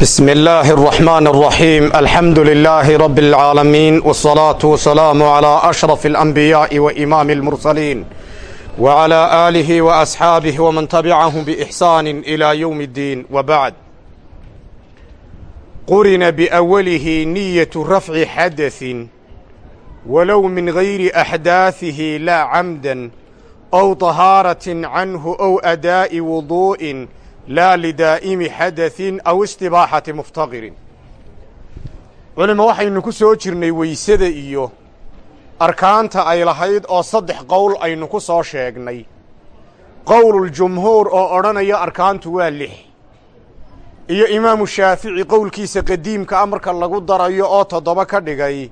بسم الله الرحمن الرحيم الحمد لله رب العالمين والصلاة والسلام على أشرف الأنبياء وإمام المرسلين وعلى آله وأصحابه ومن تبعهم بإحسان إلى يوم الدين وبعد قرن بأوله نية رفع حدث ولو من غير أحداثه لا عمدا أو طهارة عنه أو أداء وضوء laa lidaa'imi xadaثin aw istibaaxati muftaqirin culima waxaynu ku soo jirnay weysada iyo arkaanta ay lahayd oo saddex qowl aynu ku soo sheegnay qowluljumhuur oo odhanaya arkaantu waa lix iyo imaamu shaafici qowlkiisa qadiimka ah marka lagu darayo oo toddoba ka dhigay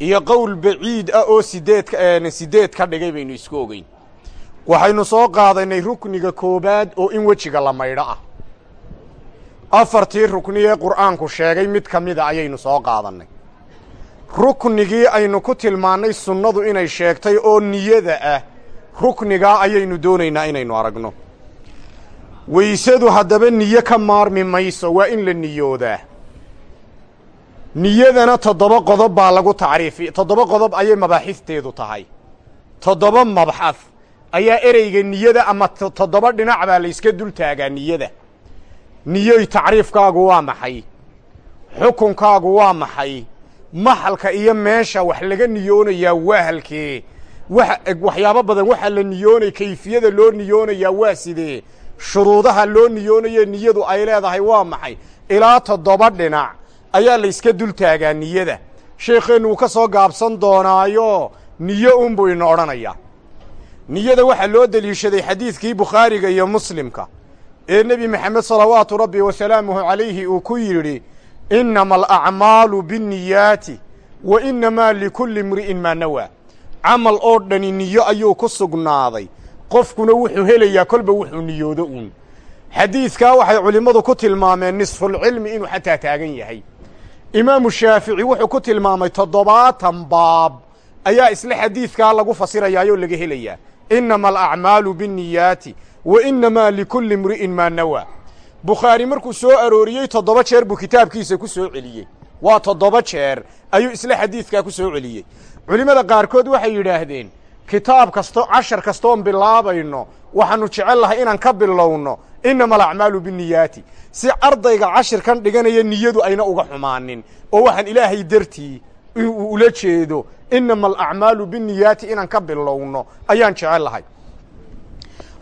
iyo qowl baciid ah oo sideed sideed ka dhigay baynu isku ogeyn waxaynu soo qaadannay rukniga koowaad oo in wejiga la maydho ah. Afartii rukni ee qur'aanku sheegay mid ka mida ayaynu soo qaadannay. Ruknigii aynu ku tilmaannay sunnadu inay sheegtay oo niyada ah ruknigaa ayaynu doonaynaa inaynu aragno. Weysadu haddaba niyo ka maarmi mayso waa in la niyoodaa. Niyadana toddoba qodob baa lagu tacriifi toddoba qodob ayay mabaaxisteedu tahay. Toddoba mabxad ayaa ereyga niyada ama toddoba dhinac baa layska dul taagaa niyada. Niyoy tacriifkaagu waa maxay? Xukunkaagu waa maxay? Maxalka iyo meesha wax laga niyoonayaa waa halkee? Wa waxyaabo badan waxaa la niyoonay kayfiyada loo niyoonayaa waa sidee? Shuruudaha loo niyoonaye niyadu ay leedahay waa maxay? Ilaa toddoba dhinac ayaa layska dul taagaa niyada. Sheekheennu ka soo gaabsan doonaayo niyo unbuu ina odhanayaa niyada waxaa loo deliishaday xadiidkii bukhaariga iyo muslimka ee nebi maxamed salawaatu rabbi wasalaamuhu calayhi uu ku yidhi innama alacmaalu binniyaati wa innamaa likulli imri'in maa nawaa. Camal oo dhani niyo ayuu ku sugnaaday. Qofkuna wuxuu helayaa kolba wuxuu niyoodo uun. Xadiidkaa waxay culimmadu ku tilmaameen nisfulcilmi inuu xataa taagan yahay. Imaamu shaafici wuxuu ku tilmaamay toddobaatan baab. Ayaa isla xadiidkaa lagu fasirayaayoo laga helayaa innama alacmaalu binniyaati wa innamaa likulli imri'in maa nawaa bukhaari markuu soo arooriyey toddoba jeer buu kitaabkiisa ku soo celiyey waa toddoba jeer ayuu isla xadiidkaa ku soo celiyey culimmada qaarkood waxay yidhaahdeen kitaab kasto cashar kastoon bilaabayno waxaannu jecel lahay inaan ka bilowno innama alacmaalu binniyaati si ardayga cashirkan dhiganaya niyadu ayna uga xumaanin oo waxaan ilaahay dartii uu ula jeedo innama alacmaalu binniyaati inaan ka bilowno ayaan jecel lahay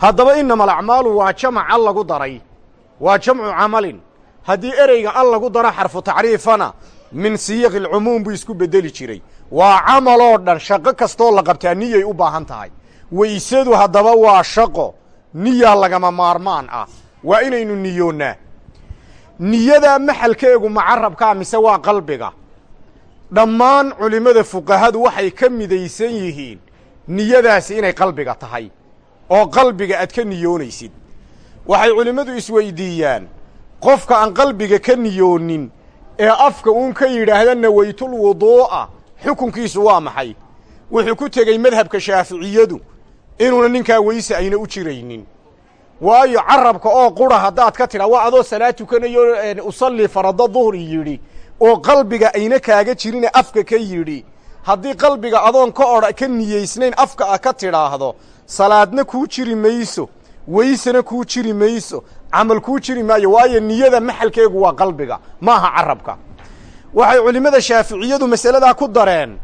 haddaba innama alacmaalu waa jamac al lagu daray waa jamcu camalin. Haddii ereyga al lagu daro xarfu tacriifana min siyaqi alcumuum buu isku beddeli jiray. Waa camaloo dhan shaqo kastoo la qabtaa niyay u baahan tahay. Weysadu haddaba waa shaqo niyaa lagama maarmaan ah. Waa inaynu niyoonnaa niyadaa maxalkeegu macarabkaa mise waa qalbiga dhammaan culimmada fuqahadu waxay ka midaysan yihiin niyadaasi inay qalbiga tahay oo qalbiga aad ka niyoonaysid. Waxay culimmadu isweydiiyaan qofka aan qalbiga ka niyoonin ee afka uun ka yidhaahda nawaytul wuduu'a xukunkiisu waa maxay? Wuxuu ku tegey madhabka shaaficiyadu inuuna ninkaa weyse ayna u jiraynin. Waayo carabka oo qura haddaad ka tidhaa waa adoo salaad tukanayo usallii farada duhri yidhi oo qalbiga ayna kaaga jirine afka ka yidhi. Haddii qalbiga adoon ka odha ka niyeysnayn afka ah ka tidhaahdo salaadna kuu jiri mayso weysena kuu jiri mayso camal kuu jiri maayo waayo niyada maxalkeegu waa qalbiga maaha carabka. Waxay culimmada shaaficiyadu masaladaa ku dareen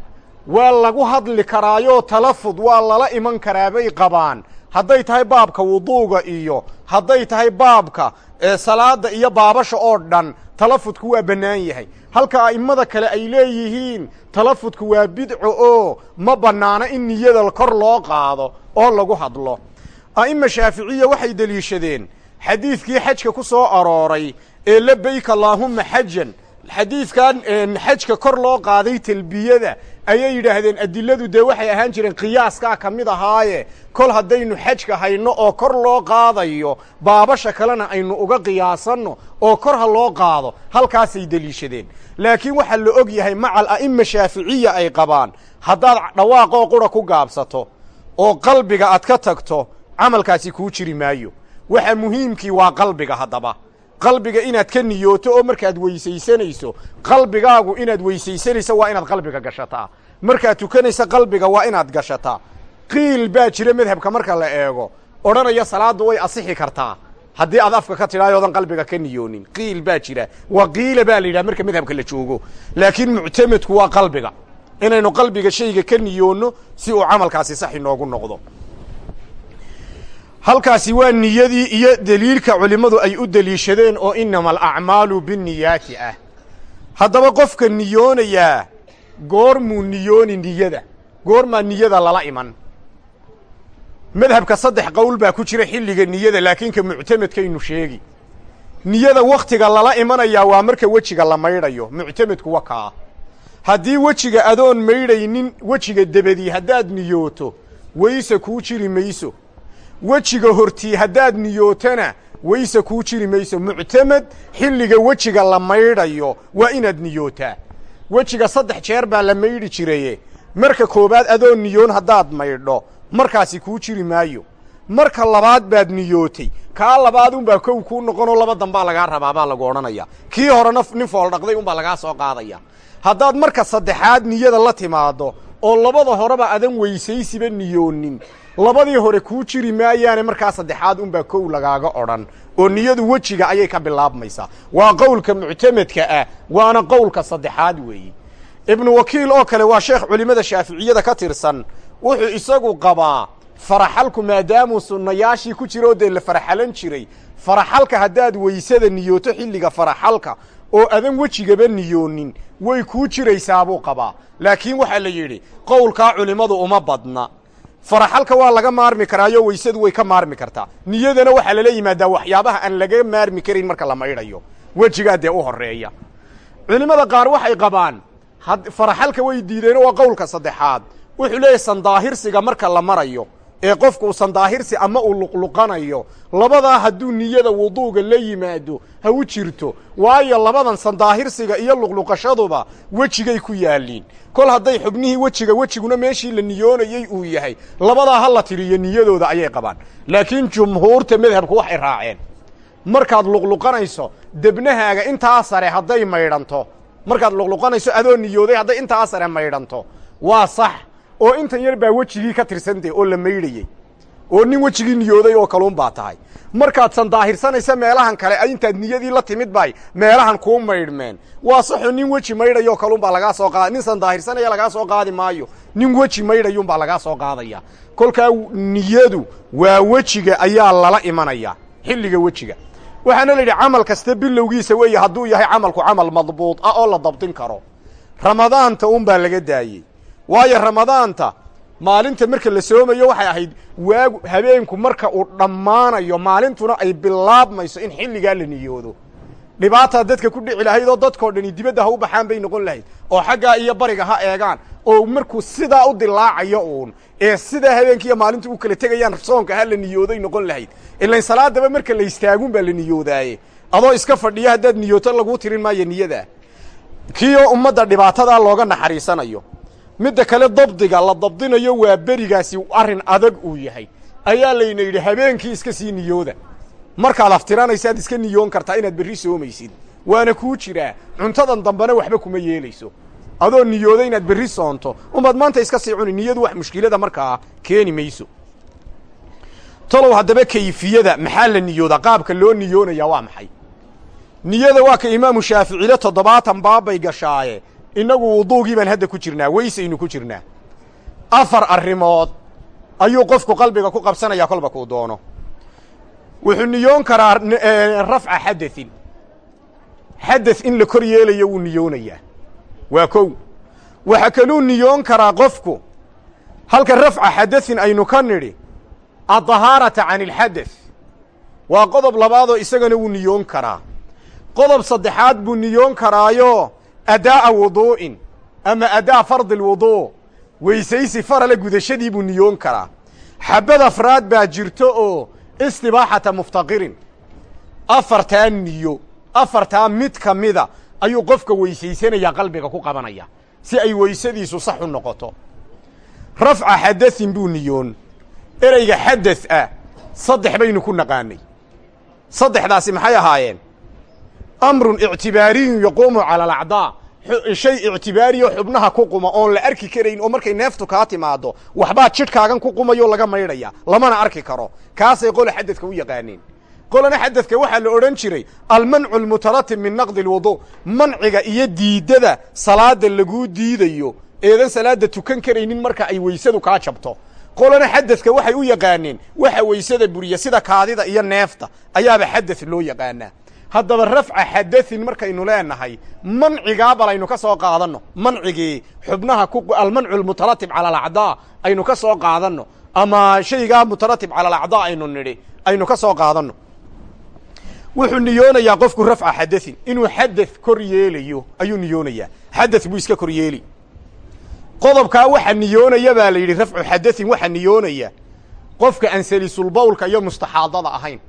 waa lagu hadli karaayoo talafud waa lala iman karaa bay qabaan. Hadday tahay baabka wuduuga iyo hadday tahay baabka salaadda iyo baabasha oo dhan talafudku waa bannaan yahay halka a'immada kale ay leeyihiin talafudku waa bidco oo ma bannaano in niyada kor loo qaado oo lagu hadlo. A'imma shaaficiya waxay deliishadeen xadiidkii xajka ku soo arooray ee labayk allaahumma xajan xadiidkan xajka kor loo qaaday telbiyada ayay yidhaahdeen adiladu dee waxay ahaan jireen qiyaaskaa ka mid ahaaye kol haddaynu xajka hayno oo kor loo qaadayo baabasha kalena aynu uga qiyaasanno oo kor ha loo qaado. Halkaasay deliishadeen laakiin waxaa la og yahay macal a'imma shaaficiya ay qabaan. Haddaad dhawaaqoo qura ku gaabsato oo qalbiga aad ka tagto camalkaasi kuu jiri maayo. Waxa muhiimkii waa qalbiga haddaba. Qalbiga inaad ka niyooto oo markaad weysaysanayso qalbigaagu inaad weysaysanayso waa inaad qalbiga gashataa. Markaad tukanaysa qalbiga waa inaad gashataa. Qiil baa jira madhabka marka la eego. Odhanaya salaaddu way asixi kartaa haddii aad afka ka tidhaayoodan qalbiga ka niyoonin. Qiil baa jira. Waa qiila baa la yidhaha marka madhabka la joogo. Laakiin muctamedku waa qalbiga. Inaynu qalbiga shayga ka niyoonno si uu camalkaasi sax inoogu noqdo. Halkaasi waa niyadii iyo deliilka culimmadu ay u deliishadeen oo inama alacmaalu binniyaati ah. Haddaba qofka niyoonayaa goormuu niyooni niyada. Goormaa niyada lala iman madhabka saddex qowl baa ku jira xilliga niyada laakiin ka muctamedkaynu sheegi. Niyada wakhtiga lala imanayaa waa marka wejiga la maydhayo muctamedku wa kaa. Haddii wejiga adoon maydhaynin wejiga debedii haddaad niyooto weyse kuu jiri mayso. Wejiga hortii haddaad niyootana weyse kuu jiri mayso. Muctamed xilliga wejiga la maydhayo waa inaad niyootaa. Wejiga saddex jeer baa la maydhi jiraye marka koowaad adoo niyoon haddaad maydho markaasi kuu jiri maayo. Marka labaad baad niyootay. Kaa labaad unbaa kow kuu noqonoo laba dambaa lagaa rabaa baa lagu odhanaya. Kii horena nin fool dhaqday unbaa lagaa soo qaadaya. Haddaad marka saddexaad niyada la timaaddo oo labada horeba adan weysaysiba niyoonin labadii hore kuu jiri maayaane markaa saddexaad unbaa kow lagaaga odhan oo niyadu wejiga ayay ka bilaabmaysaa. Waa qowlka muctamedka ah waana qowlka saddexaad weeye. Ibnu wakiil oo kale waa sheekh culimmada shaaficiyada ka tirsan wuxuu isagu qabaa faraxalku maadaamuu sunnayaashii ku jira oo dee la faraxalan jiray. Faraxalka haddaad weysada niyooto xilliga faraxalka oo adan wejigaba niyoonin way kuu jiraysaabuu qabaa. Laakiin waxaa la yidhi qowlkaa culimmadu uma badna. Faraxalka waa laga maarmi karaayo weysadu way ka maarmi kartaa. Niyadana waxaa lala yimaadaa waxyaabaha aan laga maarmi karin marka la maydhayo. Wejigaa dee u horreeya. Culimmada qaar waxay qabaan faraxalka way diideen waa qowlka saddexaad wuxuu leeyahy sandaahirsiga marka la marayo ee qofku sandaahirsi ama uu luqluqanayo labadaa hadduu niyada wuduuga la yimaado ha u jirto. Waayo labadan sandaahirsiga iyo luqluqashaduba wejigay ku yaaliin kol hadday xubnihii wejiga wejiguna meeshii la niyoonayey uu yahay labadaa ha la tiriyo niyadooda ayay qabaan. Laakiin jumhuurta madhabku waxay raaceen. Markaad luqluqanayso debnahaaga intaa sare hadday maydhanto. Markaad luqluqanayso adoo niyooday hadday intaa sare maydhanto. Waa sax oo intan yar baa wejigii ka tirsantay oo la maydhayey oo nin wejigii niyooday oo kaluun baa tahay. Markaad sandaahirsanaysa meelahan kale intaad niyadii la timid bay meelahan kuu maydhmeen. Waa saxoo nin weji maydhayo kaluun baa lagaa soo qaada. Nin sandaahirsanaya lagaa soo qaadi maayo. Nin weji maydhayuun baa lagaa soo qaadaya. Kolkaa niyadu waa wejiga ayaa lala imanaya xilliga wejiga. Waxaana la yidhi camal kasta bilowgiisa weeye hadduu yahay camalku camal madbuud ah oo la dabdin karo. Ramadaanta un baa laga daayey waayo ramadaanta maalinta marka la soomayo waxay ahayd waagu habeenku marka uu dhammaanayo maalintuna ay bilaabmayso in xilligaa la niyoodo. Dhibaataa dadka ku dhici lahayd oo dadkoo dhani dibadda ha u baxaan bay noqon lahayd. Oo xaggaa iyo bariga ha eegaan oo markuu sidaa u dilaacayo uun ee sidaa habeenkiiyo maalintu u kala tegayaan soonka ha la niyooday noqon lahayd. Ilain salaadaba marka la istaagun baa la niyoodaaye. Adoo iska fadhiya haddaad niyooto laguu tirin maayo niyadaa kiioo ummadda dhibaatadaa looga naxariisanayo midda kale dabdiga la dabdinayo waa berigaasi arrin adag uu yahay. Ayaa layna yidhi habeenkii iska sii niyooda. Markaad aftiranaysaad iska niyoon kartaa inaad berri soomaysid waana kuu jiraa cuntadan dambena waxba kuma yeelayso. Adoo niyooda inaad berri soonto umaad maanta iska sii cuni niyadu wax mushkilada markaa keeni mayso. Talow haddaba kayfiyada maxaa la niyoodaa? Qaabka loo niyoonayaa waa maxay? Niyada waa ka imaamu shaaficile toddobaatan baabbay gashaaye inagu wuduugii baan hadda ku jirnaa weysaynu ku jirnaa. Afar arrimood ayuu qofku qalbiga ku qabsanaya kolba kuu doono. Wuxuu niyoon karaa eh, rafca xadain xadath in la kor yeelayo wuu niyoonayaa. Waa kow. Waxaa kaluu niyoon karaa qofku halka rafca xadahin aynu ka nidhi addahaarata can alxadath waa qodob labaadoo isagana wuu niyoon karaa. Qodob saddexaad buu niyoon karaayo adaa'a wuduu'in ama adaa fardi lwuduu weysaysi farale gudashadii buu niyoon karaa xabad afraad baa jirto oo istibaaxata muftaqirin afartaa niyo afartaa mid ka mida ayuu qofka weysaysanayaa qalbiga ku qabanaya si ay weysadiisu sax u noqoto rafca xadaثin buu niyoon ereyga xadaث ah saddex baynu ku naqaanay saddexdaasi maxay ahaayeen amrun ictibaariyun yaquumu cala alacdaa shay ictibaariyo xubnaha ku quma oon la arki karayn oo markay neeftu kaa timaado waxbaa jidhkaagan ku qumayoo laga maydhaya lamana arki karo kaasay qola xadadka u yaqaaneen qolana xadadka waxaa la odhan jiray almancu almutaratib min naqdi alwudu manciga iyo diidada salaada laguu diidayo eedan salaada tukan karaynin marka ay weysadu kaa jabto qolana xadadka waxay u yaqaaneen waxa weysada buriya sida kaadida iyo neefta ayaaba xadad loo yaqaanaa haddaba rafca xadain markaynu leenahay mancigaa bal aynu ka soo qaadanno. Mancigii xubnaha almancu almutaratib cala alacdaa aynu ka soo qaadanno. Ama shaygaa mutaratib cala alacdaa aynu nidhi aynu ka soo qaadanno. Wuxuu niyoonayaa qofku rafca xadain inuu xadad kor yeelayo ayuu niyoonayaa. Xadad buu iska kor yeeli. Qodobkaa waxa niyoonaya baa la yidhi rafcu xadain waxa niyoonaya qofka aan salisulbawlka iyo mustaxaadada ahayn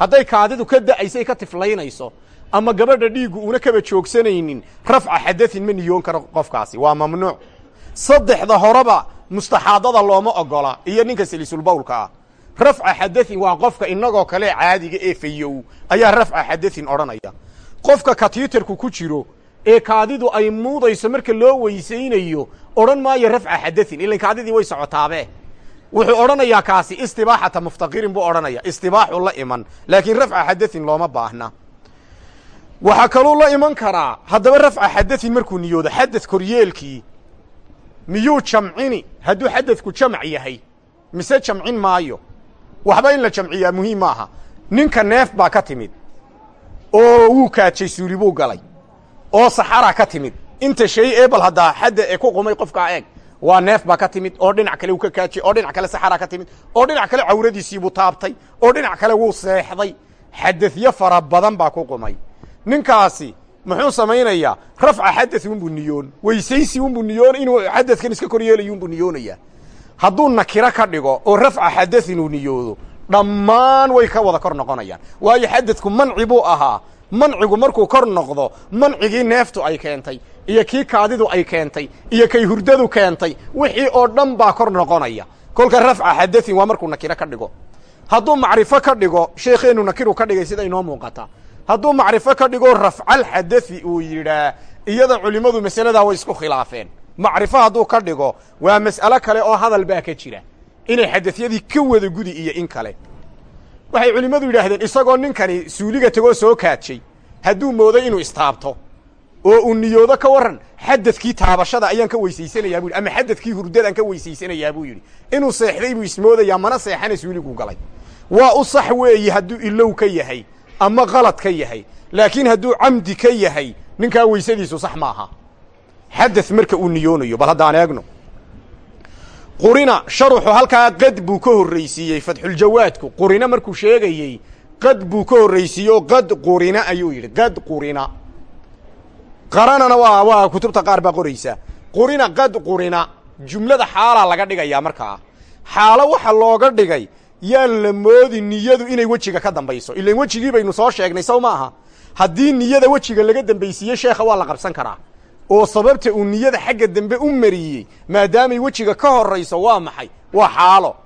hadday kaadidu ka da'aysay ka tiflaynayso ama gabadha dhiiggu una kaba joogsanaynin rafca xadain ma niyoon karo qofkaasi. Waa mamnuuc. Saddexda horeba mustaxaadada looma ogola iyo ninka salisulbawlka ah. Rafca xadain waa qofka inagoo kale caadiga ee fayow ayaa rafca xadain odhanaya. Qofka katiiterku ku jiro ee kaadidu ay muudayso marka loo weysaynayo odhan maayo rafca xadain ilan kaadidii way socotaabe wuxuu odhanayaa kaasi istibaaxata muftaqirin buu odhanaya istibaaxu la iman laakiin rafca xadain looma baahna. Waxaa kaluu la iman karaa haddaba rafca xadain markuu niyoodo xadad koryeelkii miyuu jamcini? Hadduu xadadku jamc yahay mise jamcin maayo? Waxba in la jamciyaa muhiim maaha ninka neef baa ka timid oo wuu kaajay suuli buu galay oo saxara ka timid. Inta shay ee bal haddaa xadda ee ku qumay qofkaa eeg waa neef baa ka timid oo dhinac kale uu ka kaajay oo dhinac kale saxara ka timid oo dhinac kale cawradiisiibuu taabtay oo dhinac kale wuu seexday. Xadadyo fara badan baa ku qumay. Ninkaasi muxuu samaynayaa rafca xadad unbuu niyoon weysaysi unbuu niyoon inuu xadadkan iska kor yeelayo unbuu niyoonayaa. Hadduu nakiro ka dhigo oo rafca xadain uu niyoodo dhammaan way ka wada kor noqonayaan. Waayo xadadku manci buu ahaa mancigu markuu kor noqdo mancigii neeftu ay keentay iyo kii kaadidu ay keentay iyo kay hurdadu keentay wixii oo dhan baa kor noqonaya. Kolka rafca xadain waa markuu nakiro ka dhigo. Hadduu macrifo ka dhigo sheekheenu nakiru ka dhigay sida inoo muuqata. Hadduu macrifo ka dhigo rafcalxadai uu yidhaa iyada culimmadu masaladaa way isku khilaafeen. Macrifo hadduu ka dhigo waa mas'alo kale oo hadal baa ka jira. Inay xadadyadii ka wada gudi iyo in kale waxay culimmadu yidhaahdeen isagoo ninkani suuliga tegoo soo kaajay hadduu mooday inuu istaabto oo uu niyoodo ka warran xadadkii taabashada ayaan ka weysaysanayaa bu yidhi ama xadadkii hurdadaan ka weysaysanayaa buu yidhi. Inuu seexday buu ismoodayaa mana seexana suuliguu galay. Waa u sax weeye hadduu ilow ka yahay ama kalad ka yahay laakiin hadduu camdi ka yahay ninkaa weysadiisu sax maaha. Xadad marka uu niyoonayo bal haddaan eegno qurina sharuxu halkaa qad buu ka horraysiiyey fatxuljawaadku qurina markuu sheegayey qad buu ka horraysiiyey oo qad qurina ayuu yidhi qad qurina. Qaranana waa waa kutubta qaar baa qoraysa. Qurina qad qurina. Jumlada xaalaa laga dhigayaa markaa. Xaalo waxa looga dhigay yaan la moodi niyadu inay wejiga ka dambayso. Ilan wejigii baynu soo sheegnay sow ma aha. Haddii niyada wejiga laga dambaysiiye sheekha waa la qabsan karaa oo sababta uu niyada xagga dambe u mariyey maadaamay wejiga ka horayso waa maxay? Waa xaalo.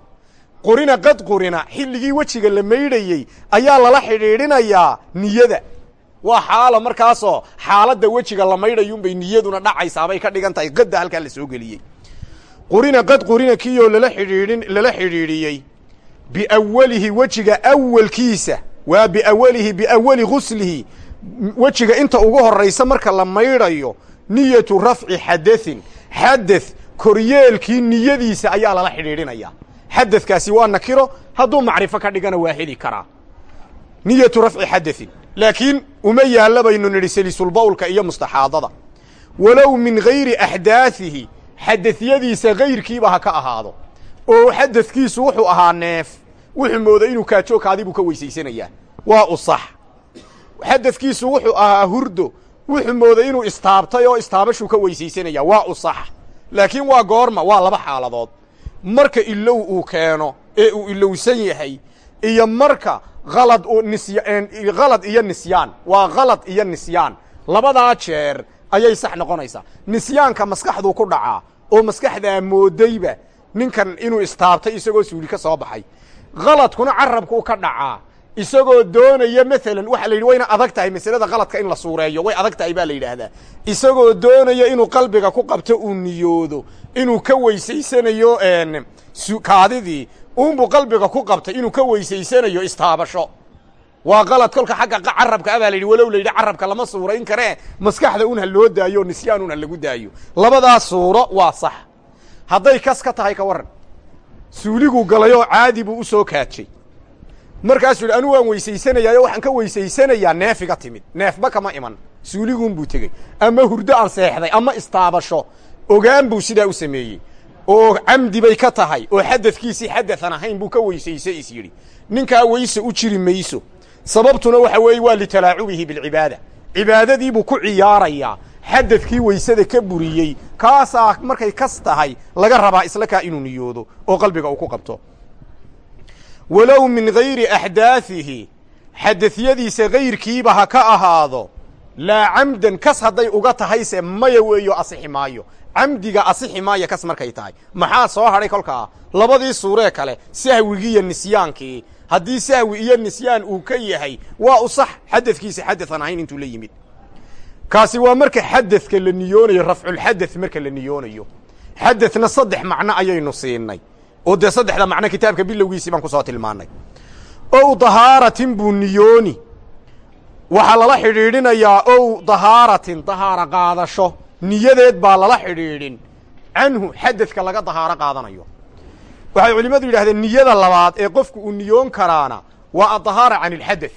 Qurina qad qurina xilligii wejiga la maydhayey ayaa lala xidhiidhinayaa niyada. Waa xaalo markaasoo xaaladda wejiga la maydhayuunbay niyaduna dhacaysaabay ka dhigan tahay qadda halkaa la soo geliyey. Qurina qad qurina kiioo lala xidhiidhin lala xidhiidhiyey. Biawalihi wejiga awalkiisa waa biawalihi biawali guslihi wejiga inta ugu horaysa marka la maydhayo niyatu rafci xadain xadath koryeelkii niyadiisa ayaa lala xidhiidhinaya. Xadadkaasi waa nakiro hadduu macrifo ka dhigana waa heli karaa. Niyatu rafci xadain laakiin uma yaalla baynu nidhi salisulbawlka iyo mustaxaadada. Walow min gayri axdaaihi xadadyadiisa gayrkiiba ha ka ahaado. Oo xadadkiisu wuxuu ahaa neef wuxuu mooday inuu kaajoogkaadii buu ka weysaysanayaa waa u sax. Xadadkiisu wuxuu ahaa hurdo wuxuu mooday inuu istaabtay oo istaabashuu ka weysaysanaya waa u sax. Laakiin waa goorma waa laba xaaladood. Marka ilow uu keeno ee uu ilowsan yahay iyo marka alad halad iyo nisyaan waa khalad iyo nisyaan. Labadaa jeer ayay sax noqonaysaa. Nisyaanka maskaxduu ku dhacaa oo maskaxdaa moodayba ninkan inuu istaabtay isagoo suuli ka soo baxay. Khaladkuna carabkuu ka dhacaa isagoo doonaya maalan waxaa la yidhi wayna adag tahay masalada qaladka in la suureeyo way adag tahay baa la yidhaahdaa. Isagoo doonaya inuu qalbiga ku qabto uu niyoodo inuu ka weysaysanayo kaadidii uunbuu qalbiga ku qabtay inuu ka weysaysanayo istaabasho. Waa qalad kolka xagga carabka a baa la yidhi walow la yidhi carabka lama suurayn karee maskaxda un ha loo daayo o nisyaan un ha lagu daayo. Labadaas suuro waa sax. Hadday kas ka tahay ka warran. Suuliguu galayoo caadi buu u soo kaajay markaasuu yidhi anu waan weysaysanayaayo waxaan ka weysaysanayaa neefiga timid. Neefba kama iman. Suuliguunbuu tegey. Ama hurdo aan seexday ama istaabasho. Ogaan buu sidaa u sameeyey. Oo camdi bay ka tahay oo xadadkiisii xadadan ahayn buu ka weysaysay is yidhi. Ninkaa weyse u jiri mayso. Sababtuna waxa weeye waa litalaacubihi bilcibaada. Cibaadadii buu ku ciyaarayaa xadadkii weysada ka buriyey. Kaasaa markay kas tahay laga rabaa isla kaa inuu niyoodo oo qalbiga uu ku qabto walow min gayri axdaaihi xadadyadiisa kayrkiiba ha ka ahaado laa camdan kas hadday uga tahayse maya weeyo asixi maayo. Camdiga asixi maayo kas markay tahay. Maxaa soo hadhay kolkaa? Labadii suuree kale sahwigii iyo nisyaankii. Haddii sahwi iyo nisyaan uu ka yahay waa u sax xadadkiisa xadadan ahayn intuu la yimid. Kaasi waa marka xadadka la niyoonayo rafculxadad marka la niyoonayo. Xadadna saddex macno ayaynu siinay oo dee saddexda macno kitaabka bilowgiisii baan ku soo tilmaannay ow dahaaratin buu niyooni. Waxaa lala xidhiidhinayaa ow dahaaratin dahaaro qaadasho. Niyadeed baa lala xidhiidhin. Canhu xadadka laga dahaaro qaadanayo. Waxay culimmadu yidhahdeen niyada labaad ee qofku uu niyoon karaana waa addahaara can ilxadad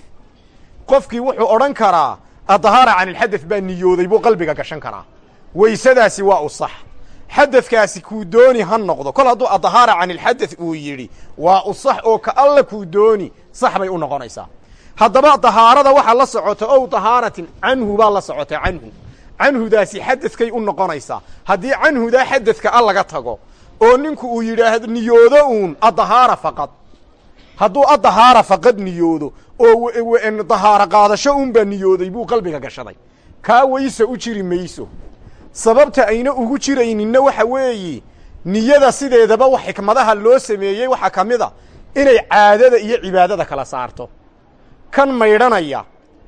qofkii wuxuu odhan karaa addahaara can ilxadad baa niyooday buu qalbiga gashan karaa. Weysadaasi waa u sax xadadkaasi kuu dooni ha noqdo. Kol hadduu addahaara can ilxadad uu yidhi waa u sax oo ka alla kuu dooni sax bay u noqonaysaa. Haddaba dahaarada waxaa la socota ow dahaaratin canhu baa la socota canhu. Canhudaasi xadadkay u noqonaysaa. Haddii canhudaa xadadka a laga tago oo ninku uu yidhaahdo niyoodo uun addahaara faqad. Hadduu addahaara faqad niyoodo oo dahaaro qaadasho unbaa niyooday buu qalbiga gashaday. Kaa weyse u jiri mayso sababta ayna ugu jirayninna waxa weeyi niyada sideedaba wax xikmadaha loo sameeyey waxaa ka mid a inay caadada iyo cibaadada kala saarto. Kan maydhanaya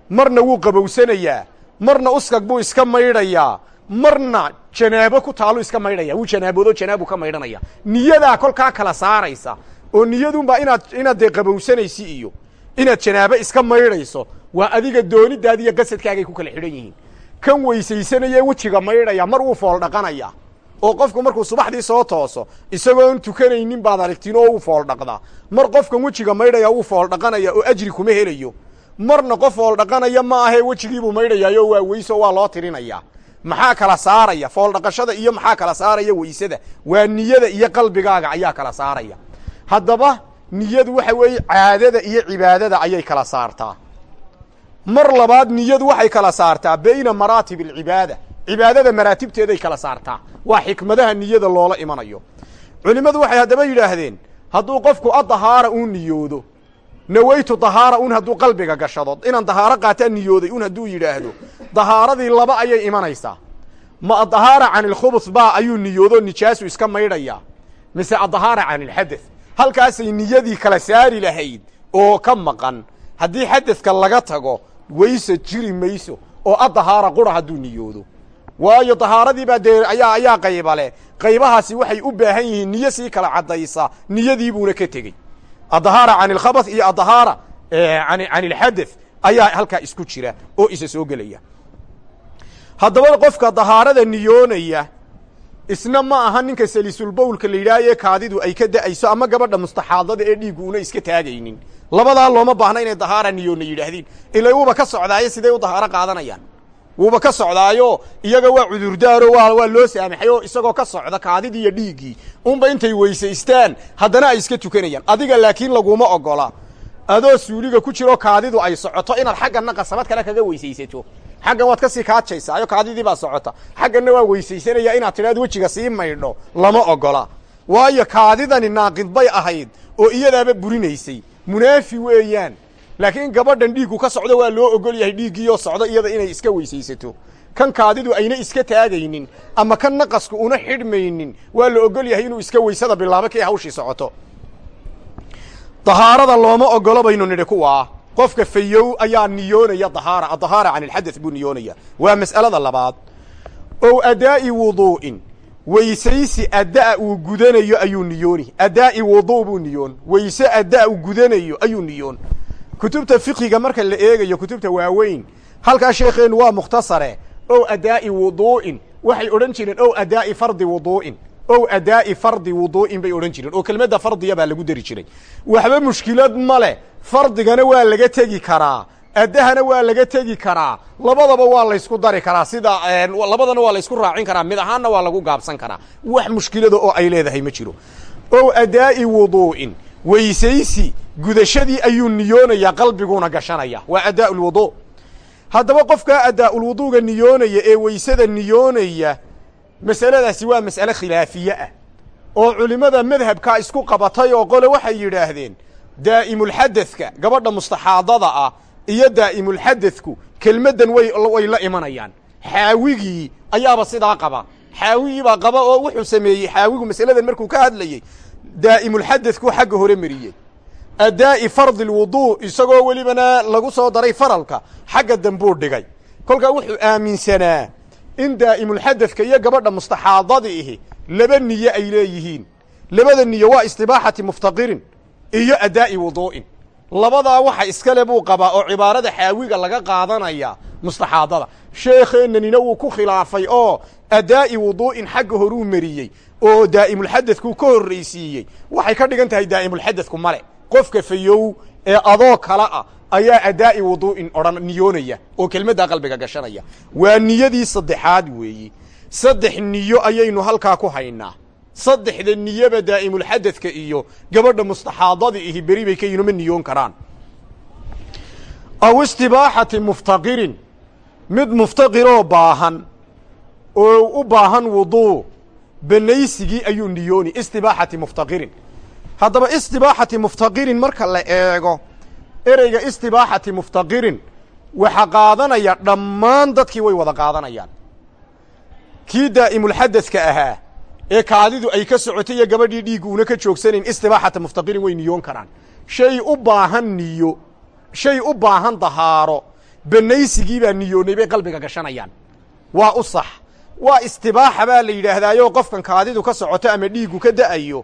marna wuu qabowsanayaa marna uskag buu iska maydhayaa marna janaabo ku taalu iska maydhaya wuu janaaboodo janaabu ka maydhanaya. Niyadaa kolkaa kala saaraysa oo niyadunbaa inaad inaad dee qabowsanaysi iyo inaad janaabo iska maydhayso waa adiga doonidaadi iyo qasadkaagay ku kala xidhan yihiin kan weysaysanaya wejiga maydhaya mar wuu fool dhaqanaya. Oo qofku markuu subaxdii soo tooso isagoon tukanaynin baad aragtiin oo uu fool dhaqdaa. Mar qofkan wejiga maydhaya wuu fool dhaqanaya oo ajri kuma helayo. Marna qof fool dhaqanaya ma ahee wejigiibuu maydhayaayo waa weyso waa loo tirinayaa maxaa kala saaraya? Fool dhaqashada iyo maxaa kala saaraya weysada? Waa niyada iyo qalbigaaga ayaa kala saaraya. Haddaba niyadu waxa weeye caadada iyo cibaadada ayay kala saartaa mar labaad niyadu waxay kala saartaa bayna maraatib alcibaada. Cibaadada maraatibteeday kala saartaa. Waa xikmadaha niyada loola imanayo. Culimmadu waxay haddaba yidhaahdeen hadduu qofku adahaara uu niyoodo naweytu dahaara un hadduu qalbiga gashado inaan dahaaro qaataa niyooday un hadduu yidhaahdo dahaaradii laba ayay imanaysaa. Ma adahaara can ilkhubus baa ayuu niyoodo nijaasu iska maydhayaa mise adahaara can ilxadeth halkaasay niyadii kala saari lahayd oo ka maqan. Haddii xadadka laga tago weyse jiri mayso oo adahaara qura hadduu niyoodo. Waayo dahaaradii baa dee ayaa ayaa qayba leh. Qaybahaasi waxay u baahan yihiin niyo sii kala caddaysa niyadii buuna ka tegey. Adahaara can ilkhabath iyo adahaara an can ilxadeth ayaa halkaa isku jira oo isa soo gelaya. Haddaba qofka dahaarada niyoonaya isna ma aha ninka salisulbowlka la yidhaahaye kaadidu ay ka da'ayso ama gabadha mustaxaadada ee dhiiggu una iska taagaynin. Labadaa looma baahna inay dahaara niyoona yidhaahdiin ila wuuba ka socdaayo siday u dahaaro qaadanayaan? Wuuba ka socdaayo iyaga waa cudurdaaro waa loo saamaxay oo isagoo ka socda kaadidii iyo dhiiggii unba intay weysaystaan haddana ay iska tukanayaan. Adiga laakiin laguma ogola. Adoo suuliga ku jiro kaadidu ay socoto inaad xagganna qasabad kale kaga weysaysato xaggan waad ka sii kaajaysaa oo kaadidii baa socota. Xagganna waa weysaysanaya inaad tidhahdo wejiga sii maydho lama ogola. Waayo kaadidani naaqid bay ahayd oo iyadaaba burinaysay. Munaafi weeyaan. Laakiin gabadhan dhiiggu ka socdo waa loo ogol yahay dhiiggiioo socdo iyada inay iska weysaysato. Kan kaadidu ayna iska taagaynin ama kan naqasku una xidhmaynin waa la ogol yahay inuu iska weysada bilaabo kay hawshii socoto. Dahaarada looma ogolo baynu nidhi kuwaa qofka fayow ayaa niyoonaya dahaara adahaara can ilxadeth buu niyoonaya. Waa mas'alada labaad. Ow adaa'i wuduu'in weysaysi adda'a uu gudanayo ayuu niyooni. Adaa'i wuduu buu niyoon weyse adda'a uu gudanayo ayuu niyoon. Kutubta fiqiga marka la eegayo kutubta waaweyn halkaa sheekheennu waa mukhtasare. Ow adaa'i wuduu'in waxay odhan jireen ow adaa'i fardi wuduu'in ow adaa'i fardi wuduu'in bay odhan jireen oo kelmadda fardiya baa lagu dari jiray. Waxba mushkilad ma leh fardigana waa laga tegi karaa addahana waa laga tegi karaa labadaba waa laysku dari karaa sida labadana waa laysku raacin karaa mid ahaanna waa lagu gaabsan karaa. Wax mushkilada oo ay leedahay ma jiro. Ow adaa'i wuduu'in weysaysi gudashadii ayuu niyoonayaa qalbiguuna gashanaya waa adaa haddaba qofkaa adaa-ulwuduuga niyoonaya ee weysada niyoonaya masaladaasi waa mas'ale khilaafiye ah oo culimmada madhabkaa isku qabatay oo qole waxay yidhaahdeen daa'imulxadadka gabadha mustaxaadada ah iyo daa'imulxadadku kelmaddan way la imanayaan. Xaawigii ayaaba sidaa qaba. Xaawigiibaa qaba oo wuxuu sameeyey xaawigu masaladan markuu ka hadlayey daa'imulxadadku xagga hore mariyey. Adaa'i fardi lwuduu isagoo welibana lagu soo daray faralka xagga dambuu dhigay. Kolkaa wuxuu aaminsanaa in daa'imulxadadka iyo gabadha mustaxaadada ihi laba niye ay leeyihiin. Labada niye waa istibaaxati muftaqirin iyo adaa'i wuduu'in. Labadaa waxa iskale buu qabaa oo cibaarada xaawiga laga qaadanaya mustaxaadada. Sheekheenanina wuu ku khilaafay oo adaa'i wuduu'in xagga horuu mariyey oo daa'imulxadadku ka horraysiiyey. Waxay ka dhigan tahay daa'imulxadadku male qofka fayow ee adoo kale ah ayaa adaa'i wuduu'in odhan niyoonaya oo kelmaddaa qalbiga gashanaya. Waa niyadii saddexaad weeyi. Saddex niyo ayaynu halkaa ku haynaa. Saddexda niyaba daa'imulxadadka iyo gabadha mustaxaadada ihi beri bay ka yihiin ma niyoon karaan. Aw istibaaxati muftaqirin. Mid muftaqiroo baahan oo u baahan wuduu banaysigii ayuu niyooni. Istibaaxati muftaqirin. Haddaba istibaaxati muftaqirin marka la eego ereyga istibaaxati muftaqirin waxa qaadanaya dhammaan dadkii way wada qaadanayaan. Kii daa'imulxadadka ahaa ee kaadidu ay ka socotay iyo gabadhii dhiiggu una ka joogsanayn istibaaxata muftaqirin way niyoon karaan. Shay u baahan niyo shay u baahan dahaaro banaysigii baa niyoonay bay qalbiga gashanayaan. Waa u sax waa istibaaxa baa la yidhaahdaayoo qofkan kaadidu ka socoto ama dhiiggu ka da'ayo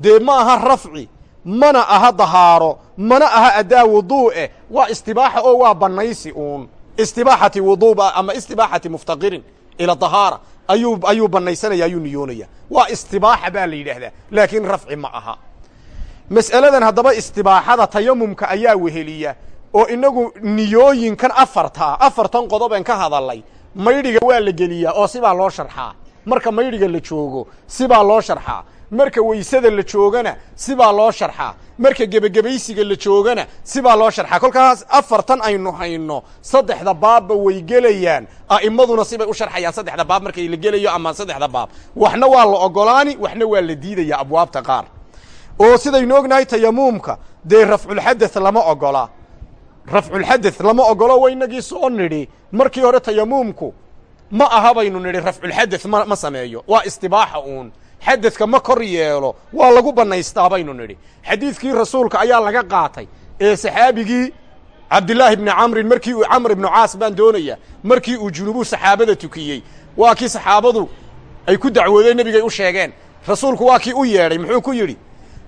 dee ma aha rafci mana aha dahaaro mana aha adaa wuduu'e waa istibaaxa oo waa banaysi uun. Istibaaxati wuduuba ama istibaaxati muftaqirin ila dahaara ayuu ayuu banaysanaya ayuu niyoonaya. Waa istibaaxa baa la yidhaahdaa laakiin rafci ma aha. Mas'aladan haddaba istibaaxada tayamumka ayaa weheliya oo inagu niyooyinkan afartaa afartan qodoben ka hadalay maydhiga waa la geliyaa oo sibaa loo sharxaa. Marka maydhiga la joogo sibaa loo sharxaa marka weysada la joogana sibaa loo sharxaa marka gebagebaysiga la joogana sibaa loo sharxaa kolkaas afartan aynu hayno. Saddexda baabba way gelayaan. A'immaduna sibay u sharxayaan. Saddexda baab markay la gelayo ama saddexda baab. Waxna waa la ogolaani waxna waa la diidaya abwaabta qaar. Oo sidaynu ognahay tayamuumka dee rafculxadath lama ogola. Rafculxadath lama ogolo wa inagii soo nidhi. Markii hore tayamuumku ma aha baynu nidhi rafculxadath ma ma sameeyo. Waa istibaaxa uun xadadka ma kor yeelo waa lagu bannaystaa baynu nidhi. Xadiidkii rasuulka ayaa laga qaatay ee saxaabigii cabdillaahi bni camrin markii uu camr ibnu caas baan doonaya markii uu junubu saxaabada tukiyey. Waa kii saxaabadu ay ku dacwoodeen nebigay u sheegeen. Rasuulku waa kii u yeedhay muxuu ku yidhi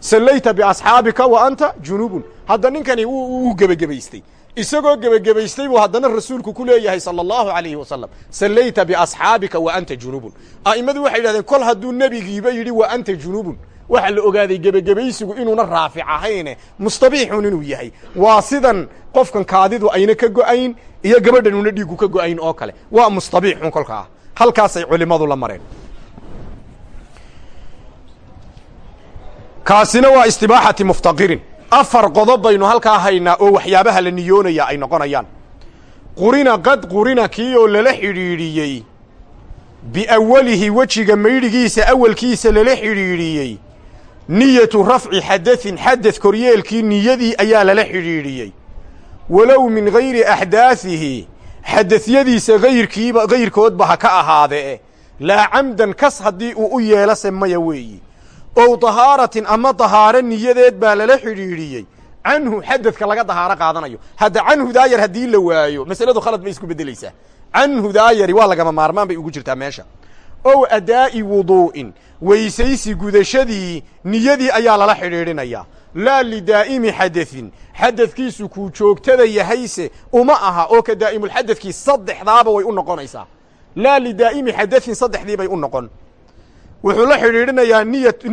sallayta biasxaabika wa anta junubun hadda ninkani wuu gebagebaystay isagoo gebagebaystay buu haddana rasuulku ku leeyahay sala allahu alayhi wasalam sallayta biasxaabika wa anta junubun. A'immadu waxay yidhahdeen kol hadduu nebigiiba yidhi wa anta junubun. Waxaa la ogaaday gebagebaysigu inuuna raafic ahayne mustabiixun inuu yahay. Waa sidan qofkan kaadidu ayna ka go'ayn iyo gabadhanuna dhiigu ka go'ayn oo kale. Waa mustabiixun kolkaa halkaasay culimmadu la mareen. Kaasina waa istibaaxati muftaqirin afar qodob baynu halkaa haynaa oo waxyaabaha la niyoonaya ay noqonayaan. Qurina qad qurina kii oo lala xidhiidhiyey. Biawalihi wejiga maydhigiisa awalkiisa lala xidhiidhiyey. Niyatu rafci xadaثin xadad koryeelkii niyadii ayaa lala xidhiidhiyey. Walow min gayri axdaaihi xadadyadiisa gayrkiiba gayrkoodba ha ka ahaadee. Laa camdan kas haddii uu u yeelase maya weeyi ow dahaaratin ama dahaaro niyadeed baa lala xidhiidhiyey. Canhu xadadka laga dahaaro qaadanayo. Hadda canhu daayar haddii la waayo masaladu khalad bay isku beddelaysaa. Canhu daayari waa lagama maarmaan bay ugu jirtaa meesha. Ow adaa'i wuduu'in weysaysi gudashadii niyadii ayaa lala xidhiidhinayaa laa lidaa'imi xadaثin xadadkiisu kuu joogtada yahayse uma aha oo ka daa'imulxadadkii saddexdaaba way u noqonaysaa. Laa lidaa'imi xadaثin saddexdii bay u noqon wuxuu la xidhiidhinayaa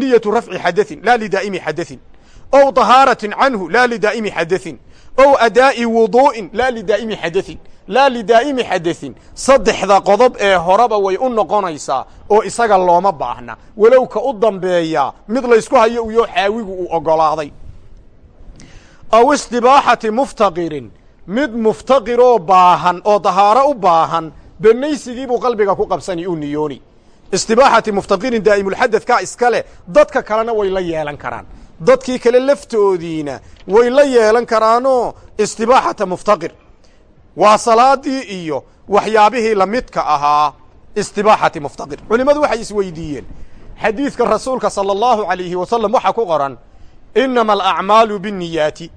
niyatu rafci xadain laa lidaa'imi xadain ow طahaaraةi canhu laa lidaa'imi xadain ow adaa'i wuduu'in laa lidaa'imi xadain laa lidaa'imi xadain saddexda qodob ee horeba way u noqonaysaa oo isaga looma baahna. Walowka u dambeeyaa mid laysku hayo uyo xaawigu uu ogolaaday. Aw istibaaxati muftaqirin mid muftaqiroo baahan oo dahaaro u baahan banaysigii buu qalbiga ku qabsani uu niyooni istibaaxati muftaqirin daa'imulxadadkaa iska leh dadka kalena way la yeelan karaan. Dadkii kale laftoodiina way la yeelan karaanoo istibaaxata muftaqir. Waa salaadii iyo waxyaabihii lamidka ahaa istibaaxati muftaqir. Culimmadu waxay isweydiiyeen. Xadiidka rasuulka sala allahu alayhi wasalam waxaa ku qoran inama alacmaalu binniyaati.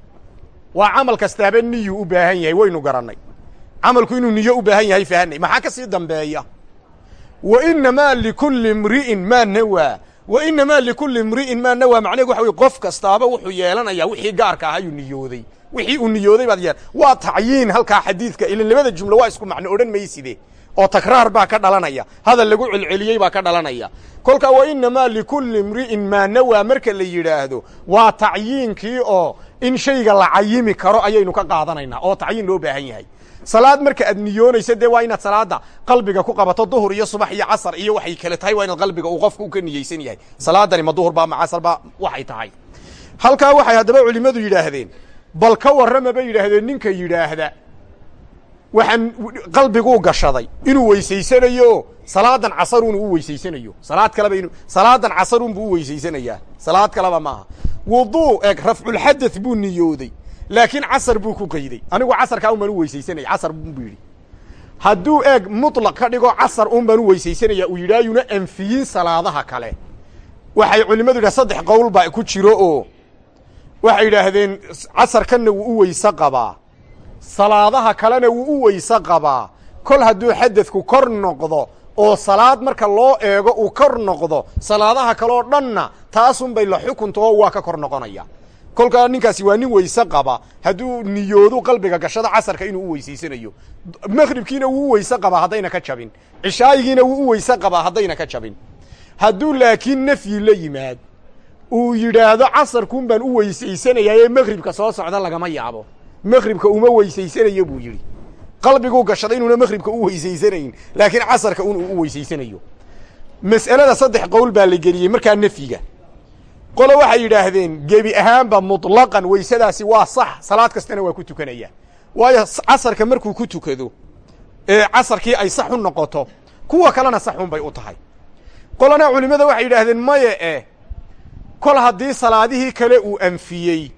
Waa camal kastaaba niyuu u baahan yahay waynu garannay. Camalku inuu niyo u baahan yahay fahanay. Maxaa ka sii dambeeya wa inamaa likulli imri'in maa nawaa wa inamaa likulli imri'in maa nawaa macnaheedu waxa wey qof kastaaba wuxuu yeelanayaa wixii gaarka ah ayuu niyooday. Wixii uu niyooday baad yeel waa tacyiin halkaa xadiidka ilin labada jumlo waa isku macno odhan mayside oo takraar baa ka dhalanaya. Hadal lagu celceliyey baa ka dhalanaya. Kolkaa wa inamaa likulli imri'in maa nawaa marka la yidhaahdo waa tacyiinkii oo in shayga la cayimi karo ayaynu ka qaadanaynaa oo tacyiin loo baahan yahay salaad marka aad niyoonayso dee waa inaad salaada qalbiga ku qabato duhur iyo subax iyo casar iyo waxay kale tahay waa inaad qalbiga uu qofka u ka niyeysan yahay. Salaadani ma duhur baa ma baa waxay tahay. Halkaa waxay haddaba culimmadu yidhaahdeen bal ka warrama bay yidhaahdeen ninka yidhaahda waxaan qalbiguu gashaday inuu weysaysanayo salaadan casarun u weysaysanayo. Salaad kaleba inu salaadan casarun buu u weysaysanayaa salaad kaleba maaha. Wuduu eeg rafculxadath buu niyooday laakiin casar buu ku qayday anigu casarkaa un baan u weysaysanaya casar buu yidhi. Hadduu eeg muطlaq ka dhigo casar un baan u weysaysanaya uu yidhi ayuna anfiyin salaadaha kale. Waxay culimmadu yidhah saddex qowl baa ku jiro oo. Waxay yidhaahdeen casarkanna wuu u weyse qabaa. Salaadaha kalena wuu u weyse qabaa. Kol hadduu xadadku kor noqdo oo salaad marka loo eego uu kor noqdo salaadaha kaleoo dhanna taasun bay la xukunta oo waa ka kor noqonaya kolkaa ninkaasi waa nin weyse qaba. Hadduu niyoodu qalbiga gashada casarka inuu u weysaysanayo maqribkiina wuu u weyse qabaa haddayna ka jabin. Cishaayigiina wuu u weyse qabaa haddayna ka jabin. Hadduu laakiin nafyi la yimaad uu yidhaahdo casarkuun baan u weysaysanayaa ee maqribka soo socda lagama yaabo. Maqribka uma weysaysanayo buu yidhi. Qalbiguu gashaday inuuna maqribka u weysaysanayn laakiin casarka un uu u weysaysanayo mas'alada saddex qowl baa la geliyey markaa nafyiga qolo waxay yidhaahdeen gebi ahaanba muطlaqan weysadaasi waa sax. Salaad kastana waa ku tukanaya. Waayo casarka markuu ku tukado ee casarkii ay sax u noqoto kuwa kalena saxun bay u tahay. Qolona culimmada waxay yidhaahdeen maya eh kol haddii salaadihii kale uu anfiyey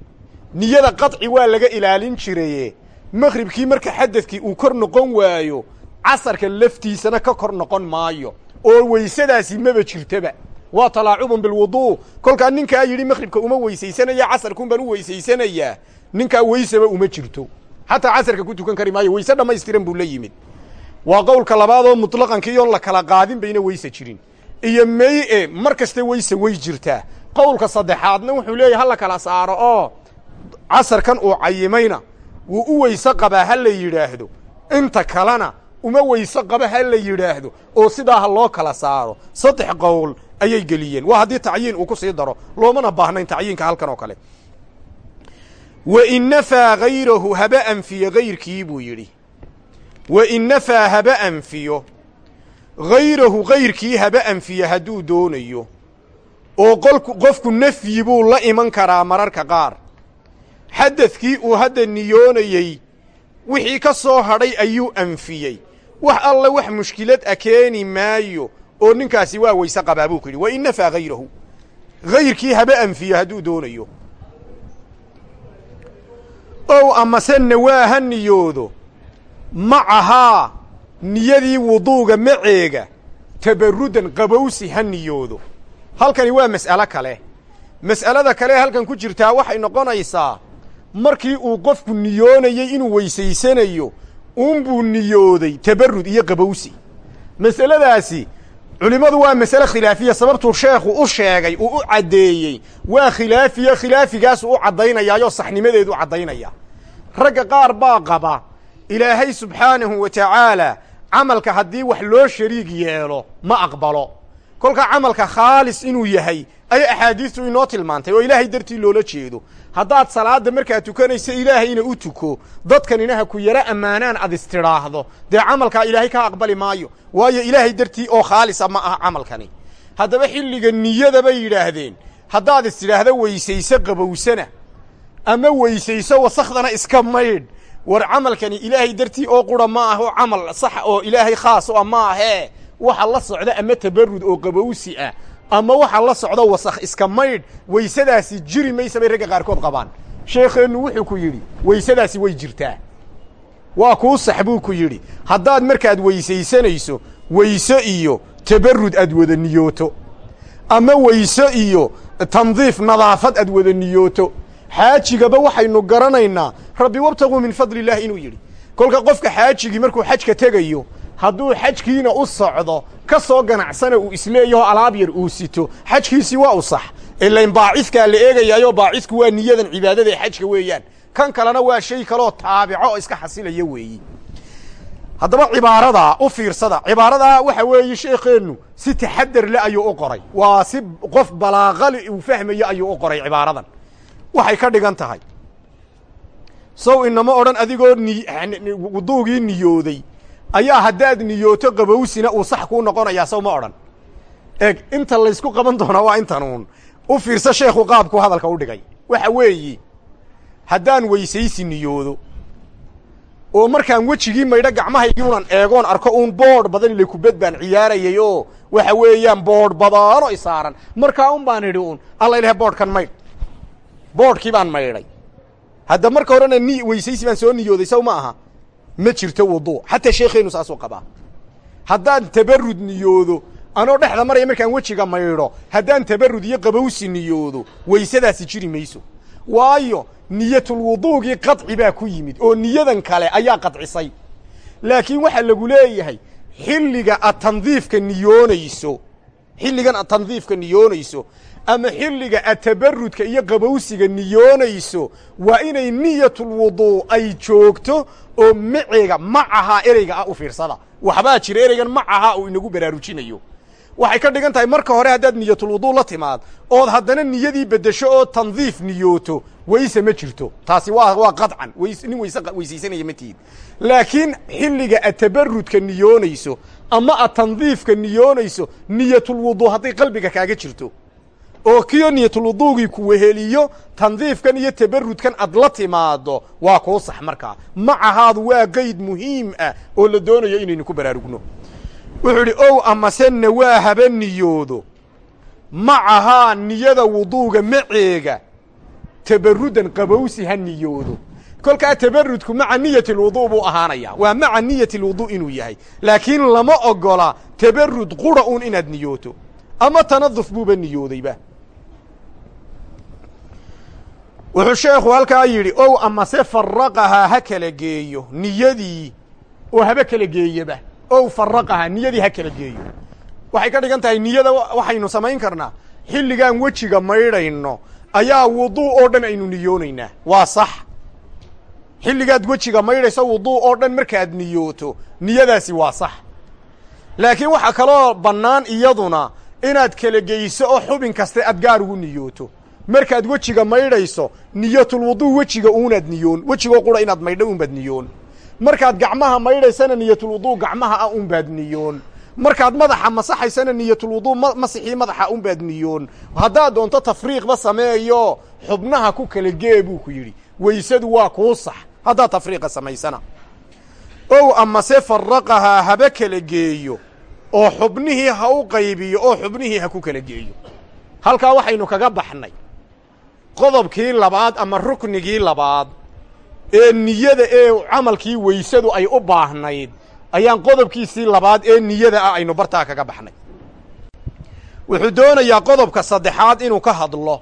niyada qaطci waa laga ilaalin jiraye maqribkii marka xadadkii uu kor noqon waayo casarka laftiisana ka kor noqon maayo oo weysadaasi maba jirtaba waa talaacubun bilwuduu kolkaa ninkaa yidhi maqribka uma weysaysanaya casarkuun baan u weysaysanayaa ninkaa weysaba uma jirto. Xataa casarka ku tukan kari maayo weyse dhammaystiran buu la yimid. Waa qowlka labaad oo muطlaqankiiyoon la kala qaadin bayna weyse jirin. Iyo mey-e mar kasta weyse way jirtaa. Qowlka saddexaadna wuxuu leeyahy ha la kala saaro oo casarkan uu cayimayna wuu u weyse qabaa ha la yidhaahdo. Inta kalena uma weyse qaba ha la yidhaahdo oo sidaa loo kala saaro. Saddex qowl ayay geliyeen. Waa haddii tacyiin uu ku sii daro loomana baahnayn tacyiinka halkan oo kale. Wa in nafaa hayrahu haba anfiyo hayrkii buu yidhi. Wa in nafaa haba anfiyo hayrahu hayrkii haba anfiyo hadduu doonayo oo qolku qofku nafyi buu la iman karaa mararka qaar. Xadadkii uu hadda niyoonayey wixii ka soo hadhay ayuu anfiyey. Wax alle wax mushkilad a keeni maayo oo ninkaasi waa weyse qabaa buu ku yidhi wa in nafaa hayrahu hayrkii haba anfiyo hadduu doonayo. Ow amase nawaa ha niyoodo. Macahaa niyadii wuduuga maceega tabarudan qabowsi ha niyoodo. Halkani waa mas'alo kale. Mas'alada kale halkan ku jirtaa waxay noqonaysaa markii uu qofku niyoonayey inuu weysaysanayo uunbuu niyooday tabarrud iyo qabowsi. Masaladaasi culimmadu waa masale khilaafiya sababtuu sheekhu u sheegay uu u caddeeyey. Waa khilaafiyo khilaafigaasu u caddaynayaayoo saxnimadeedu u caddaynaya. Ragga qaar baa qaba ilaahay subxaanahu wa tacaala camalka haddii wax loo shariig yeelo ma aqbalo. Kolka camalka khaalis inuu yahay ayay axaadiistu inoo tilmaantay oo ilaahay dartii loola jeedo haddaad salaadda markaad tukanayso ilaahayna u tuko dadkanina ha ku yaro ammaanaan ad istidhaahdo dee camalkaa ilaahay ka aqbali maayo. Waayo ilaahay dartii oo khaalisa ma aha camalkani. Haddaba xilliga niyada bay yidhaahdeen. Haddaad istidhaahdo weysayso qabowsana. Ama weysayso wasakhdana iska maydh. War camalkani ilaahay dartii oo qura ma aho camal sax oo ilaahay khaas o a ma ahee. Waxa la socda ama tabarrud oo qabowsi ah ama waxa la socda wasakh iska maydh weysadaasi jiri maysa bay ragga qaarkood qabaan. Sheekheennu wuxuu ku yidhi weysadaasi way jirtaa. Waa kuu sax buu ku yidhi. Haddaad markaad weysaysanayso weyse iyo tabarrud aad wada niyooto. Ama weyse iyo tandiif nadaafad aad wada niyooto. Xaajigaba waxaynu garanaynaa rabbi wabtaguu min fadli illahi inuu yidhi. Kolka qofka xaajigii markuu xajka tegayo hadduu xajkiina u socdo ka soo ganacsana uu isleeyaho alaab yar uu sito. Xajkiisii waa u sax. Ilain baacidkaa la eegayaayoo baacidku waa niyadan cibaadada ee xajka weeyaan. Kan kalena waa shay kaleoo taabico oo iska xasilaya weeyi. Haddaba cibaaradaa u fiirsada. Cibaaradaa waxa weeye sheekheennu si taxadar le ayuu u qoray. Waa si qof balaaqali uu fahmayo ayuu u qoray cibaaradan. Waxay ka dhigan tahay. Sow inama odhan adigoo ni wuduugii niyooday ayaa haddaad niyooto qabowsina uu sax kuu noqonayaa sow ma odhan. Eeg inta laysku qaban doonaa waa intanuun u fiirsa sheekhu qaabku hadalka u dhigay. Waxa weeye haddaan weysaysi niyoodo oo markaan wejigii maydho gacmahaygiunan eegoon arko uun boodh badan ile kubad baan ciyaarayay oo waxa weeyaan boodh badaano isaaran markaa un baan idhi uun alla ilahe boodhkan maydh. Boodhkii baan maydhay. Hadda marka horena ni weysaysi baan soo niyooday sow ma aha ma jirto wudu. Xataa sheekheennu saasuu qabaa. Haddaan tabarrud niyoodo anoo dhexda maraya markaan wejiga maydho haddaan tabarrud iyo qabowsi niyoodo weysadaasi jiri mayso. Waayo niyatulwuduugii qadci baa ku yimid oo niyadan kale ayaa qadcisay. Laakiin waxaa lagu leeyahay xilliga ad tandiifka niyoonayso xilligan ad tandiifka niyoonayso ama xilliga ad tabarrudka iyo qabowsiga niyoonayso waa inay niyatulwuduu ay joogto oo maceega macahaa ereyga ah u fiirsada. Waxbaa jira ereygan macahaa uu inagu baraarujinayo. Waxay ka dhigan tahay marka hore haddaad niyatulwuduu la timaad ood haddana niyadii beddesho oo tandiif niyooto weyse ma jirto. Taasi waa waa qadcan. Nin weyse weysaysanaya ma tihid. Laakiin xilliga ad niyoonayso ama ad tandiifka niyoonayso niyatulwuduu hadday qalbiga kaaga jirto oo kiyo niyatulwuduugii ku weheliyo tandiifkan iyo tabarrudkan ad la timaado waa kuu sax markaa macahaadu waa qeyd muhiim ah oo la doonayo inaynu ku baraarugno. Wuxuu idhi ow amase nawaa haba niyoodo. Macahaa niyada wuduuga maceega tabarrudan qabowsi ha niyoodo. Kolkaa tabarrudku maca niyati alwuduu buu ahaanayaa waa maca niyati alwuduu inuu yahay. Laakiin lama ogola tabarrud qura uun inaad niyooto. Ama tanaduf buuba niyoodayba wuxuu sheekhu halkaa yidhi ow amase faraqahaa ha kala geeyo niyadii oo haba kala geeyaba. Ow faraqahaa niyadii ha kala geeyo. Waxay ka dhigan tahay niyada waxaynu samayn karnaa. Xilligaan wejiga maydhayno ayaa wuduu oo dhan aynu niyoonaynaa. Waa sax. Xilligaad wejiga maydhayso wuduu oo dhan markaad niyooto niyadaasi waa sax. Laakiin waxaa kaloo bannaan iyaduna inaad kala geyso oo xubin kaste aad gaar ugu niyooto markaad wejiga maydhayso niyatulwuduu wejiga uunaad niyoon wejigoo qura inaad maydho unbaad niyoon markaad gacmaha maydhaysana niyatulwuduu gacmaha ah unbaad niyoon markaad madaxa masaxaysana niyatulwuduu masixii madaxa unbaad niyoon haddaad doonto tafriiqba sameeyo xubnaha ku kala gee buu ku yidhi. Weysadu waa kuu sax. Haddaad tafriiqa samaysana. Ow amase faraqahaa haba kala geeyo oo xubnihii ha u qaybiyo oo xubnihii ha ku kala geeyo. Halkaa waxaynu kaga baxnay qodobkii labaad ama ruknigii labaad ee niyada ee camalkii weysadu ay u baahnayd ayaan qodobkiisii labaad ee niyada ah aynu bartaa kaga baxnay. Wuxuu doonayaa qodobka saddexaad inuu ka hadlo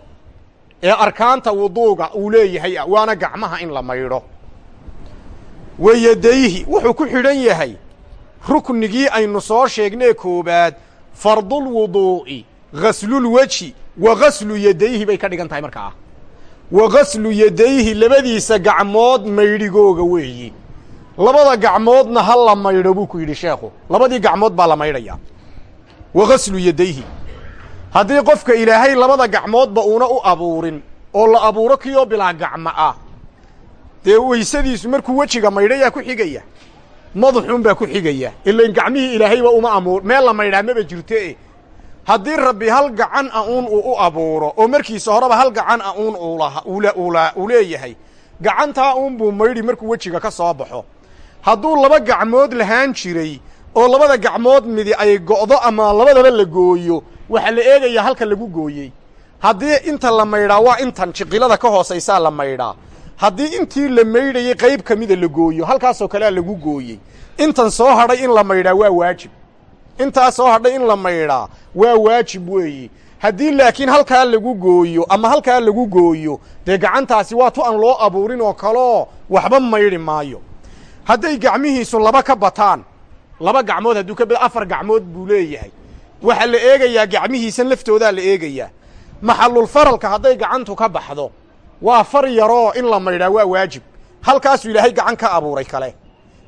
ee arkaanta wuduuga uu leeyahay ah waana gacmaha in la maydho. Wayadayhi wuxuu ku xidhan yahay ruknigii aynu soo sheegnee koobaad fardulwuduu'i ghaslulweji wa ghaslu yadayhi bay ka dhigan tahay markaa wa ghaslu yadayhi labadiisa gacmood maydhigooga weeyi. Labada gacmoodna ha la maydho buu ku yidhi sheekhu. Labadii gacmood baa la maydhayaa wa ghaslu yadayhi. Haddii qofka ilaahay labada gacmoodba uuna u abuurin oo la abuuro kiyoo bilaa gacmo ah dee weysadiisu markuu wejiga maydhayaa ku xigaya madaxuunbaa ku xigaya. Ilain gacmihii ilaahayba uma amuur. Meel la maydhaa maba jirto e haddii rabbi hal gacan a uun uu u abuuro oo markiisa horeba hal gacan a uun uu leeyahay gacantaa uun buu maydhi markuu wejiga ka soo baxo. Hadduu laba gacmood lahaan jiray oo labada gacmood midi ay go'do ama labadaba la gooyo waxaa la eegayaa halka lagu gooyey. Haddii inta la maydhaa waa intan jiqilada ka hoosaysaa la maydhaa haddii intii la maydhayey qayb ka mida la gooyo halkaasoo kalea lagu gooyey. Intan soo hadhay in la maydhaa waa waajib intaa soo hadhay in la maydhaa waa waajib weeyi. Haddii laakiin halkaa lagu gooyo ama halkaa lagu gooyo dee gacantaasi waa tu aan loo abuurin oo kaleo waxba maydhi maayo. Hadday gacmihiisu laba ka bataan laba gacmood hadduu ka bada afar gacmood buu leeyahay. Waxaa la eegayaa gacmihiisan laftoodaa la eegayaa. Maxallulfaralka hadday gacantu ka baxdo waa far yaroo in la maydhaa waa waajib. Halkaasuu ilaahay gacan ka abuuray kale.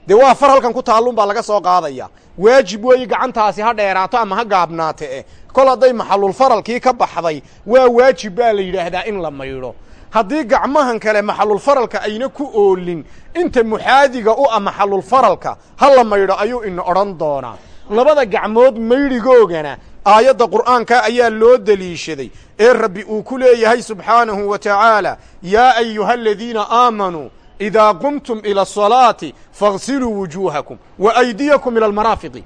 Dee waa far halkan ku taalluun baa laga soo qaadaya waajib weeye gacantaasi ha dheeraato ama ha gaabnaate eh. Kol hadday maxallulfaralkii ka baxday waa waajib baa la yidhaahdaa in la maydho haddii gacmahan kale maxallulfaralka ayna ku oolin inta muxaadiga u ah maxallulfaralka ha la maydho ayuu ina odhan doonaa. Labada gacmood maydhigoogana aayadda qur'aanka ayaa loo deliishaday ee rabbi uu ku leeyahay subxaanahu wa tacaala yaa ayuha aladiina aamanuu idaa qumtum ila asalaati faغsiluu wujuuhakum wa aydiyakum ila almaraafiqi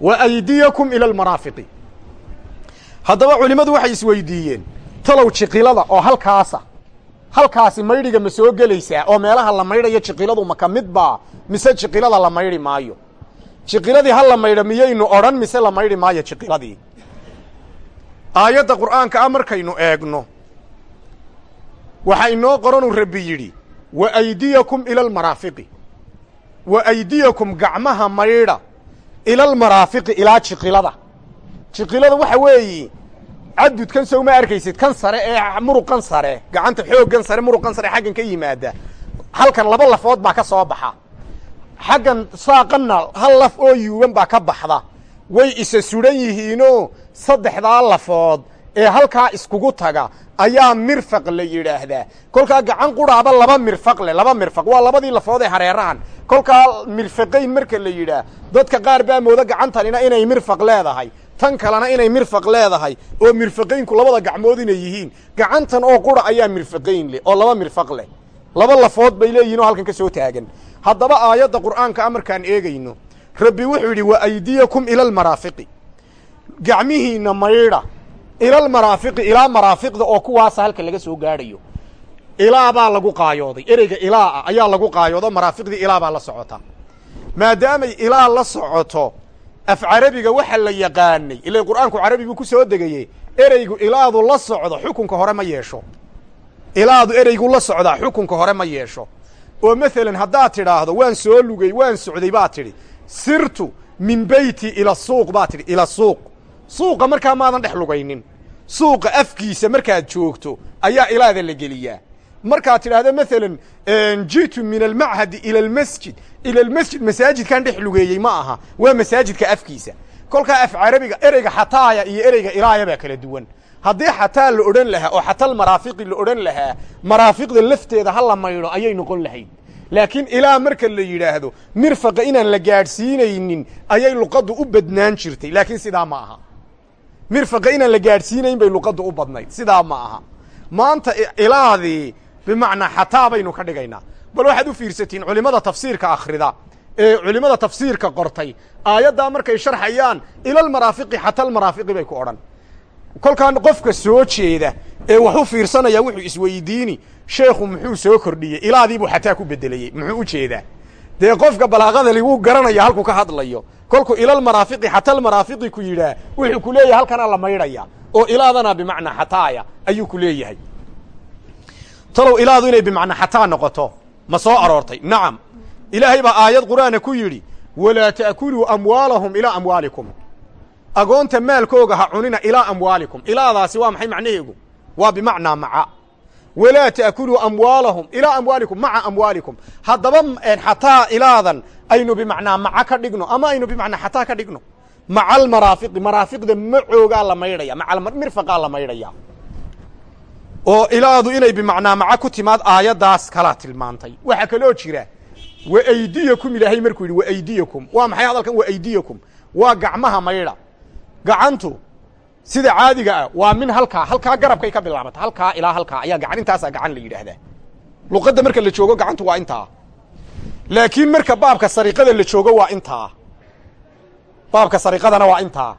wa aydiyakum ila almaraafiqi haddaba culimmadu waxay isweydiiyeen talow jiqilada oo halkaasa halkaasi maydhiga ma soo gelaysaa oo meelaha la maydhayo jiqiladu ma ka mid baa mise jiqilada la maydhi maayo jiqiladii ha la maydho miyaynu odhan mise la maydhi maayo jiqiladii aayadda qur'aanka ah markaynu eegno waxaa inoo qoranuu rabbi yidhi wa aydiyakum ila almaraafiqi wa aydiyakum gacmaha maydha ila almaraafiqi ilaa jiqilada jiqilada waxa weeyi cadudkan sow ma arkaysid kan sare ee muruqan sare gacanta xooggan sare muruqan sare xaggan ka yimaada halkan laba lafood baa ka soo baxa xaggan saaqanna hal laf oo yuuban baa ka baxda way isa sudan yihiinoo saddexdaa lafood ee halkaa iskugu taga ayaa mirfaq la yidhaahdaa. Kolkaa gacan qudhaaba laba mirfaq leh laba mirfaq. Waa labadii lafood ee hareerahan. Kolkaa mirfaqayn marka la yidhaah dadka qaar baa mooda gacantanina inay mirfaq leedahay tan kalena inay mirfaq leedahay oo mirfaqaynku labada gacmood inay yihiin. Gacantan oo qura ayaa mirfaqayn leh oo laba mirfaq leh. Laba lafood bay leeyihiin oo halkan ka soo taagan. Haddaba aayadda qur'aanka a markaan eegayno rabbi wuxuu yidhi wa aydiyakum ila almaraafiqi gacmihiinna maydha ilalmaraafiqi ilaa maraafiqda oo kuwaasa halka laga soo gaadhayo. Ilaa baa lagu qaayooday. Ereyga ilaa ah ayaa lagu qaayoodo maraafiqdii ilaa baa la socota. Maadaamay ilaa la socoto af carabiga waxa la yaqaanay ila qur'aanku carabi buu ku soo degaye ereygu ilaadu la socdo xukunka hore ma yeesho. Ilaadu ereygu la socdaa xukunka hore ma yeesho. Oo masalan haddaad tidhaahdo waan soo lugay waan socday baad tidhi sirtu min beyti ila suuq baad tidhi ila suuq suuqa markaa maadan dhex lugaynin. Suuqa afkiisa markaad joogto ayaa ilaada la geliyaa. Markaad tidhaahdo masalan jitu min almachadi ila almasjid ila almasjid masaajidkan dhex lugeeyey ma aha. Waa masaajidka afkiisa. Kolkaa af carabiga ereyga xataaya iyo ereyga ilaaya baa kala duwan. Haddii xataa la odhan lahaa oo xatal maraafiqi la odhan lahaa maraafiqda lafteeda ha la maydho ayay noqon lahayd. Laakiin ilaa marka la yidhaahdo mirfaqa inaan la gaadhsiinaynin ayay luqaddu u badnaan jirtay. Laakiin sidaa ma aha mirfaqa inaan la gaadhsiinayn bay luqaddu u badnayd. Sidaa ma aha. Maanta ilaadii bimacnaa xataa baynu ka dhigaynaa. Bal waxaad u fiirsatiin culimmada tafsiirka akhrida. Ee culimmada tafsiirka qortay. Aayaddaa markay sharxayaan ilalmaraafiqi xatalmaraafiqi bay ku odhan. Kolkaan qofka soo jeeda ee wax u fiirsanaya wuxuu isweydiini sheekhu muxuu soo kordhiyey? Ilaadiibuu xataa ku bedelayey. Muxuu u jeedaa dee qofka balaaqadali wuu garanaya halkuu ka hadlayo kolkuu ilalmaraafiqi xatalmaraafiqi ku yidhaah wuxuu ku leeyahay halkanaa la maydhaya oo ilaadana bimacnaa xataaya ayuu ku leeyahay. Talow ilaadu inay bimacnaa xataa noqoto ma soo aroortay. Nacam ilaahay baa aayad qur'aana ku yidhi walaa ta'kuluu amwaalahum ilaa amwaalikum. Agoonta maalkooga ha cunina ilaa amwaalikum. Ilaadaasi waa maxay macnaheegu? Waa bimacnaa maca walaa ta'kuluu amwaalahum ilaa amwaalikum maca amwaalikum. Haddaba xataa ilaadan aynu bimacnaa maca ka dhigno ama aynu bimacnaa xataa ka dhigno. Maca almaraafiqi maraafiqda macoogaa la maydhaya maca la maydhaya oo ilaadu inay bimacnaa maca ku timaad aayaddaas kalaa tilmaantay. Waxaa kaloo jira wa aydiyakum ilaahay markuu yidhi wa aydiyakum. Waa maxay hadalkan? Wa aydiyakum. Waa gacmaha maydha gacantu sida caadiga ah waa min halkaa halkaa garabkay ka bilaabata halkaa ilaa halkaa ayaa gacan intaasaa gacan la yidhaahdaa. Luqadda marka la joogo gacantu waa intaa. Laakiin marka baabka sariqada la joogo waa intaa. Baabka sariqadana waa intaa.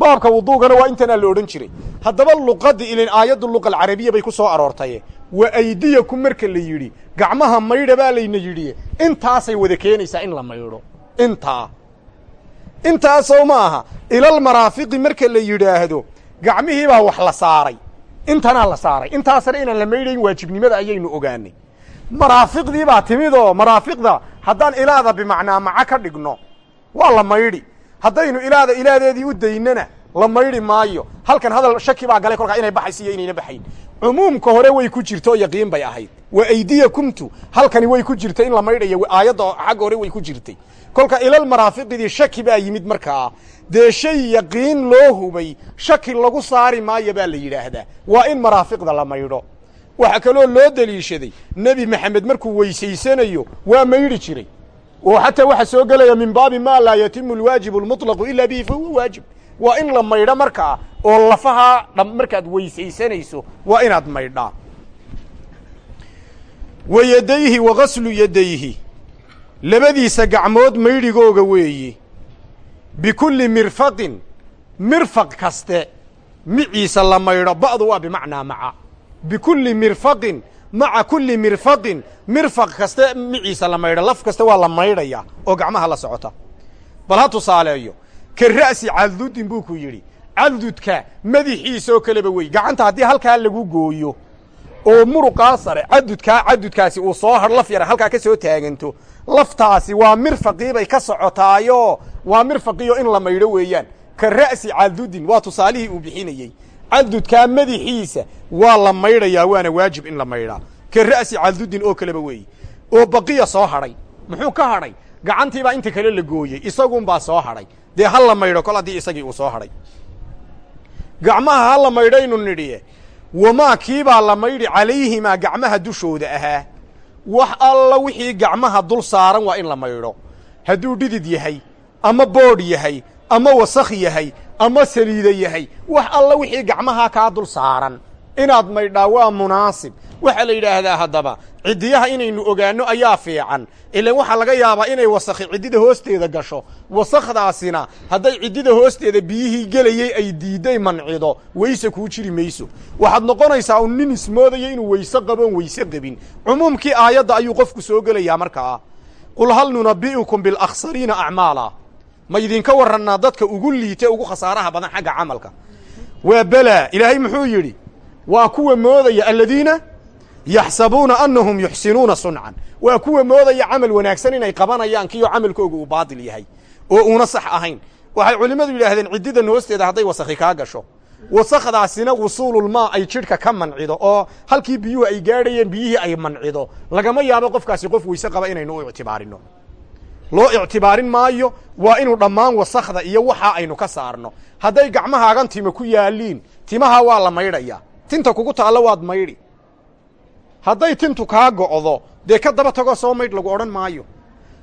Baabka wuduugana waa intanaa la odhan jiray. Haddaba luqadii ilin aayaddu luqa alcarabiya bay ku soo aroortaye. Wa aydiyakum marka la yidhi gacmaha maydha baa layna yidhi intaasay wada keenaysaa in la maydho. Intaa intaasoo ma aha ilal maraafiqi marka la yidhaahdo gacmihii baa wax la saaray. Intanaa la saaray. Intaasna inaan la maydhayn waajibnimada ayaynu ogaanay. Maraafiqdii baa timid oo maraafiqda haddaan ilaada bimacnaa maca ka dhigno waa la maydhi. Haddaynu ilaada ilaadeedii u daynana la maydhi maayo. Halkan hadal shaki baa galay kolkaa inay baxayso iyo inayna baxayn. Cumuumka hore way ku jirta oo yaqiin bay ahayd. Wa aydiyakumtu halkani way ku jirta in la maydhaya aayadda xagga hore way ku jirtay kolka ilal maraafiqidii shaki baa yimid markaa dee shay yaqiin loo hubay shaki lagu saari maayo baa la yidhaahdaa. Waa in maraafiqda la maydho. Waxaa kaloo loo deliishaday nebi maxamed markuu weysaysanayo waa maydhi jiray. Oo xataa waxaa soo gelaya min baabi maa laa yatimu alwaajibu almuطlaqu ilaa bihi fahuwa waajib. Waa in la maydho markaa oo lafahaa dha markaad weysaysanayso waa inaad maydhaa. Wa yadayhi wa gaslu yadayhi labadiisa gacmood maydhigooga weeyi. Bikulli mirfaqin mirfaq kaste. Miciisa la maydho ba'du waa bimacnaa maca. Bikulli mirfaqin maca kulli mirfaqin mirfaq kaste miciisa la maydho laf kaste waa la maydhaya oo gacmaha la socota. Bal ha tusaaleeyo ka ra'si cadudin buu ku yidhi cadudka madixiisoo kaleba wey gacanta haddii halkaa lagu gooyo oo muruqaa sare cadudkaa cadudkaasi uu soo har laf yara halkaa ka soo taaganto. Laftaasi waa mirfaqii bay ka socotaayo waa mirfaqiyo in la maydho weeyaan. Ka ra'si cadudin waa tusaalihii uu bixinayey cadudkaa madixiisa waa la maydhayaa waana waajib in la maydhaa ka ra'si cadudin oo kaleba weeye oo baqiya soo hadhay muxuu ka hadhay gacantiibaa inta kale la gooyey isagunbaa soo hadhay dee ha la maydho kol haddii isagii uu soo hadhay gacmaha ha la maydhaynu nidhiye wamaa kiibaa la maydhi calayhimaa gacmaha dushooda ahaa wax alla wixii gacmaha dul saaran waa in la maydho hadduu dhidid yahay ama boodh yahay ama wasakh yahay ama saliida yahay wax alla wixii gacmaha kaa dul saaran inaad maydhaa waa munaasib. Waxaa la yidhaahdaa haddaba ciddiyaha inaynu ogaanno ayaa fiican. Ilan waxaa laga yaabaa inay wasakhi ciddida hoosteeda gasho. Wasakhdaasina hadday ciddida hoosteeda biyihii gelayey ay diidday mancido. Weyse kuu jiri mayso. Waxaad noqonaysaa un nin ismoodayo inuu weyse qaboon weyse qabin. Cumuumkii aayadda ayuu qofku soo gelayaa markaa. Qul hal nunabi'ukum bilakhsariina acmaala ma idinka warrannaa dadka ugu liita ugu khasaaraha badan xagga camalka. Waa belaa ilaahay muxuu yidhi waa kuwa moodaya aladiina yaxsabuuna annahum yuxsinuuna suncan. Waa kuwa moodaya camal wanaagsan inay qabanayaan kiyo camalkooga uu baatil yahay oo uuna sax ahayn. Waxay culimmadu yidhaahdeen ciddidan hoosteeda hadday wasakhi kaa gasho. Wasakhdaasina wusuululmaa ay jidhka ka mancido oo halkii biyuhu ay gaadhayeen biyihii ay mancido. Lagama yaabo qofkaasi qof weyse qaba inaynu u ictibaarino loo ictibaarin maayo waa inuu dhammaan wasakhda iyo waxaa aynu ka saarno. Hadday gacmahaagan tima ku yaaliin timaha waa la maydhaya tinta kugu taallo waad maydhi. Hadday tintu kaa go'do dee ka daba tagoo soo maydh lagu odhan maayo.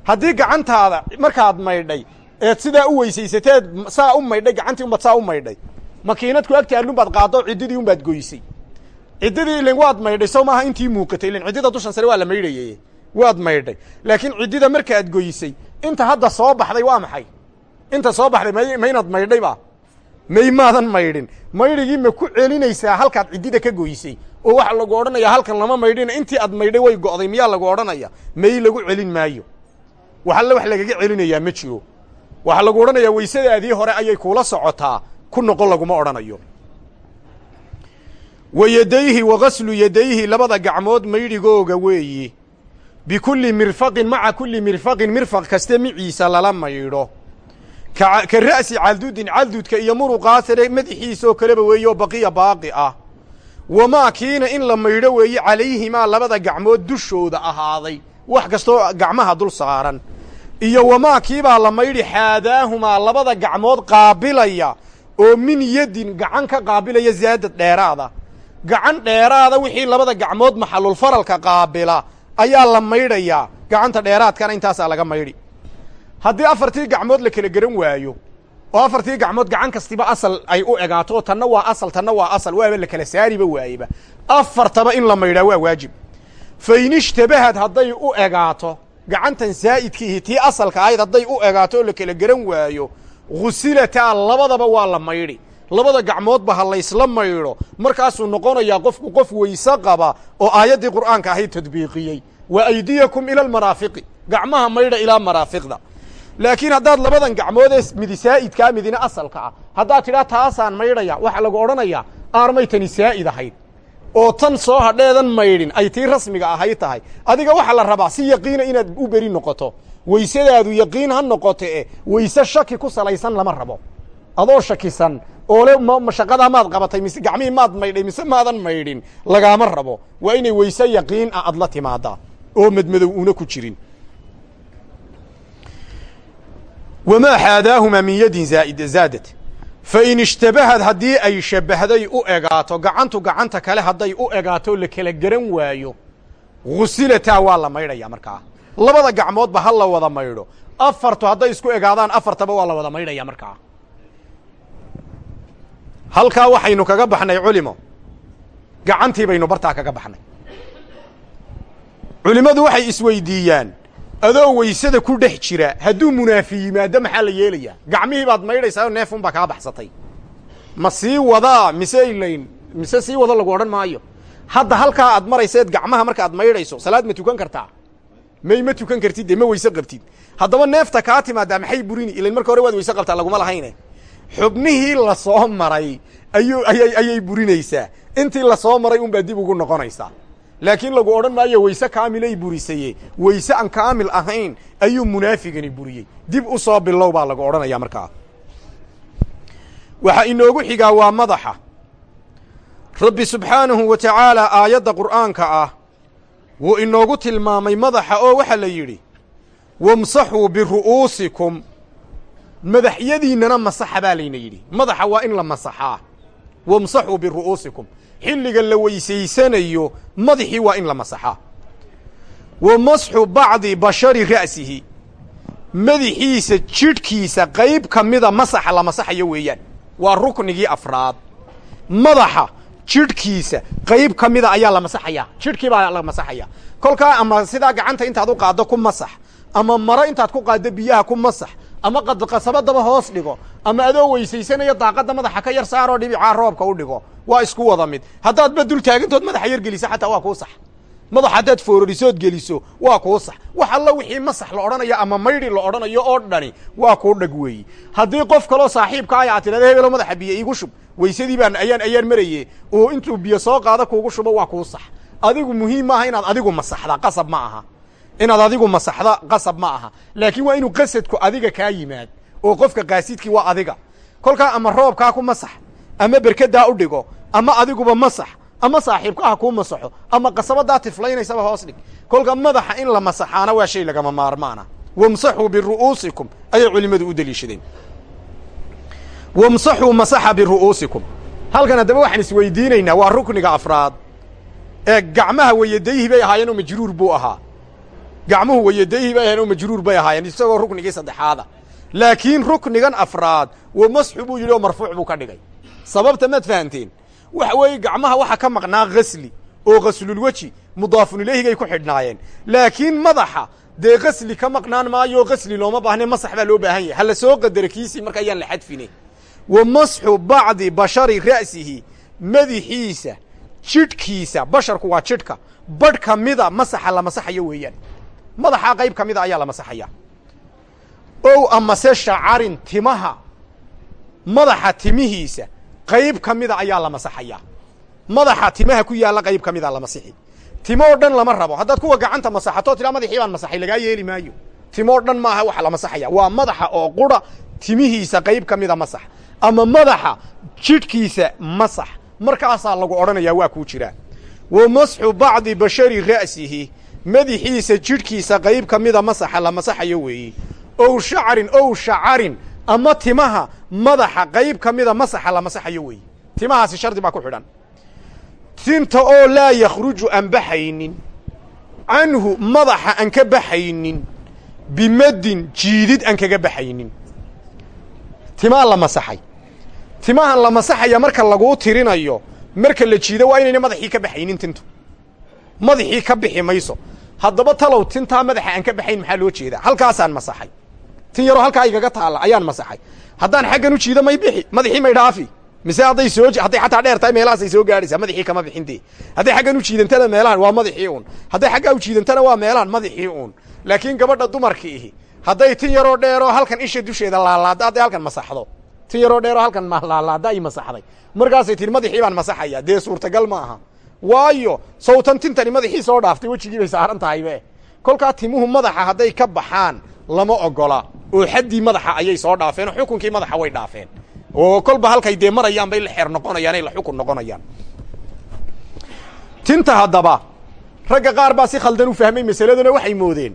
Haddii gacantaada markaad maydhay eed sidaa u weysaysateed saa u maydhay gacantii umbaad saa u maydhay. Makiinadku agtaalunbaad qaaddo ciddidii unbaad goysay. Ciddidii ilin waad maydhay sow maaha intii muuqatay ilin ciddida dushan sare waa la maydhaye waad maydhay. Laakiin ciddida markaad goysay inta hadda soo baxday waa maxay? Inta soo baxday may maynaad maydhayba may maadan maydhin maydhigii ma ku celinaysaa halkaad ciddida ka goysay? Oo waxaa lagu odhanayaa halkan lama maydhina intii aad maydhay way go'day miyaa lagu odhanaya? May lagu celin maayo. Wax alle wax lagaga celinayaa ma jiro. Waxaa lagu odhanayaa weysadaadii hore ayay kuula socotaa. Ku noqon laguma odhanayo. Wa yadayhi wa gaslu yadayhi labada gacmood maydhigooga weeyi. Bikulli mirfaqin maca kulli mirfaqin mirfaq kaste miciisa lala maydho ka ra'si caldudin caldudka iyo muruqaasare madaxiisoo kaleba weeye oo baqiya baaqi ah. Wamaa kiina in la maydho weeye calayhimaa labada gacmood dushooda ahaaday. Wax kastoo gacmaha dul saaran. Iyo wamaa kiibaa la maydhi xaadaahumaa labada gacmood qaabilaya oo min yadin gacan ka qaabilaya zaadad dheeraada. Gacan dheeraada wixii labada gacmood maxalulfaralka qaabila ayaa la maydhayaa. Gacanta dheeraadkana intaasaa laga maydhi haddii afartii gacmood la kala garan waayo oo afartii gacmood gacan kastiba asal ay u egaato oo tanna waa asal tanna waa asal waaba la kala saariba waayeba afartaba in la maydhaa waa waajib. Fa ishtabahad hadday u egaato gacantan saa'idkiihi tii asalka ahayd hadday u egaato oo la kala garan waayo ghusilataa labadaba waa la maydhi. Labada gacmoodba ha laysla maydho. Markaasuu noqonayaa qofku qof weyse qaba oo aayaddii qur'aanka ahayd tadbiiqiyey. Wa aydiyakum ila almaraafiqi gacmaha maydha ilaa maraafiqda laakiin haddaad labadan gacmoodee midi saa'idkaa midina asalka ah haddaad tidhaa taasaan maydhaya waxaa lagu odhanayaa aarmay tani saa'id ahayd. Oo tan soo hadheedan maydhin ay tii rasmiga ahayd tahay. Adiga waxaa la rabaa si yaqiina inaad u beri noqoto weysadaadu yaqiin ha noqoto e weyse shaki ku salaysan lama rabo. Adoo shakisan oo le ma shaqadaa maad qabatay mise gacmihii maad maydhay mise maadan maydhin lagaama rabo. Waa inay weyse yaqiin ah ad la timaadaa oo madmadow una ku jirin wamaa xaadaahumaa min yadin zaa'id zaadat fa in ishtabahad haddii ay shabbahday u egaato gacantu gacanta kale hadday u egaato la kala garan waayo ghusilataa waa la maydhayaa markaa labada gacmoodba ha la wada maydho afartu hadday isku egaadaan afartaba waa la wada maydhaya markaa halkaa waxaynu kaga baxnay culimo gacantii baynu bartaa kaga baxnay culimmadu waxay isweydiiyaan adoo weysada ku dhex jira hadduu munaafi yimaado maxaa la yeelayaa? Gacmihii baad maydhaysaa oo neefun baa kaa baxsatay. Ma sii wadaa mise ilayn mise sii wado lagu odhan maayo? Hadda halkaa aad marayseed gacmaha markaaad maydhayso salaad ma tukan kartaa? May ma tukan kartid dee ma weyse qabtid? Haddaba neefta kaa timaadaa maxay burini? Ilayn marka hore waad weyse qabtaa laguma lahayne. Xubnihii la soo maray ayuu ayay ayay burinaysaa intii la soo maray unbaa dib ugu noqonaysaa laakiin lagu odhan maayo weyse kaamilay burisaye weyse aan kaamil ahayn ayuu munaafigani buriyey dib u soo bilow baa lagu odhanaya markaa waxaa inoogu xigaa waa madaxa. Rabbi subxaanahu wa tacaalaa aayadda qur'aanka ah wuu inoogu tilmaamay madaxa oo waxaa la yidhi wamsaxuu biru'uusikum. Madaxyadiinnana masaxa baa layna yidhi. Madaxa waa in la masaxaa. Wamsaxuu biru'uusikum xilliga la weysaysanayo madaxii waa in la masaxaa wa masxu bacdi bashari ra'sihi. Madaxiisa jidhkiisa qayb ka mida masaxa la masaxayo weeyaan. Waa ruknigii afraad. Madaxa jidhkiisa qayb ka mida ayaa la masaxayaa jidhkii baa la masaxaya. Kolkaa ama sidaa gacanta intaad u qaaddo ku masax ama maro intaad ku qaaddo biyaha ku masax ama qadqasabadaba hoos dhigo. Ama adoo weysaysanaya daaqadda madaxa ka yar saaroo dhibicaa roobka u dhigo. Waa isku wada mid. Haddaadba dul taagantood madaxa yar gelisa xataa waa kuu sax. Madaxa haddaad foororisood geliso waa kuu sax. Wax alla wixii masax la odhanayo ama maydhi la odhanayo oo dhani waa kuu dhag weeyi. Haddii qof kaloo saaxiibka ay aad tidhahda hebelo madaxa biyo iigu shub. Weysadii baan ayaan ayaan maraye. Oo intuu biyo soo qaado kuugu shubo waa kuu sax. Adigu muhiim maaha inaad adigu masaxda qasab ma aha inaad adigu masaxda qasab ma aha. Laakiin waa inuu qasadku adiga kaa yimaad oo qofka qaasidkii waa adiga. Kolkaa ama roobkaa ku masax ama berkadaa u dhigo ama adiguba masax ama saaxiibka ah kuu masaxo ama qasabadaa tiflaynaysaba hoos dhig. Kolka madaxa in la masaxaana waa shay lagama maarmaana. Wamsaxuu biru'uusikum ayay culimmadu u deliishadeen. Wamsaxuu masaxa biru'uusikum. Halkan haddaba waxaan isweydiinaynaa waa rukniga afraad. Ee gacmaha wayadayhi bay ahaayeen oo majruur buu ahaa gacmuhu wayadayhi bay ahayen oo majruur bay ahaayeen isagoo ruknigii saddexaada. Laakiin ruknigan afraad wa masxu buu yidhi oo marfuuc buu ka dhigay. Sababta maad fahanteen waxa weeye gacmaha waxa ka maqnaa gasli oo gaslulweji mudaafun ilayhigay ku xidhnaayeen. Laakiin madaxa dee gasli ka maqnaan maayo gasli looma baahne masax baa loo baahan yahay. Hala soo qadara kiisii marka ayaan la xadfine. Wa masxu bacdi bashari ra'sihi madixiisa jidhkiisa basharku waa jidhka badh ka mida masaxa la masaxayo weeyaan madaxaa qayb ka mida ayaa la masaxaya. Ow amase shacarin timaha madaxa timihiisa qayb ka mida ayaa la masaxayaa madaxa timaha ku yaalla qayb ka mida la masixi. Timo oo dhan lama rabo. Haddaad kuwa gacanta masaxatoo tidhaa madaxii baan masaxay lagaa yeeli maayo. Timo o dhan maaha waxa la masaxaya. Waa madaxa oo qura timihiisa qayb ka mida masax ama madaxa jidhkiisa masax. Markaasaa lagu odhanayaa waa kuu jiraa wa masxu bacdi bashari ra'sihi madaxiisa jidhkiisa qayb ka mida masaxa la masaxayo weeye ow shacrin ow shacarin ama timaha madaxa qayb ka mida masaxa la masaxayo weeye timahaasi shardi baa ku xidhan. Tinta oo laa yakhruju aan baxaynin canhu madaxa aan ka baxaynin bimaddin jiidid aan kaga baxaynin. Timaa la masaxay. Timahan la masaxaya marka laguu tirinayo marka la jiido waa inayna madaxii ka baxaynin tintu. Madaxii ka bixi mayso haddaba talow tintaa madaxa aan ka baxayn maxaa loo jeedaa? Halkaasaan masaxay. Tin yaroo halkaa igaga taalla ayaan masaxay. Haddaan xaggan u jiido may bixi. Madaxii may dhaafi. Mise hadday soo hadday xataa dheer tahay meelahaasay soo gaadhaysaa madaxii kama bixin hadday xaggan u jiidantana meelahan waa madaxii uun. Hadday xaggaa u jiidantana waa meelahan madaxii uun. Laakiin gabadha dumarki ihi hadday tin yaroo dheeroo halkan isha dusheeda laalaada hadday halkan masaxdo. Tin yaroo dheeroo halkan laalaada ay masaxday. Markaasay tihi madaxii baan masaxaya dee suurtagal ma aha waayo sawtan tintani madaxii soo dhaaftay wejigii bay saaran tahaybe. Kolkaa timuhu madaxa hadday ka baxaan lama ogola. Oo xaddii madaxa ayay soo dhaafeen oo xukunkii madaxa way dhaafeen. Oo kolba halkay dee marayaan bay la xeer noqonayaan ay la xukun noqonayaan. Tinta haddaba ragga qaar baa si khaldan u fahmay masaladuna waxay moodeen.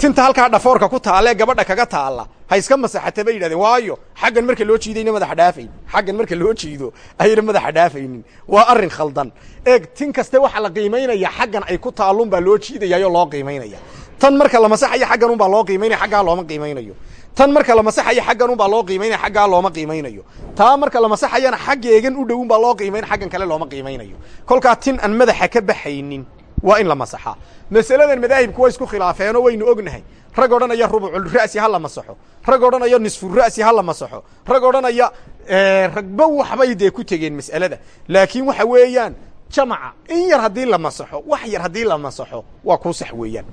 Tinta halkaa dhafoorka ku taalee gabadha kaga taalla ha iska masaxata bay yidhahdeen. Waayo xaggan marka loo jiidayna madaxa dhaafayn xaggan marka loo jiido ayayna madaxa dhaafaynin. Waa arrin khaldan. Eeg tin kaste waxaa la qiimaynaya xaggan ay ku taallun baa loo jiidayaayoo loo qiimaynaya tan marka la masaxayo xaggan un baa loo qiimaynaya xaggaa looma qiimaynayo tan marka la masaxayo xaggan un baa loo qiimaynaya xaggaa looma qiimaynayo taa marka la masaxayana xaggeegan u dhowun baa loo qiimaynaya xaggan kale looma qiimaynayo kolkaa tin aan madaxa ka baxaynin waa in la masaxaa. Masaladan madaahibku way isku khilaafeenoo waynu ognahay rag odhanaya rubuculra'si ha la masaxo rag odhanaya nisfura'si ha la masaxo rag odhanaya ragba waxbay dee ku tegeen mas'alada. Laakiin waxa weeyaan jamaca in yar haddii la masaxo wax yar haddii la masaxo waa kuu sax weeyaan.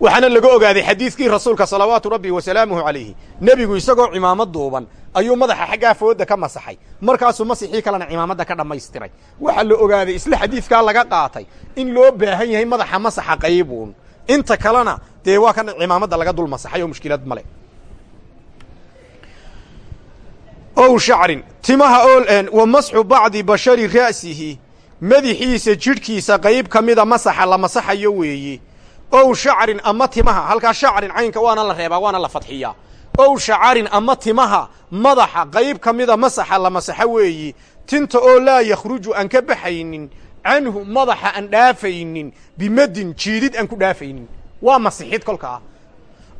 Waxaana laga ogaaday xadiidkii rasuulka salawaatu rabbi wasalaamuhu calayhi. Nebigu isagoo cimaamad duuban ayuu madaxa xaggaa fooda ka masaxay. Markaasuu masixii kalena cimaamadda ka dhammaystiray. Waxaa la ogaaday isla xadiidkaa laga qaatay in loo baahan yahay madaxa masaxa qaybuun. Inta kalena dee waa kan cimaamadda laga dul masaxay oo mushkilad male ow shacrin timaha oo wa masxu bacdi bashari ra'sihi madaxiisa jidhkiisa qayb ka mida masaxa la masaxayo weeye ow shacrin ama timaha halkaa shacrin caynka waana la reebaa waana la fadxiyaa. Ow shacarin ama timaha madaxa qayb ka mida masaxa la masaxo weeyi. Tinta oo laa yakhruju aan ka baxaynin canhu madaxa aan dhaafaynin bimadin jiidid aan ku dhaafaynin waa masixid kolkaa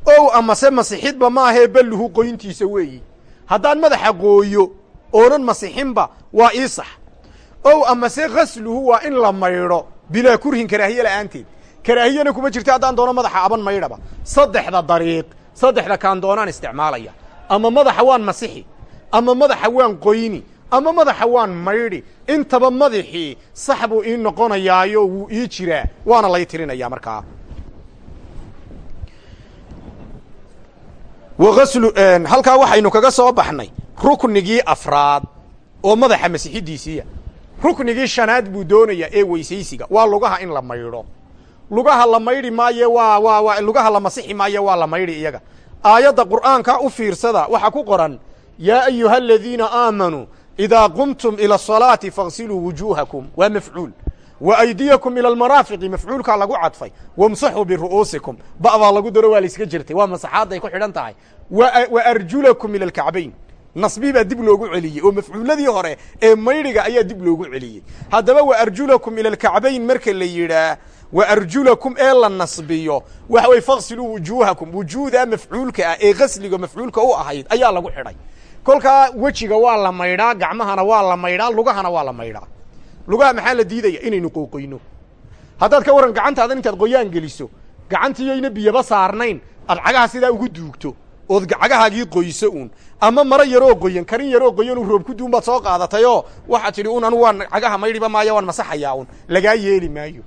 ow amase masixidba maahee balluhu qoyntiisa weeyi. Haddaan madaxa qooyo oonan masixinba waa ii sax. Ow amase khasluhu waa in la maydho bilaa kurhin karaahiye la'aanteed. Karaahiyana kuma jirta haddaan doono madaxa aban maydhaba. Saddexda dariiq saddexda kaan doonaan isticmaalaya. Ama madaxa waan masixi ama madaxa waan qoyni ama madaxa waan maydhi intaba madaxii sax buu ii noqonayaayo wuu ii jiraa waana lay tirinaya markaa halkaa waxaynu kaga soo baxnay ruknigii afraad oo madaxa masixidiisiiya ruknigii shanaad buu doonayaa ee weysaysiga. Waa lugaha in la maydho. Lugaha la maydhi maaye waa waa lugaha la masixi maaye waa la maydhi iyaga. Aayadda qur'aanka u fiirsada waxaa ku qoran yaa ayuha aladiina aamanuu idaa qumtum ila asalaati faغsiluu wujuuhakum. Waa mafcuul wa aydiyakum ila almaraafiqi mafcuulkaa lagu cadfay wamsaxuu biru'uusikum ba'daa lagu daro waa layska jirtay waa masaxaadday ku xidhan tahay wa arjulakum ila alkacbayn nasbii baa dib loogu celiyey oo mafcuuladii hore ee maydhiga ayaa dib loogu celiyey haddaba wa arjulakum ila alkacbayn marka la yidhaah wa arjulakum ee la nasbiyo waxa way faqsiluu wujuuhakum wujuudaa mafcuulka ah ee qasliga mafcuulka u ahayd ayaa lagu xidhay kolkaa wejiga waa la maydhaa gacmahana waa la maydhaa lugahana waa la maydhaa lugaha maxaa la diidaya? Inaynu qooqoyno haddaad ka warran gacantaadan intaad qoyaan geliso. Gacantiiyayna biyaba saarnayn. Aad cagaha sidaa ugu duugto. Ood cagahaagii qoyso uun. Ama maro yaroo qoyan karin yaroo qoyan u roob ku duun baad soo qaadatayoo waxaad tidhi un anu waan cagaha maydhiba maayo waan masaxayaa un lagaa yeeli maayo.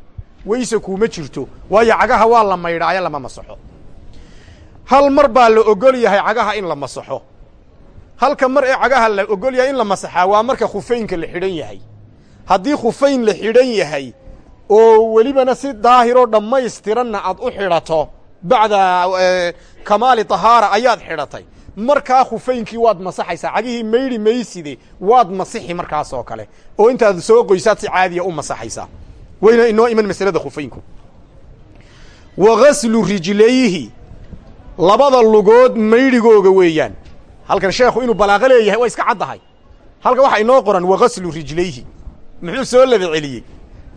Weyse kuuma jirto. Waayo cagaha waa la maydhaayo lama masaxo. Hal mar baa la ogol yahay cagaha in la masaxo. Halka mar ee cagaha la ogol yahay in la masaxaa waa marka khufeynka la xidhan yahay haddii khufayn la xidhan yahay oo welibana si daahiroo dhammaystiranna aad u xidhato bacda kamaali tahaara ayaad xidhatay. Markaa khufaynkii waad masaxaysaa. Cagihii maydhi mayside waad masixi markaas oo kale. Oo intaad soo qoysaad si caadiya u masaxaysaa. Wayna inoo iman masalada khufaynku. Wa rijlayhi. Labada lugood maydhigooga weeyaan. Halkan sheekhu inuu balaaqo leeyahay waa iska caddahay. Halkan waxaa inoo qoran wa gaslu rijlayhi muxuu soo laba celiyey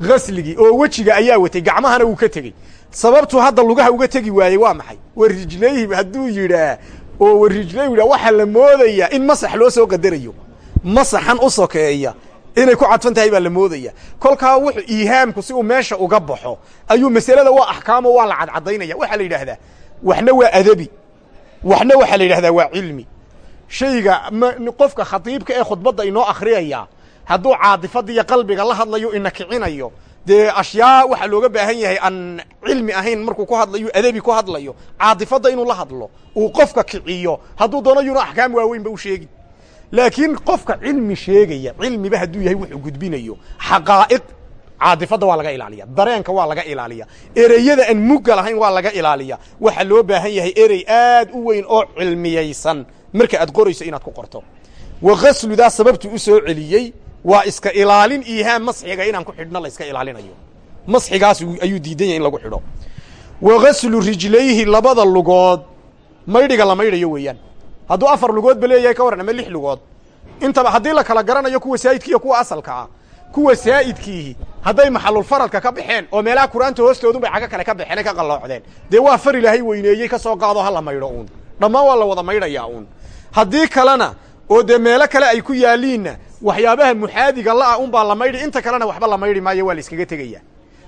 gasligii oo wejiga ayaa watay gacmahana wuu ka tegey. Sababtuu hadda lugaha uga tegi waayey waa maxay? Wa rijlayhi hadduu yidhaa oo wa rijlayhi yidhaa waxaa la moodayaa in masax loo soo qadarayo. Masaxan u sokeeya inay ku cadfan tahay baa la moodaya. Kolkaa wuxuu iihaamku si uu meesha uga baxo ayuu masalada waa axkaamo waa la cadcadaynaya. Waxaa la yidhaahdaa waxna waa adabi. Waxna waxaa la yidhahdaa waa cilmi. Shayga qofka khatiibka ee khudbadda inoo akhriyaya hadduu caadifada iyo qalbiga la hadlayo ina kicinayo. Dee ashyaa waxaa looga baahan yahay aan cilmi ahayn markuu ku hadlayo adabi ku hadlayo caadifadda inuu la hadlo uu qofka kiciyo hadduu doono yuna axkaam waaweynba u sheegin laakiin qofka cilmi sheegaya cilmiba hadduu yahay wuxuu gudbinayo. Xaqaa'iq caadifadda waa laga ilaaliya. Dareenka waa laga ilaaliya. Ereyada aan mugga lahayn waa laga ilaaliya. Waxaa loo baahan yahay erey aad u weyn oo cilmiyaysan. Marka aad qorayso inaad ku qorto. Wa gasludaa sababtuu u soo celiyey waa iska ilaalin iihaam masxiga inaan ku xidhno la iska ilaalinayo. Masxigaas ayuu diidan yahay in lagu xidho. Wa gaslu rijlayhi labada lugood. Maydhiga la maydhayo weeyaan. Hadduu afar lugoodba leeyahay ka warran ama lix lugood. Intaba haddii la kala garanayo kuwa saa'idkiiyo kuwa asalka ah kuwa saa'idkiihi hadday maxalulfaradka ka baxeen oo meelaha qur'aanta hoostoodunbay cago kale ka baxeen ay ka qalloocdeen. Dee waa far ilaahay weyneeyey ka soo qaado ha la maydho uun. Dhammaan waa la wada maydhayaa uun. Haddii kalena oo dee meelo kale ay ku yaaliinna waxyaabaha muxaadiga la'ah unbaa la maydhi inta kalena waxba la maydhi maayo waa la iskaga tegaya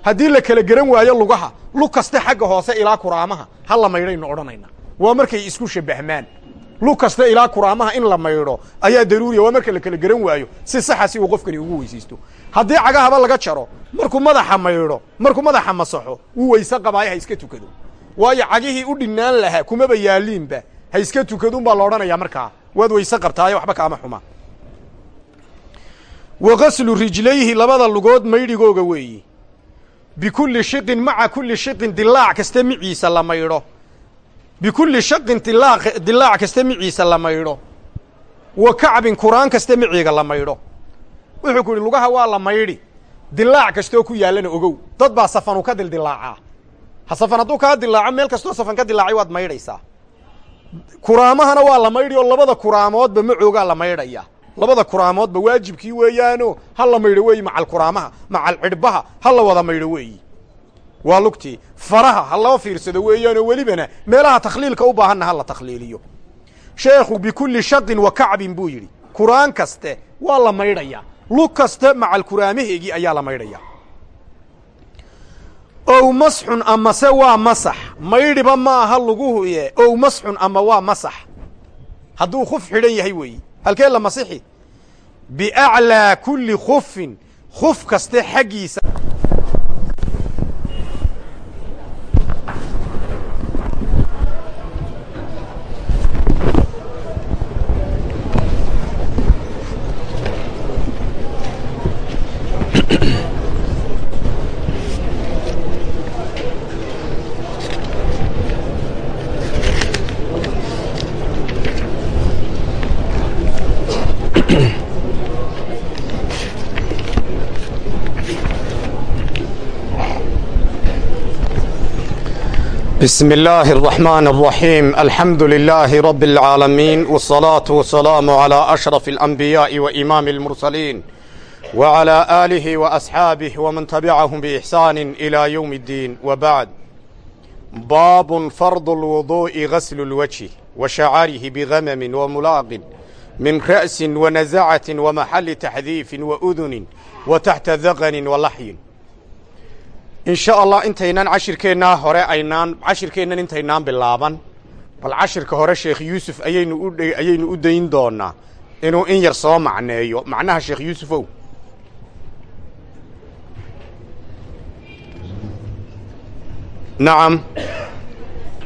haddii la kala geran waayo lugaha lug kaste xagga hoose ilaa kuraamaha ha la maydhaynu odhanayna. Waa markay isku shabahmaan lug kasta ilaa kuraamaha in la maydho ayaa daruuriya waa marka la kala geran waayo si saxa si uu qofkani ugu weysaysto haddii cagahaba laga jaro markuu madaxa maydho markuu madaxa masaxo wuu weyse qabaayo ha iska tukado. Waayo cagihii u dhinaan lahaa kumaba yaaliinba ha iska tukadun baa la odhanayaa markaa waad weyse qabtaayo waxba kaama xuma. Wa gaslu rijlayhi labada lugood maydhigooga weeyi. Bikulli shiqin maca kulli shiqin dilaac kasta miciisa la maydho. Bikulli shaqin dilaac dilaac kasta miciisa la maydho. Wa kacbin kuraan kasta miciiga la maydho. Wuxuu ku yidhi lugaha waa la maydhi. Dilaac kastoo ku yaallana ogow. Dad baa safanu ka dildilaacaa ha safan hadduu kaa dilaaco meel kastoo safan ka dilaacay waad maydhaysaa kuraamahana waa la maydhi oo labada kuraamoodba macoogaa la maydhaya. Labada kuraamoodba waajibkii weeyaano ha la maydho weeyi macal kuraamaha macal cidhbaha ha la wada maydho weeyi. Waa lugtii faraha ha loo fiirsado weeyaanoo welibana meelaha takhliilka u baahanna ha la takhliiliyo. Sheekhu bikulli shaqin wa kacbin buu yidhi kuraan kaste waa la maydhayaa lug kaste macal kuraamaheegii ayaa la maydhaya ow masxun amase waa masax. Maydhiba ma aha luguhuye ow masxun ama waa masax. Hadduu khuf xidhan yahay weeyi halkee la masixi? Biaclaa kulli khufin. Khuf kaste xaggiisa بسم الله الرحمن الرحيم الحمد لله رب العالمين والصلاة والسلام على أشرف الأنبياء وإمام المرسلين وعلى آله وأصحابه ومن تبعهم بإحسان إلى يوم الدين وبعد باب فرض الوضوء غسل الوجه وشعره بغمم وملاق من رأس ونزعة ومحل تحذيف وأذن وتحت ذقن ولحي in sha allah intaynaan cashirkeennaa hore aynaan cashirkeennan intaynaan bilaaban. Bal cashirka hore sheekh yuusuf ayaynu ayaynu u dayn doonaa inuu in yar soo macneeyo. Macnaha sheekh yuusufow nacam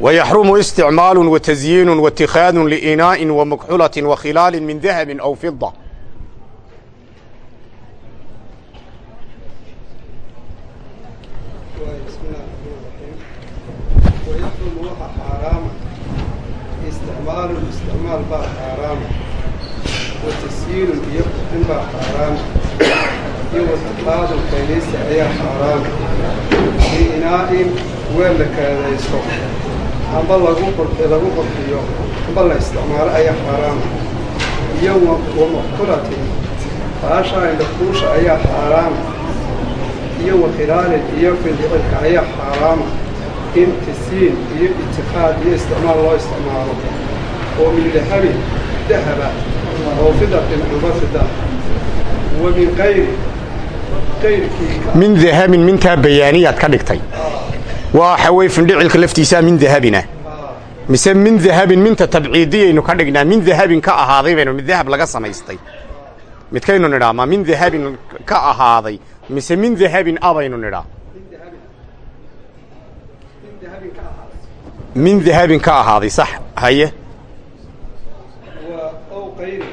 wayaxrumu isticmaalu watasyiinu waاtikhaadu liinaa'in wamukxulatin wakhilaali min dahabin aw fida icmaalu isticmaal baa xaaraama wa tasyiilun iyo qurxin baa xaaraama iyo watiqaadu kaynaysi ayaa xaaraama biinaa-in weel la kaadaysto amba lagu lagu qurxiyo amba la isticmaalo ayaa xaaraama iyo wa muqtulatin baasha indhakuusha ayaa xaaraama iyo wa khilaalin iyo findicilka ayaa xaaraama in tasiin iyo itikaad iyo isticmaal loo isticmaalo oo min dahabin dahaba oo fidatin fida wa min qayri min dahabin mintaa bayaaniyaad ka dhigtay waxa wey findhicilka laftiisaa min dahabina mise min dahabin minta tabciidiyaynu ka dhignaa min dahabin ka ahaaday baynu mid dahab laga samaystay midkaynu nidhaa ma min dahabin ka ahaaday mise min dahabin abaynu nidhaa min dahabin ka ahaaday sax haye waa ow qayri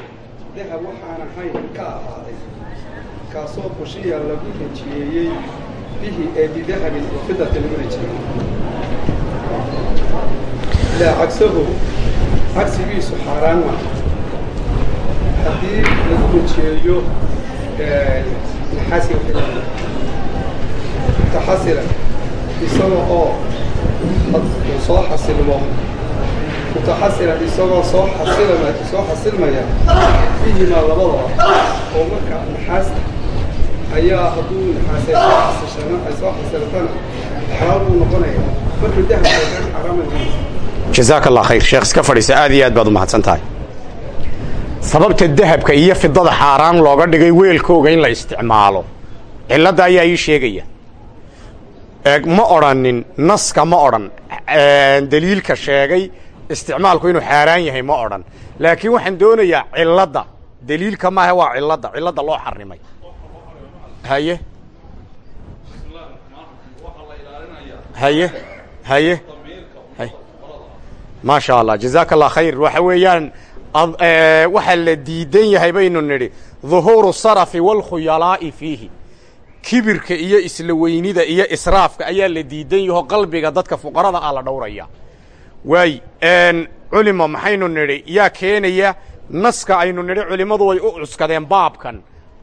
dahab waxaan ahayn ka ahaaday kaasoo qushiya lagu rejiyeeyey bihi ee bidahabin wa fidatin lagu rejiyeeyey laa cagsahu cagsigiisu xaaraan ma haddii lagu rejiyeeyo naxaasi mutaxasila isaga oo soo xasilmo mutaxasila isagoo soo xasilma soo xasilmaya bihimaa labadaba oo marka naxaasta ayaa hadduu ay khayr. Sheekh iska fadhiisa aad iyo aad baad u mahadsan tahay sababta dahabka iyo fidada xaaraan looga dhigay weelkooga in la isticmaalo cilladda ayaa ii sheegaya. Eeg ma odhanin naska ma odhan. Daliilka sheegay isticmaalku inuu xaaraan yahay ma odhan. Laakiin waxaan doonayaa cilladda daliilka maahe waa cilladda cilladda loo xarimay haye? Haye? Haye? Hay maasha allah jazaaka allah khayr. Waxa weeyaan waxaa la diidan yahay baynu nidhi duhuuru sarafi waalkhuyalaa'i fiihi. Kibirka iyo isla weynida iyo israafka ayaa la diidan yaho qalbiga dadka fuqarada ah la dhowraya. Waay culima maxaynu nidhi yaa keenaya naska aynu nidhi culimmadu way u cuskadeen baabkan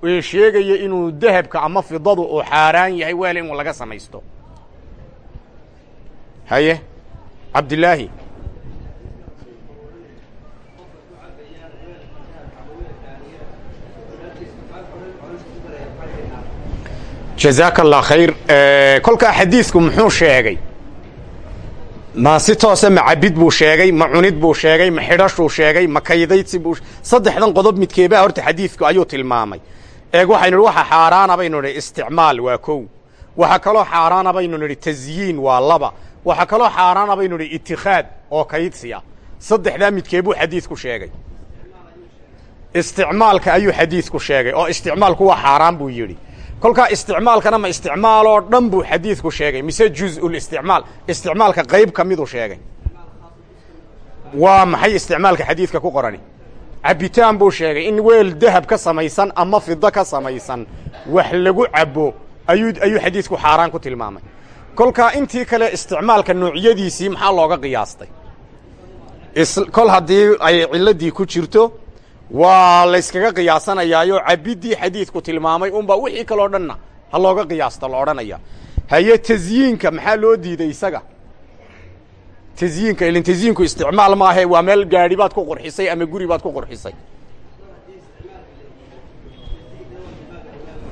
ee sheegaya inuu dahabka ama fidadu uu xaaraan yahay weel in laga samaysto. Haye cabdilaahi jazaaka allah khayr kolkaa xadiidku muxuu sheegay? Ma si toose ma cabid buu sheegay ma cunid buu sheegay ma xidhashuu sheegay ma kaydaydsi buu saddexdan qodob midkeebaa horta xadiidku ayuu tilmaamay eeg waxaynu nidhi waxa xaaraana baynu nidhi isticmaal waa kow. Waxa kaloo xaaraana baynu nidhi tasyiin waa laba. Waxa kaloo xaaraana baynu nidhi itikhaad oo kaydsiya saddexdaa midkeebuu xadiidku sheegay. Isticmaalka ayuu xadiidku sheegay oo isticmaalku waa xaaraan buu yidhi. Kolkaa isticmaalkana ma isticmaaloo dhan buu xadiidku sheegay mise juz-ulisticmaal isticmaalka qayb ka miduu sheegay. Waa maxay isticmaalka xadiidka ku qorani cabbitaan buu sheegay in weel dahab ka samaysan ama fido ka samaysan wax lagu cabbo ayuu ayuu xadiidku xaaraan ku tilmaamay. Kolkaa intii kale isticmaalka noocyadiisii maxaa looga qiyaastay? Kol haddii ay ciladii ku jirto waa layskaga qiyaasanayaayo cabiddii xadiidku tilmaamay unbaa wixii kaloo dhanna ha looga qiyaasta la odhanaya haye tasyiinka maxaa loo diiday isaga tasyiinka ilin tasyiinku isticmaal maahe waa meel gaadhi baad ku qurxisay ama guri baad ku qurxisay?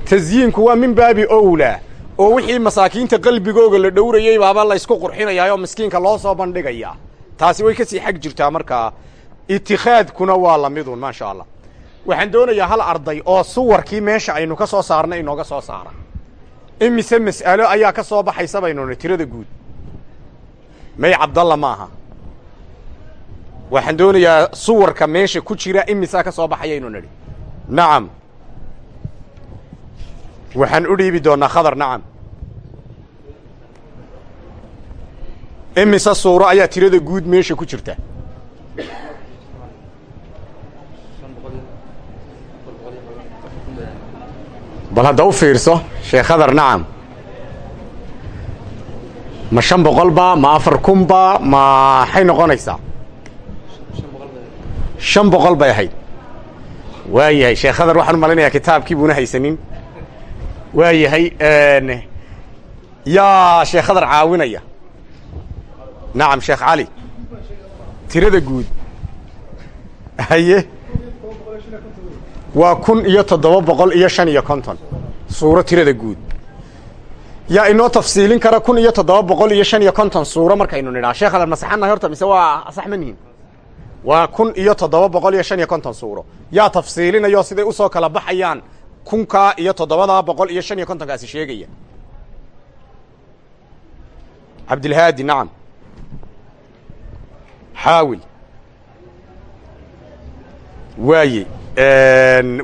Tasyiinku waa min baabi owlaa oo wixii masaakiinta qalbigooga la dhowrayey baaba laysku qurxinayaayoo miskiinka loo soo bandhigayaa taasi way ka sii xag jirtaa markaa itikhaadkuna waa lamidun maasha allah. Waxaan doonayaa hal arday oo suwarkii meesha aynu ka soo saarnay inooga soo saara. Imise mas'alo ayaa ka soo baxaysa baynuni tirada guud may cabdalla maaha. Waxaan doonayaa suwarka meesha ku jira imisaa ka soo baxayaynu nidhi. Nacam waxaan u dhiibi doonaa khadar nacam imise suuro ayaa tirada guud meesha ku jirta. Bal hadda u fiirso sheekh khadar nacam ma shan boqolba ma afar kunba maxay noqonaysaa shan boqol bay ahayd. Waa yahay sheekh khadar waxaan u kitaabkii buuna haysanin. Waa yahay yaa sheekh khadar caawinaya. Nacam sheekh cali tirada guud. Haye? Waa kun iyo toddoba boqol iyo shan iyo konton. Suuro tirada guud yaa inoo tafsiilin kara kun iyo toddoba boqol iyo shan iyo konton suuro markaynu nidhaa. Sheekh khadar masaxanahay horta mise waa sax ma nihin? Waa kun iyo toddoba boqol iyo shan iyo konton suuro. Yaa tafsiilinayo siday u soo kala baxayaan kunkaa iyo toddobadaa boqol iyo shan iyo kontonkaasi sheegaya. Cabdilhaadi nacam xaawil. Waaye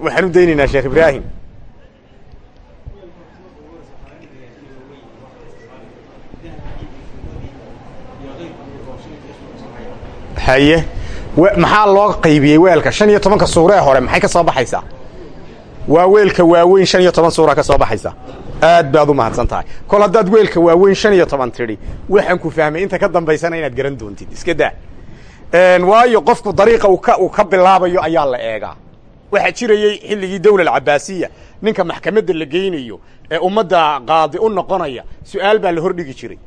waxaan u daynaynaa sheekh ibraahim haye. Maxaa loo qaybiyey weelka? Shan iyo tobanka suuro ee hore maxay ka soo baxaysaa? Waa weelka waaweyn shan iyo toban suura ka soo baxaysa aad baad u mahadsan tahay. Kol haddaad weelka waaweyn shan iyo toban tidhi waxaan ku fahmay inta ka dambaysana inaad garan doontid iska daa. Waayo qofku dariiqa uu ka bilaabayo ayaa la eegaa. Waxaa jirayey xilligii dawla alcabaasiya ninka maxkamadda la geynayo ee ummadda qaadi u noqonaya su'aal baa la hordhigi jiray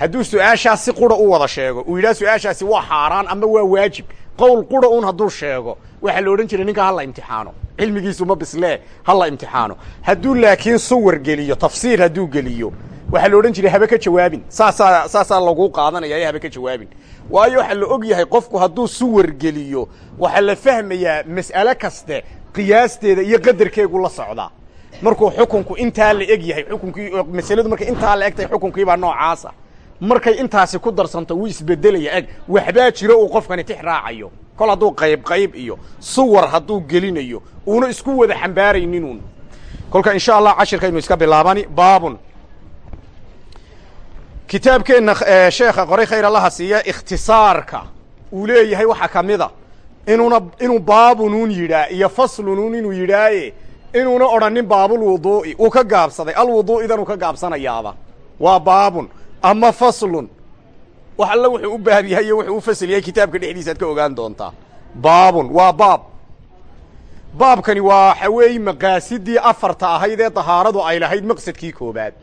hadduu su'aashaas si qura u wada sheego uu yidhaha su'aashaasi waa xaaraan ama waa waajib qowl qura un hadduu sheego waxaa la odhan jiray ninka hala imtixaano. Cilmigiisu ma bislee hala imtixaano. Hadduu laakiin suwar geliyo tafsiir hadduu geliyo waxaa la odhan jiray habe ka jawaabin. Saasaa saasaa laguu qaadanaya ee habe ka jawaabin. Waayo waxaa la og yahay qofku hadduu suwar geliyo waxaa la fahmayaa mas'ale kaste qiyaasteeda iyo qadarkeegu la socdaa markuu xukunku intaa la eg yahay xukunkii masaladu markay intaa la eg tahay xukunkiibaa noocaasa markay intaasi ku darsanto wuu isbedelaya eg. Waxbaa jiro uu qofkani tix raacayo. Kol hadduu qayb qayb iyo suwar hadduu gelinayo uuna isku wada xambaarayninuun kolka insha allah cashirkaynu iska bilaabani baabun. Kitaabkeenna sheekha qoray khayr allaha siiya ikhtisaarka. Uu leeyahay waxaa ka mida. Inuuna inuu baabunuun yidhaa iyo faslunuun inuu yidhaaye inuuna odhanin baabulwuduu'i uu ka gaabsaday alwuduu'idan uu ka gaabsanayaaba waa baabun ama faslun. Wax alla wuxuu u baab yahay iyo wuxuu u fasl yahay kitaabka dhexdiisa ka ogaan doontaa baabun waa baab. Baabkani waxa weeye afarta ahayd ee dahaaradu ay lahayd maqsadkii koobaad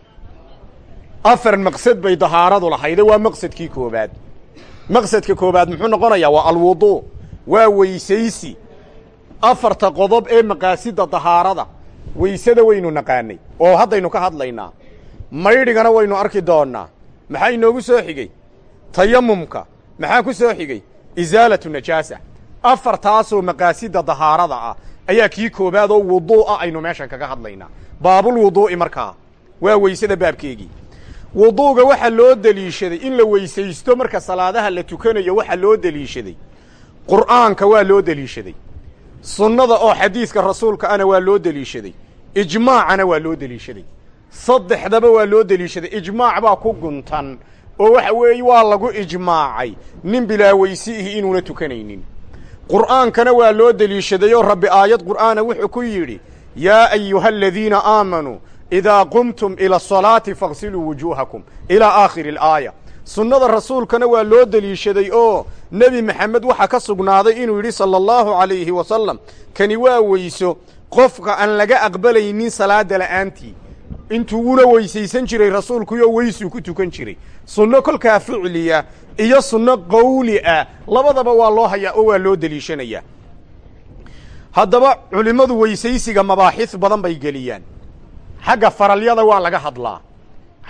afar maqsad bay dahaaradu lahayde waa maqsadkii koobaad maqsadka koobaad muxuu noqonayaa waa alwuduu waa weysaysi. Afarta qodob ee maqaasida dahaarada weysada waynu naqaanay. Oo haddaynu ka hadlaynaa maydhigana waynu arki doonnaa maxaa inoogu soo xigey tayamumka maxaa ku soo xigey isaalatu najaasa. Afartaasoo maqaasida dahaarada ah. Ayaa kii koobaad oo wuduu'a aynu meeshan kaga hadlaynaa. Baabul wuduu'i markaa waa weysada baabkeegii. Wuduuga waxaa loo deliishaday in la weysaysto marka salaadaha la tukanayo waxaa loo deliishaday. Qur'aanka waa loo deliishaday. Sunnada oo xadiidka rasuulka ana waa loo deliishaday. Ijmaacana waa loo deliishaday saddexdaba waa loo deliishaday. Ijmaac baa ku guntan oo waxa weeye waa lagu ijmaacay. Nin bilaa weysiihi inuuna tukanaynin. Qur'aankana waa loo deliishaday oo rabbi aayad qur'aana wuxuu ku yidhi yaa ayuha aladiina aamanuu idaa qumtum ila asalaati faghsiluu wujuuhakum ilaa aakhiri alaaya. Sunnada rasuulkana waa loo deliishaday oo nebi maxamed waxaa ka sugnaaday inuu yidhi sala allahu calayhi wasalam kani waa weyso qofka aan laga aqbalaynin salaada la'aantii intuuna weysaysan jiray rasuulkuyo weysuu ku tukan jiray. Sunno kolkaa ficliya iyo sunno qawli ah labadaba waa loo hayaa oo waa loo deliishanayaa haddaba culimmadu weysaysiga mabaaxis badan bay geliyaan. Xagga faralyada waa laga hadlaa.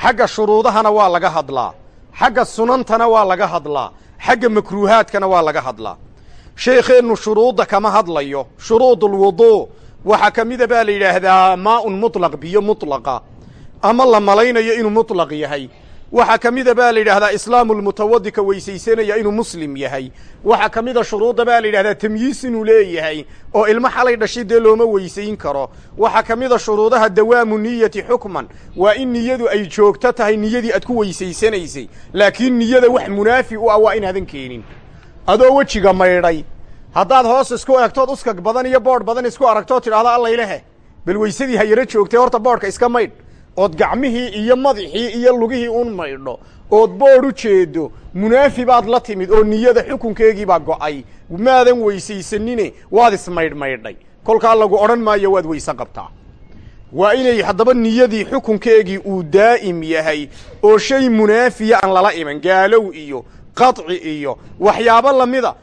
Xagga shuruudahana waa laga hadlaa. Xagga sunantana waa laga hadlaa. Xagga makruuhaadkana waa laga hadlaa. Sheekheennu shuruudda kama hadlayo. Shuruudulwuduu waxaa ka mida baa la yidhaahdaa maaun muطlaq biyo muطlaqa ama la malaynayo inuu muطlaq yahay waxaa ka mida baa la yidhahdaa islaamu lmutawadi ka weysaysanaya inuu muslim yahay waxaa ka mida shuruudda baa la yidhahdaa tamyiis inuu leeyahay oo ilmo xalay dhashay dee looma weysayn karo waxaa ka mida shuruudaha dawaamu niyati xukman waa in niyadu ay joogto tahay niyadii aad ku weysaysanaysay laakiin niyada wax munaafi u ah waa inaadan keenin adoo wejiga maydhay haddaad hoos isku eegtood uskag badan iyo boodh badan isku aragtoo tidhaahdo allaylehe bal weysadii ha yaro joogtay horta boodhka iska maydh. Ood gacmihii iyo madaxii iyo lugihii un maydho. Ood boodh u jeedo munaafi baad la timid oo niyada xukunkeegiibaa go'ay. Maadan weysaysanine waad ismaydhmaydhay. Kolkaa lagu odhan maayo waad weyse qabtaa. Waa inay haddaba niyadii xukunkeegii uu daa'im yahay oo shay munaafiya aan lala iman gaalow iyo qaطci iyo waxyaabo lamida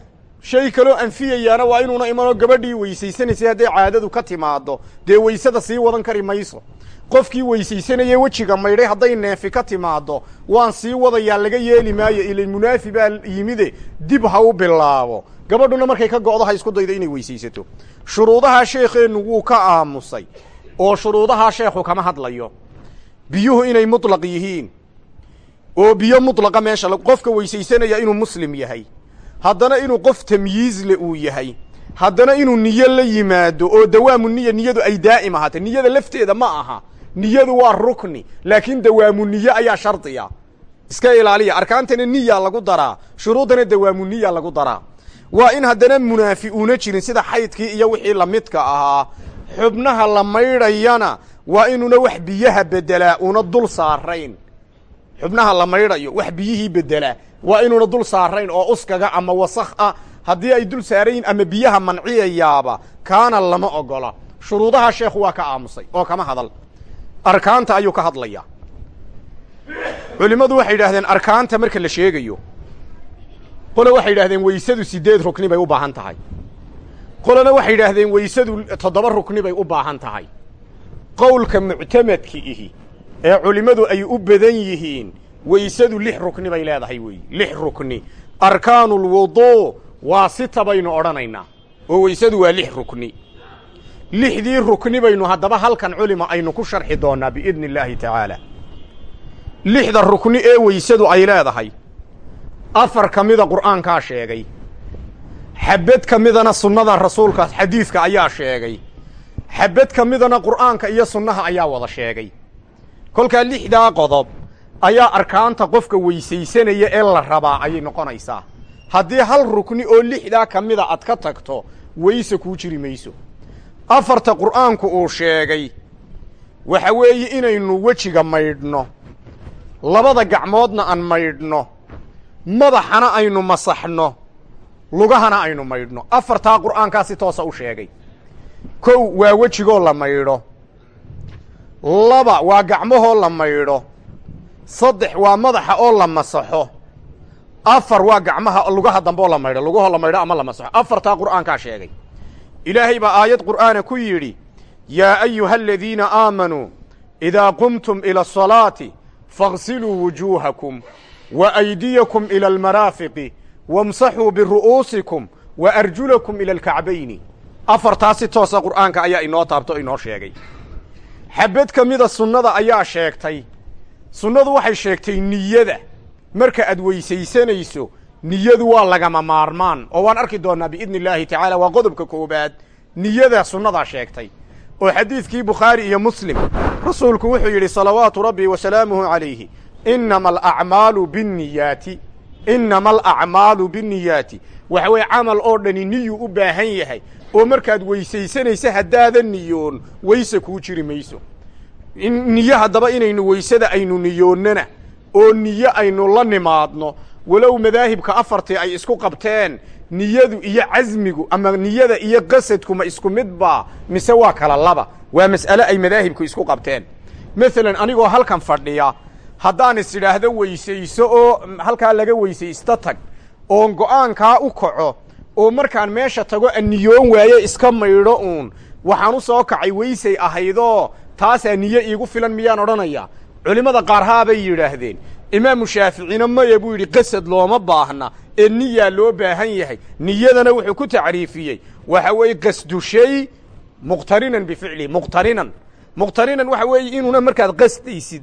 shay kaloo anfiyayaana waa inuuna imanoo gabadhii weysaysanaysay hadday caadadu ka timaado dee weysada sii wadan kari mayso. Qofkii weysaysanayey wejiga maydhay hadday neefi ka timaado waan sii wadayaa laga yeeli maayo ila munaafi baa yimide dib ha u bilaabo. Gabadhuna markay ka go'do ha isku daydo inay weysaysato. Shuruudahaa sheekheennu wuu ka aamusay oo shuruudahaa sheekhu kama hadlayo. Biyuhu inay mutlaq yihiin oo biyo mutlaqa meesha qofka weysaysanaya inuu muslim yahay haddana inuu qof tamyiizle uu yahay. Haddana inuu niyo la yimaado oo dawaamu niya niyadu ay daa'im ahaatay. Niyada lafteeda ma aha. Niyadu waa rukni laakiin dawaamu niye ayaa shardiya. Iska ilaaliya. Arkaantana niya lagu daraa. Shuruuddana dawaamu niya lagu daraa. Waa in haddana munaafi uuna jirin sida xaydkii iyo wixii lamidka ahaa. Xubnaha la maydhayana waa inuuna wax biyaha bedelaa una dul saarayn xubnaha la maydhayo wax biyihii bedelaa waa inuuna dul saarayn oo uskaga ama wasakh ah. Haddii ay dul saarayin ama biyaha manciyayaaba kaana lama ogola. Shuruudaha sheekhu waa ka aamusay oo kama hadal. Arkaanta ayuu ka hadlayaa. Culimmadu waxay yidhaahdeen arkaanta marka la sheegayo qole waxay yidhahdeen weysadu sideed rukni bay u baahan tahay. Qolena waxay yidhaahdeen weysadu toddoba rukni bay u baahan tahay. Qowlka muctamadki ihi ee culimmadu ay u badan yihiin weysadu lix rukni bay leedahay weeye lix rukni. Arkaanu lwuduu waa sita baynu odhanaynaa oo weysadu waa lix rukni. Lixdii rukni baynu haddaba halkan culima aynu ku sharxi doonnaa biidni illaahi tacaala. Lixda rukni ee weysadu ay leedahay afar ka mida qur'aankaa sheegay xabad ka midana sunnada rasuulka xadiidka ayaa sheegay xabad ka midana qur'aanka iyo sunnaha ayaa wada sheegay kolkaa lixdaa qodob ayaa arkaanta qofka weysaysanaya ee la rabaa ayay noqonaysaa. Haddii hal rukni oo lixdaa ka mida ad ka tagto weyse kuu jiri mayso. Afarta qur'aanku uu sheegay waxa weeye inaynu wejiga maydhno. Labada gacmoodna aan maydhno. Madaxana aynu masaxno. Lugahana aynu maydhno. Afartaa qur'aankaa si toosa u sheegay. Kow waa wejigoo la maydho laba waa gacmahoo la maydho. Saddex waa madaxa oo la masaxo. Afar waa gacmaha lugaha dambe oo la maydho. Lugahoo la maydho ama la masaxo. Afartaa qur'aankaa sheegay. Ilaahay baa aayad qur'aana ku yidhi yaa ayuha aladiina aamanuu idaa qumtum ila asalaati faغsiluu wujuuhakum wa aydiyakum ila almaraafiqi wamsaxuu biru'uusikum wa arjulakum ila alkacbayni. Afartaa si toosa qur'aanka ayaa inoo taabto o inoo sheegay xabad ka mida sunnada ayaa sheegtay. Sunnadu waxay sheegtay niyada. Marka aad weysaysanayso niyadu waa lagama maarmaan. Oo waan arki doonnaa biidni illaahi tacaala waa qodobka koowaad niyada sunnadaa sheegtay. Oo xadiidkii bukhaari iyo muslim rasuulku wuxuu yidhi salawaatu rabbi wa salaamuhu calayhi inama alacmaalu binniyaati inama alacmaalu binniyaati. Waxa weeye camal oo dhani niyuu u baahan yahay oo markaad weysaysanaysa haddaadan niyoon weyse kuu jiri mayso. Niyo haddaba inaynu weysada aynu niyoonnana oo niyo aynu la nimaadno walow madaahibka afartii ay isku qabteen niyadu iyo casmigu ama niyada iyo qasadku ma isku midbaa mise waa kala laba. Waa mas'ale ay madaahibku isku qabteen. Masalan anigoo halkan fadhiya haddaan is idhaahdo weysayso oo halkaa laga weysaysto tag oon go'aankaa u kaco oo markaan meesha tago aniyoon waaye iska maydho uun. Waxaan u soo kacay weysay ahaydoo taasaa niyo iigu filan miyaan odhanaya. Culimmada qaar haabay yidhaahdeen. Imaamu shaaficina maya buu yidhi qasad looma baahna ee niyaa loo baahan yahay. Niyadana wuxuu ku tacriifiyey. Waxa weeye qasdu shay muqtarinan bificlihi muqtarinan. Muqtarinan waxa weeye inuuna markaad qasdaysid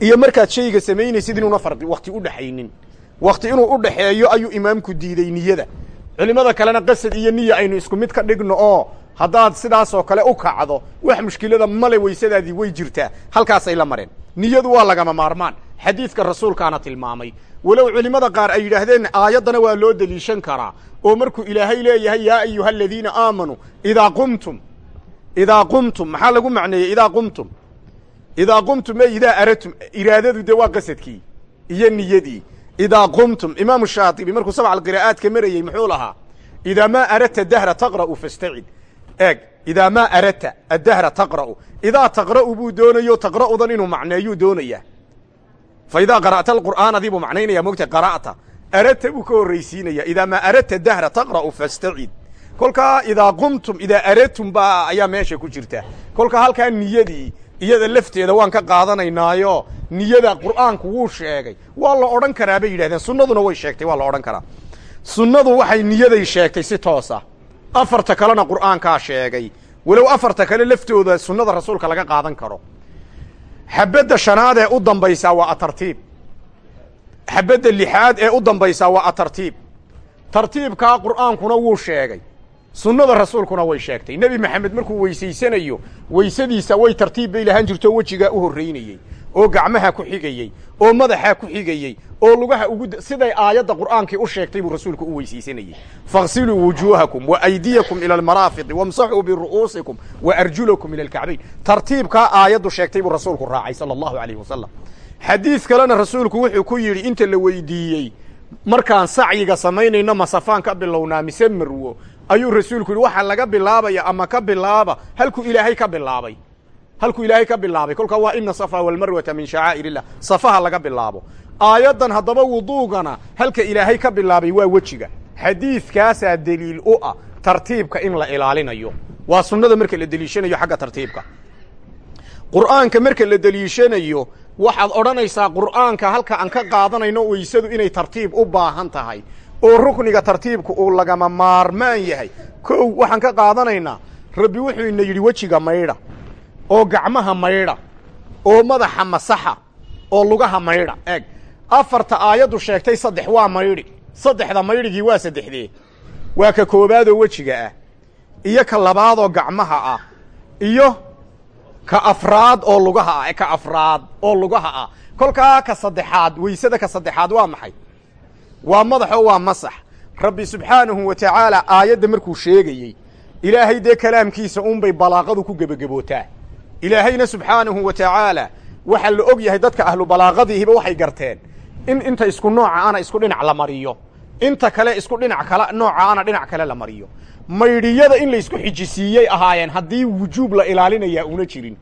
iyo markaad shayga samaynaysid inuuna farqi wakti u dhexaynin wakti inuu u dhaxeeyo ayuu imaamku diiday niyada culimmada kalena qasad iyo niya aynu isku mid ka dhigno oo haddaad sidaasoo kale u kacdo wax mushkilada male weysadaadii way jirtaa. Halkaasay la mareen. Niyadu waa lagama maarmaan. Xadiidka rasuulkaana tilmaamay. Walow culimmada qaar ay yidhaahdeen aayaddana waa loo deliishan karaa. Oo markuu ilaahay leeyahay yaa ayuha aladiina aamanuu idaa qumtum idaa qumtum maxaa lagu macneeyey? Idaa qumtum idaa qumtum e idaa aradtum iraadadu de waa qasadkii iyo niyadii idaa qumtum imaamu shaatibi markuu sabc alqiraa'aadka marayey muxuu lahaa idaa maa aradta dahra taqra'u fastacid eeg idaa maa aradta addahra taqra'u idaa taqra'u buu doonayo taqra'udan inuu macneeyuu doonayaa fa idaa qara'ta alqur'aan adii buu macnaynaya mogta qara'ta aradta buu ka horraysiinaya idaa maa aradta dahra taqra'u fastacid kolkaa idaa qumtum idaa aradtum baa ayaa meesha ku jirta kolkaa halkaa niyadii iyada lafteeda waan ka qaadanaynaayo. Niyada qur'aanku wuu sheegay. Waa la odhan karaa bay yidhahdeen. Sunnaduna way sheegtay waa la odhan karaa. Sunnadu waxay niyaday sheegtay si toosa afarta kalena qur'aankaa sheegay. Walow afarta kale laftooda sunnada rasuulka laga qaadan karo. Xabadda shanaad ee u dambaysaa waa atartiib. Xabadda lixaad ee u dambaysaa waa atartiib. Tartiibkaa qur'aankuna wuu sheegay sunnada rasuulkuna way sheegtay. Nebi maxamed markuu weysaysanayo weysadiisa way tartiib bay lahaan jirto wejigaa u horraynayey oo gacmaha ku xigayey oo madaxaa ku xigayey oo lugaha ugu siday aayadda qur'aankii u sheegtay buu rasuulku u weysaysanayey faغsiluu wujuuhakum wa aydiyakum ila almaraafiqi wamsaxuu biru'uusikum wa arjulakum ila alkacbayn tartiibkaa aayaddu sheegtay buu rasuulku raacay sala allahu alayh wasalam xadiid kalena rasuulku wuxuu ku yidhi inta la weydiiyey markaan sacyiga samaynayno masafaan ka bilownaa mise marwo ayuu rasuulku yidhi waxaa laga bilaabaya ama ka bilaaba halkuu ilaahay ka bilaabay. Halkuu ilaahay ka bilaabay. Kolkaa waa ina safa walmarwata min shacaa'ir illah safaha laga bilaabo. Aayaddan haddaba wuduugana halka ilaahay ka bilaabay waa wejiga. Xadiidkaasaa deliil u ah tartiibka in la ilaalinayo. Waa sunnada marka la deliishanayo xagga tartiibka. Qur'aanka marka la deliishanayo waxaad odhanaysaa qur'aanka halka aan ka qaadanayno weysadu inay tartiib u baahan tahay oo rukniga tartiibku uu lagama maarmaan yahay. Kow waxaan ka qaadanaynaa. Rabbi wuxuu ina yidhi wejiga maydha oo gacmaha maydha oo madaxa masaxa oo lugaha maydha eeg. Afarta aayaddu sheegtay saddex waa maydhi saddexda maydhigii waa saddexdee waa ka koobaadoo wejiga ah iyo ka labaadoo gacmaha ah iyo ka afraad oo lugaha ah ka afraad oo lugaha ah. Kolkaa ka saddexaad weysada ka saddexaad waa maxay waa madaxoo waa masax. Rabbi subxaanahu wa tacaala aayadda markuu sheegayey ilaahay dee kalaamkiisa uunbay balaaqadu ku gebagabootaa. Ilaahayna subxaanahu wa tacaala waxaa la og yahay dadka ahlu balaaqadiihiba waxay garteen. In inta isku nooca ana isku dhinac la mariyo. Inta kale isku dhinac kale nooca ana dhinac kale la mariyo. Maydhiyada in laysku xijisiiyey ahaayeen haddii wujuub la ilaalinayaa una jirin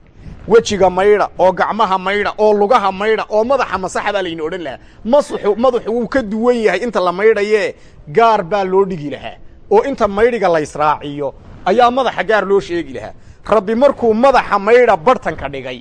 wejiga maydha oo gacmaha maydha oo lugaha maydha oo madaxa masaxa baa layna odhan lahaa. Masaxu madaxu wuu ka duwan yahay inta la maydhaye gaar baa loo dhigi lahaa. Oo inta maydhiga laysraaciyo ayaa madaxa gaar loo sheegi lahaa. Rabbi markuu madaxa maydha bartanka dhigay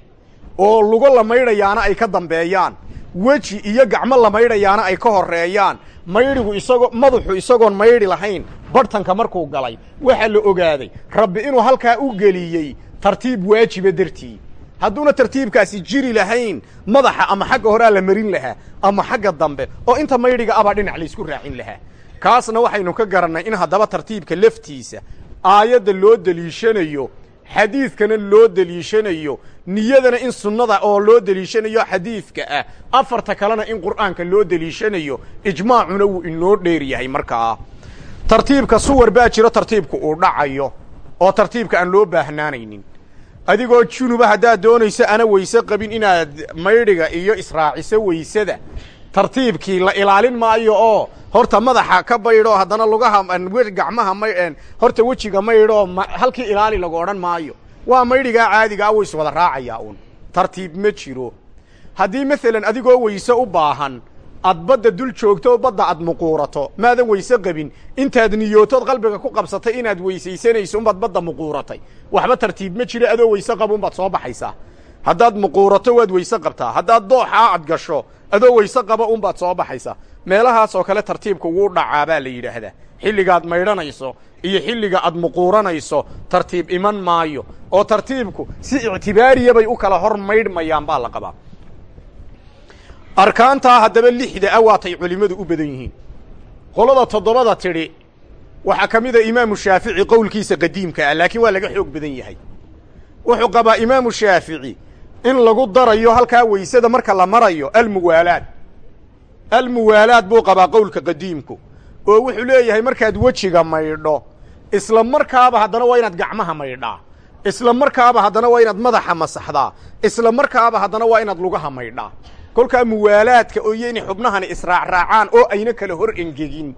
oo lugo la maydhayaana ay ka dambeeyaan weji iyo gacmo la maydhayaana ay ka horreeyaan maydhigu isagoo madaxu isagoon maydhi lahayn bartanka markuu galay waxaa la ogaaday rabbi inuu halkaa u geliyey tartiib waajiba dartii hadduuna tartiibkaasi jiri lahayn madaxa ama xagga horaa la marin lahaa ama xagga dambe oo inta maydhiga abaa dhinac laysku raacin lahaa. Kaasna waxaynu ka garannay in haddaba tartiibka laftiisa aayadda loo deliishanayo xadiidkana loo deliishanayo niyadana in sunnada oo loo deliishanayo xadiidka ah afarta kalena in qur'aanka loo deliishanayo ijmaacuna wuu inoo dheer yahay markaa tartiibka suwar baa jiro tartiibku uu dhacayo oo tartiibka aan loo baahnaanaynin adigoo junuba haddaad doonayso ana weyse qabin inaad maydhiga iyo israaciso weysada tartiibkii la ilaalin maayo oo horta madaxa ka baydho haddana lugaha gacmaha may horta wejiga maydhoo halkii ilaali lagu odhan maayo. Waa maydhigaa caadigaa wuu iswada raacayaa un tartiib ma jiro. Haddii maalan adigoo weyse u baahan aad badda dul joogto oo badda aad muquurato. Maadan weyse qabin. Intaad niyootood qalbiga ku qabsatay inaad weysaysanayso unbaad badda muquuratay. Waxba tartiib ma jiro adoo weyse qaba unbaad soo baxaysaa. Haddaad muquurato waad weyse qabtaa. Haddaad dooxaa ad gasho adoo weyse qaba unbaad soo baxaysaa. Meelahaas oo kale tartiibka wuu dhacaa baa la yidhaahdaa. Xilligaad maydhanayso iyo xilliga aad muquuranayso tartiib iman maayo. Oo tartiibku si ictibaariya bay u kala hor maydhmayaan baa la qabaa arkaantaa haddaba lixda ah waatay culimmadu u badan yihiin. Qolada toddobada tidhi waxaa ka mid a imaamu shaafici qowlkiisa qadiimka ah laakiin waa laga xoog badan yahay. Wuxuu qabaa imaamu shaafici in lagu darayo halkaa weysada marka la marayo almuwaalaad. Almuwaalaad buu qabaa qowlka qadiimku oo wuxuu leeyahay markaad wejiga maydho isla markaaba haddana waa inaad gacmaha maydhaa isla markaaba haddana waa inaad madaxa masaxdaa isla markaaba haddana waa inaad lugaha maydhaa kolkaa muwaalaadka oo inay xubnahani israacraacaan oo ayna kala hor engegin.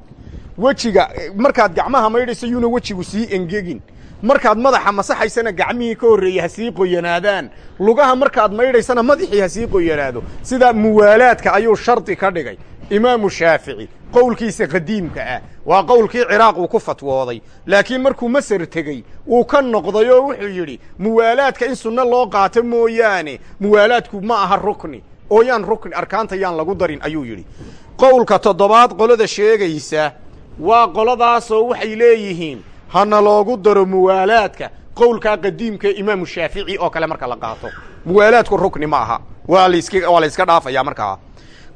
Wejiga markaad gacmaha maydhayso yuuna wejigu sii engegin. Markaad madaxa masaxaysana gacmihii ka horreeyey ha sii qoyanaadaan. Lugaha markaad maydhaysana madaxii ha sii qoyanaado. Sidaa muwaalaadka ayuu shardi ka dhigay. Imaamu shaafici qowlkiisa qadiimka ah. Waa qowlkii ciraaq uu ku fatwooday. Laakiin markuu masar tegey wuu ka noqday oo wuxuu yidhi muwaalaadka in sunno loo qaato mooyaane muwaalaadku ma aha rukni oo yaan rukni arkaanta yaan lagu darin ayuu yidhi. Qowlka toddobaad qolada sheegaysa waa qoladaasoo waxay leeyihiin hana loogu daro muwaalaadka. Qowlkaa qadiimka imaamu shaafici oo kale marka la qaato. Muwaalaadku rukni ma aha. Waa laska waa la yska dhaafaya markaa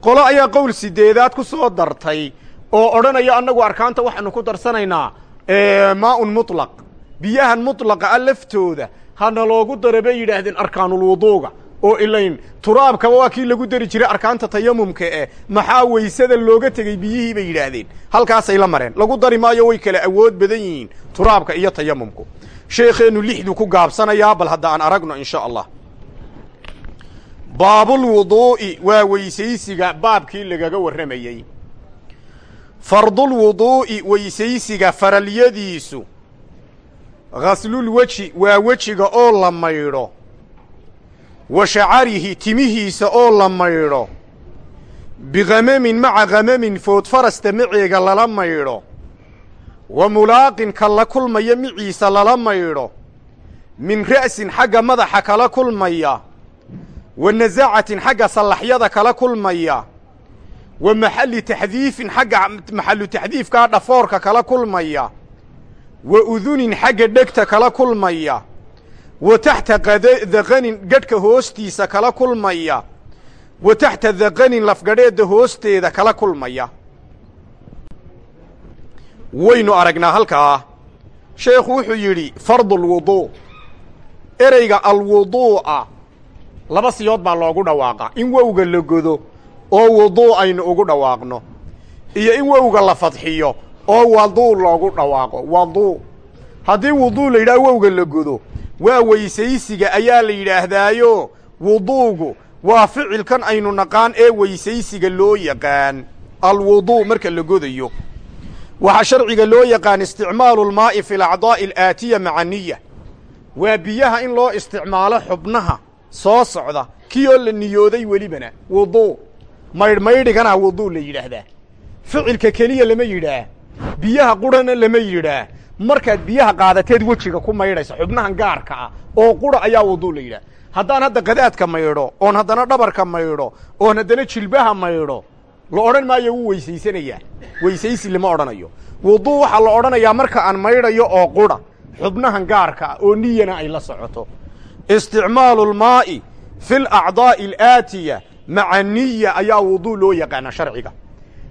qolo ayaa qowl sideedaad ku soo dartay oo odhanaya annagu arkaanta waxaanu ku darsanaynaa maaun mutlaq. Biyahan mutlaqa a laftooda hana loogu daro bay yidhaahdeen arkaanulwuduuga oo ilayn. Turaabkaba waa kii lagu dari jiray arkaanta tayamumka eh maxaa weysada looga tegey biyihii bay yidhaahdeen. Halkaasay la mareen. Lagu dari maayo way kala awood badan yihiin turaabka iyo tayamumku. Sheekheennu lixdu ku gaabsanayaa bal hadda aan aragno insha allah. Baabulwuduu'i waa weysaysiga baabkii lagaga warramayey fardulwuduu'i weysaysiga faralyadiisu. Ghaslulweji waa wejiga oo la maydho wa shacarihi timihiisa oo la maydho. Bikhamamin maca khamamin foodfarasta maceega lala maydho. Wa mulaaqin ka la kulmaya miciisa lala maydho. Min ra'sin xagga madaxa kala kulmaya. Wa nasacatin xagga sallaxyada kala kulmaya. Wa maxalli taxdiifin xagga maxallu taxdiifkaa dhafoorka kala kulmaya. Wa udunin xagga dhegta kala kulmaya wa taxta daqanin gadhka hoostiisa kala kulmaya. Wa taxta daqanin lafgadheedda hoosteeda kala kulmaya. Waynu aragnaa halkaa. Sheekhu wuxuu yidhi fardulwuduu ereyga alwuduu'a laba siyood baa loogu dhawaaqa. In wowga la godo oo wuduu aynu ugu dhawaaqno. Iyo in wowga la fadxiyo oo waduu loogu dhawaaqo. Waduu haddii wuduu la yidhaha wowga la godo waa weysaysiga ayaa la yidhaahdaayo wuduugu waa ficilkan aynu naqaan ee weysaysiga loo yaqaan alwuduu marka la godayo. Waxaa sharciga loo yaqaan isticmaalu lmaa'i fi alacdaa'i alaatiya maca niya waa biyaha in loo isticmaalo xubnaha soo socda kii oo la niyooday welibana wuduu maydhmaydhigana wuduu la yidhaahdaa. Ficilka keliya lama yidhaah biyaha qurhana lama yidhaah markaad biyaha qaadateed wejiga ku maydhaysa xubnahan gaarka ah oo qura ayaa wuduu la yidhaah haddaan hadda qadaadka maydho oon haddana dhabarka maydho oon haddana jilbaha maydho la odhan maayo wuu weysaysanayaa weysaysi lama odhanayo. Wuduu waxaa la odhanayaa marka aan maydhayo oo qura xubnahan gaarka ah oo niyana ay la socoto. Isticmaalu lmaa'i fi alacdaa'i alaatiya maca niya ayaa wuduu loo yaqaana sharciga.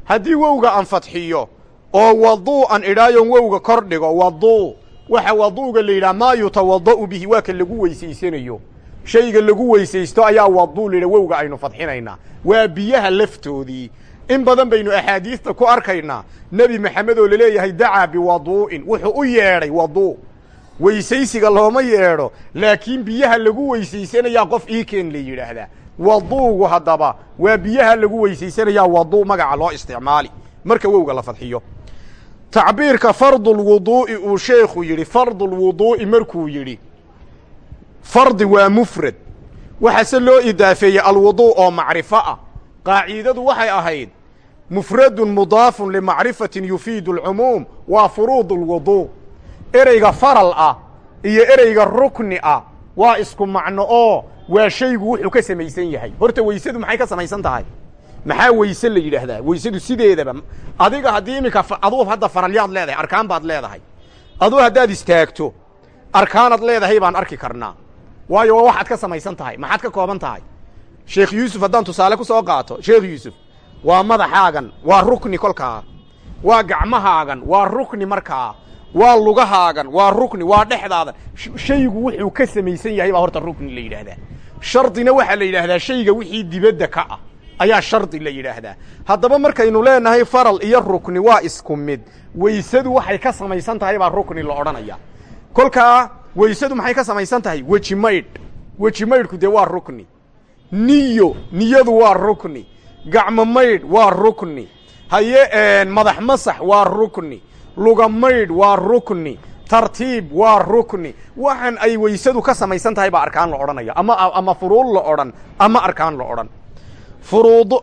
Haddii wowga aan fadxiyo oo waduu an idhaayon wowga kor dhigo waduu. Waxa waduuga la yidhaha maa yutawada'u bihi waa ka lagu weysaysanayo shayga lagu weysaysto ayaa waduu la yidhaha wowga aynu fadxinaynaa. Waa biyaha laftoodii. In badan baynu axaadiista ku arkaynaa nebi maxamed oo la leeyahay dacaa biwaduu'in. Wuxuu u yeedhay waduu. Weysaysiga looma yeedho laakiin biyaha lagu weysaysanayaa qof iikeen la yidhaahdaa. Waduugu haddaba waa biyaha lagu weysaysanayaa waduu magaca loo isticmaali. Marka wowga la fadxiyo tacbiirka fardulwuduu'i uu sheekhu yidhi fardulwuduu'i markuu yidhi fardi waa mufrad. Waxaase loo idaafeeyey alwuduu oo macrifo ah. Qaaciidadu waxay ahayd mufradun mudaafun limacrifatin yufiidu alcumuum waa furuudu lwuduu ereyga faral ah iyo ereyga rukni ah waa isku macno oo waa shaygu wuxuu ka samaysan yahay. Horta weysadu maxay ka samaysan tahay maxaa weyse la yidhaahdaa? Weysadu sideedaba adiga haddii iminka aduu hadda faralyaad leedahay arkaan baad leedahay. Aduu haddaad istaagto arkaanaad leedahay baan arki karnaa. Waayo waa waxaad ka samaysan tahay maxaad ka kooban tahay? Sheekh yuusuf haddaan tusaale ku soo qaato. Sheekh yuusuf waa madaxaagan waa rukni kolkaa. Waa gacmahaagan waa rukni markaa. Waa lugahaagan waa rukni waa dhexdaadan shaygu wuxuu ka samaysan yahay baa horta rukni la yidhaahdaa. Shardina waxaa la yidhaahdaa shayga wixii dibadda ka ah ayaa shardi la yidhaahdaa. Haddaba markaynu leenahay faral iyo rukni waa isku mid. Weysadu waxay ka samaysan tahay baa rukni la odhanaya. Kolkaa weysadu maxay ka samaysan tahay? Weji maydh. Weji maydhku dee waa rukni. Niyo niyadu waa rukni. Gacmo maydh waa rukni. Haye madax masax waa rukni. Luga maydh waa rukni. Tartiib waa rukni. Waxaan ay weysadu ka samaysan tahay baa arkaan la odhanaya. Ama ama furuud la odhan ama arkaan la odhan